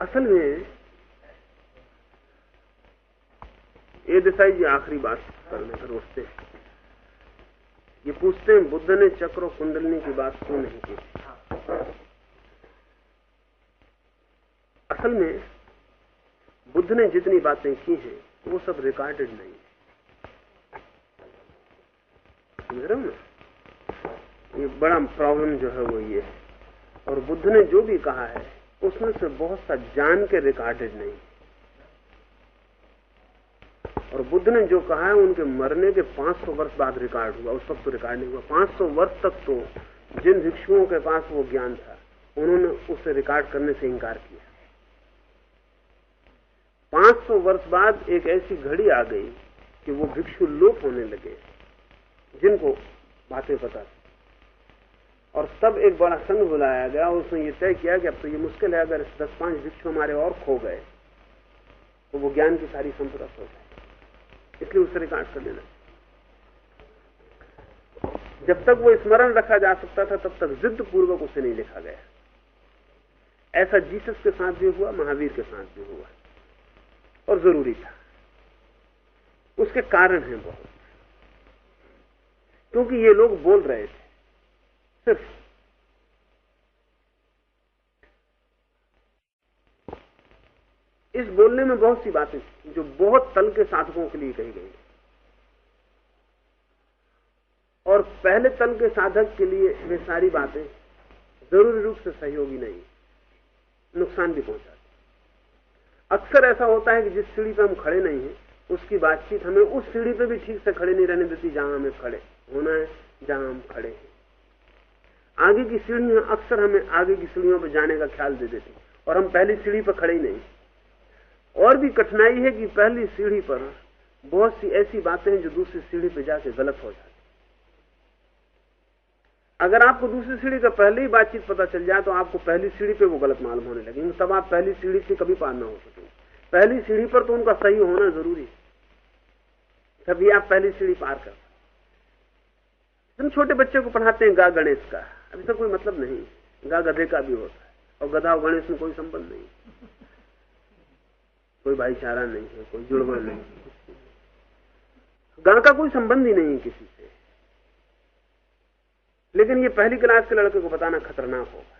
असल में ये देसाई जी आखिरी बात करने पर उठते हैं। ये पूछते हैं, बुद्ध ने चक्र कुंडलनी की बात क्यों नहीं की? असल में बुद्ध ने जितनी बातें की हैं, वो सब रिकॉर्डेड नहीं है। समझ हो ये बड़ा प्रॉब्लम जो है वो ये है। और बुद्ध ने जो भी कहा है, उसमें से बहुत सा जान के रिकॉर्डेड नहीं। और बुद्ध ने जो कहा है, उनके मरने के 500 वर्ष बाद रिकॉर्ड हुआ, उस वक्त तो रिकॉर्ड नहीं हुआ। 500 वर्ष तक तो जिन भिक्षुओं के पास वो ज्ञान था, उन्होंने उसे रिकॉर्ड करने से इंकार किया। 500 वर्ष बाद एक ऐसी घड़ी आ गई कि वो भिक्षु लोप होने लगे, जिनको बातें पता थी। और तब एक बड़ा संघ बुलाया गया। उसने ये तय किया कि अब तो ये मुश्किल है, अगर दस पाँच भिक्षु हमारे और खो गए तो वो ज्ञान की सारी संपदा खो जाए। इसलिए उसे रिकॉर्ड कर लेना जब तक वो स्मरण रखा जा सकता था, तब तक जिद्द पूर्वक उसे नहीं लिखा गया। ऐसा जीसस के साथ भी हुआ, महावीर के साथ भी हुआ, और ज़रूरी था। उसके कारण हैं बहुत। क्योंकि ये लोग बोल रहे थे सिर्फ़ इस बोलने में बहुत सी बातें जो बहुत तल के साधकों के लिए कही गई और पहले तल के साधक के लिए वे सारी बातें ज़रूरी रूप से सहयोगी नहीं, नुकसान भी पहुंचाती अक्सर ऐसा होता है कि जिस सीढ़ी पर हम खड़े नहीं हैं, उसकी बातचीत हमें उस सीढ़ी पर भी ठीक से खड़े नहीं रहने देती जहाँ हमें खड़े होना है, जहाँ हम खड़े हैं। आगे की सीढ़ियाँ अक्सर हमें आगे की सीढ़ियों पर जाने का ख्याल दे देती और हम पहली सीढ़ी पर खड़े ही नहीं। और भी कठिनाई है कि पहली सीढ़ी पर बहुत सी ऐसी बातें हैं जो दूसरी सीढ़ी पर जाके गलत हो जाती अगर आपको दूसरी सीढ़ी का पहले ही बातचीत पता चल जाए तो आपको पहली सीढ़ी पे वो गलत मालूम होने लगे तब आप पहली सीढ़ी से कभी पार ना हो सके। पहली सीढ़ी पर तो उनका सही होना ज़रूरी है। तभी आप पहली सीढ़ी पार कर हम छोटे बच्चे को पढ़ाते हैं गा गणेश का। अब इसका कोई मतलब नहीं। गा गधे का भी होता है। और गधा और गणेश में कोई संबंध नहीं। कोई भाईचारा नहीं है, कोई जुड़वा नहीं गा का कोई संबंध ही नहीं है किसी से। लेकिन ये पहली क्लास के लड़के को बताना खतरनाक होगा।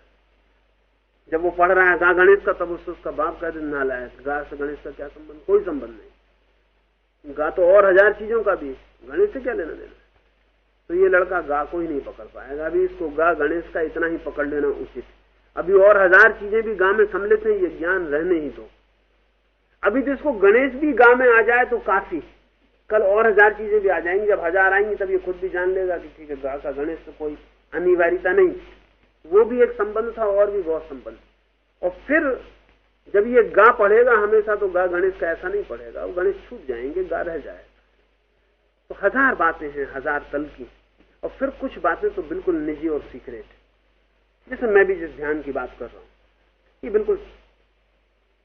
जब वो पढ़ रहा है, गा गणेश का, तब उससे उसका बाप का दिन नालायक, गा से गणेश का क्या संबंध? कोई संबंध नहीं। गा तो और हज़ार चीज़ों का भी। गणेश से क्या लेना देना? तो ये लड़का गा को ही नहीं पकड़ पाएगा। अभी इसको गा गणेश का इतना ही पकड़ लेना उचित अभी और हज़ार चीज़ें भी गा में सम्मिलित हैं, ये ज्ञान रहने ही दो। अभी तो इसको गणेश भी गा में आ जाए तो काफ़ी कल और हज़ार चीज़ें भी आ जाएँगी। जब हज़ार आएँगी, तब ये खुद भी जान लेगा कि ठीक है, गा का गणेश तो कोई अनिवार्यता नहीं वो भी एक संबंध था, और भी बहुत संबंध और फिर जब ये गा पढ़ेगा, हमेशा तो गा गणेश का ऐसा नहीं पढ़ेगा। वो गणेश छूट जाएँगे, गा रह जाएगा। तो हज़ार बातें हैं, हज़ार तल की। और फिर कुछ बातें तो बिल्कुल निजी और सीक्रेट। जैसे मैं भी जिस ध्यान की बात कर रहा हूँ, ये बिल्कुल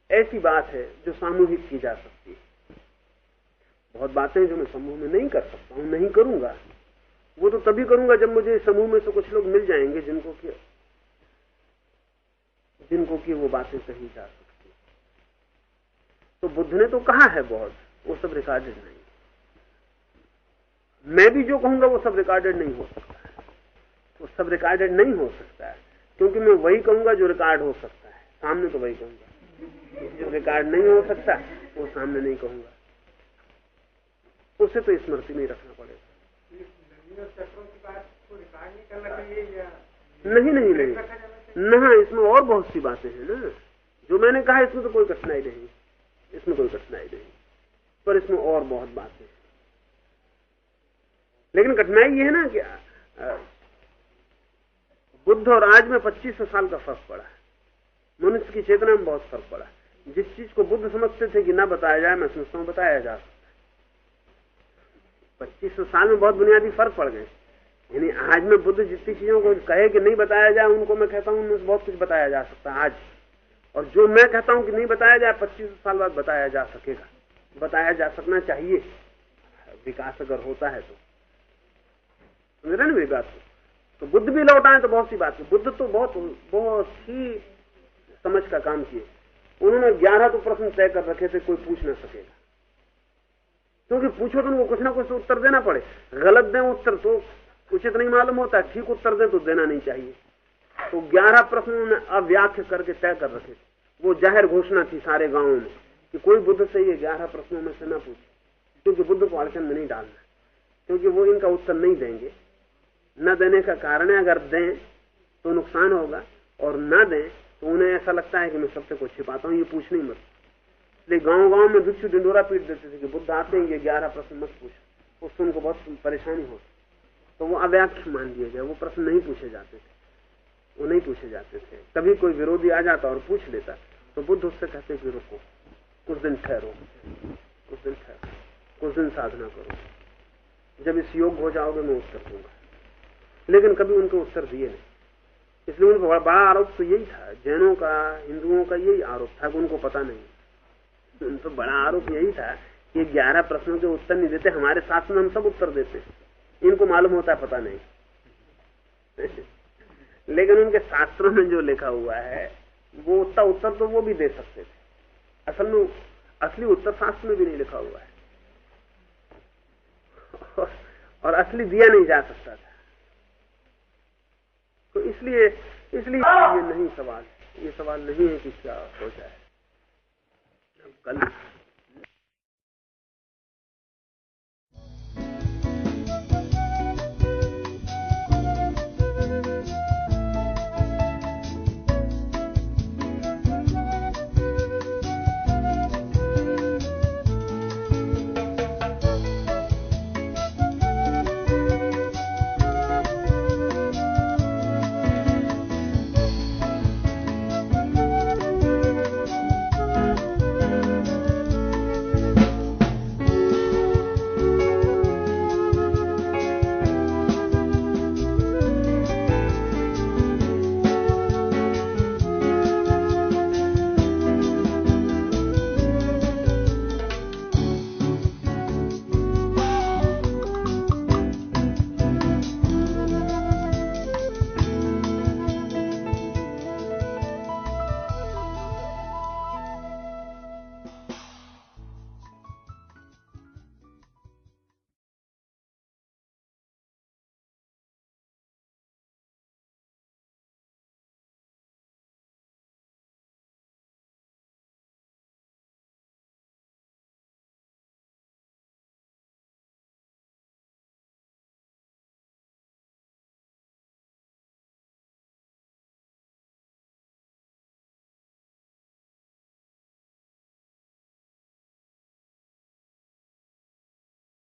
ऐसी बात है जो सामूहिक की जा सकती है। बहुत बातें जो मैं समूह में नहीं कर सकता हूँ, नहीं करूँगा, वो तो तभी करूँगा जब मुझे समूह में से कुछ लोग मिल जाएँगे जिनको कि जिनको कि वो बातें कही जा सकती तो बुद्ध ने तो कहा है बहुत, वो सब रिकॉर्डेड नहीं। मैं भी जो कहूँगा वो सब रिकॉर्डेड नहीं हो सकता है। वो सब रिकॉर्डेड नहीं हो सकता है। क्योंकि मैं वही कहूँगा जो रिकॉर्ड हो सकता है। सामने तो वही कहूँगा। जो रिकॉर्ड नहीं हो सकता, वो सामने नहीं कहूँगा। उसे तो स्मृति में रखना पड़ेगा। नहीं नहीं नहीं। ना, इसमें और बहुत सी बातें हैं ना। जो मैंने कहा, इसमें तो कोई कठिनाई नहीं। इसमें कोई कठिनाई नहीं। पर इसमें और बहुत बातें लेकिन कठिनाई ये है ना कि बुद्ध और आज में 2500 साल का फ़र्क पड़ा है। मनुष्य की चेतना में बहुत फ़र्क पड़ा है। जिस चीज़ को बुद्ध समझते थे कि ना बताया जाए, मैं समझता हूँ बताया जा सकता पच्चीस साल में बहुत बुनियादी फ़र्क पड़ गए। यानी आज में बुद्ध जितनी चीज़ों को कहे कि नहीं बताया जाए, उनको मैं कहता हूँ, उनमें बहुत कुछ बताया जा सकता है आज। और जो मैं कहता हूँ कि नहीं बताया जाए, पच्चीस साल बाद बताया जा सकेगा। बताया जा सकना चाहिए। विकास अगर होता है तो। समझ रहे ना मेरी बात तो बुद्ध भी लौट आए तो बहुत सी बात है। बुद्ध तो बहुत बहुत ही समझ का काम किए। उन्होंने ग्यारह तो प्रश्न तय कर रखे थे, कोई पूछ ना सकेगा। क्योंकि पूछो तो उनको कुछ ना कुछ उत्तर देना पड़े। गलत दें उत्तर तो उचित नहीं मालूम होता ठीक उत्तर दें तो देना नहीं चाहिए। तो ग्यारह प्रश्न उन्होंने अव्याख्य करके तय कर रखे थे। वो ज़ाहिर घोषणा थी सारे गाँवों में कि कोई बुद्ध से ये ग्यारह प्रश्नों में से ना पूछे। क्योंकि बुद्ध को अड़चन में नहीं डालना क्योंकि वो इनका उत्तर नहीं देंगे। न देने का कारण है, अगर दें तो नुकसान होगा, और न दें तो उन्हें ऐसा लगता है कि मैं सबसे कुछ छिपाता हूँ, ये पूछने मत। इसलिए गाँव गाँव में भिक्षु डिंडोरा पीट देते थे कि बुद्ध आते हैं, ये ग्यारह प्रश्न मत पूछ। उससे उनको बहुत परेशानी होती तो वो अव्याख्य मान दिए गए वो प्रश्न नहीं पूछे जाते थे। वो नहीं पूछे जाते थे। कभी कोई विरोधी आ जाता और पूछ लेता तो बुद्ध उससे कहते कि रुको, कुछ दिन ठहरो, कुछ दिन ठहरो, कुछ दिन साधना करो। जब इस योग हो जाओगे, मैं उत्तर दूँगा। लेकिन कभी उनको उत्तर दिए नहीं। इसलिए उनको बड़ा आरोप तो यही था। जैनों का, हिंदुओं का यही आरोप था कि उनको पता नहीं। उन तो बड़ा आरोप यही था कि ग्यारह प्रश्नों के उत्तर नहीं देते, हमारे साथ में हम सब उत्तर देते इनको मालूम होता है, पता नहीं। *laughs* लेकिन उनके शास्त्रों में जो लिखा हुआ है, वो उतना उत्तर तो वो भी दे सकते थे। असल में असली उत्तर शास्त्र में भी नहीं लिखा हुआ है। *laughs* और असली दिया नहीं जा सकता था। तो इसलिए इसलिए ये नहीं सवाल ये सवाल नहीं है कि क्या हो जाए। कल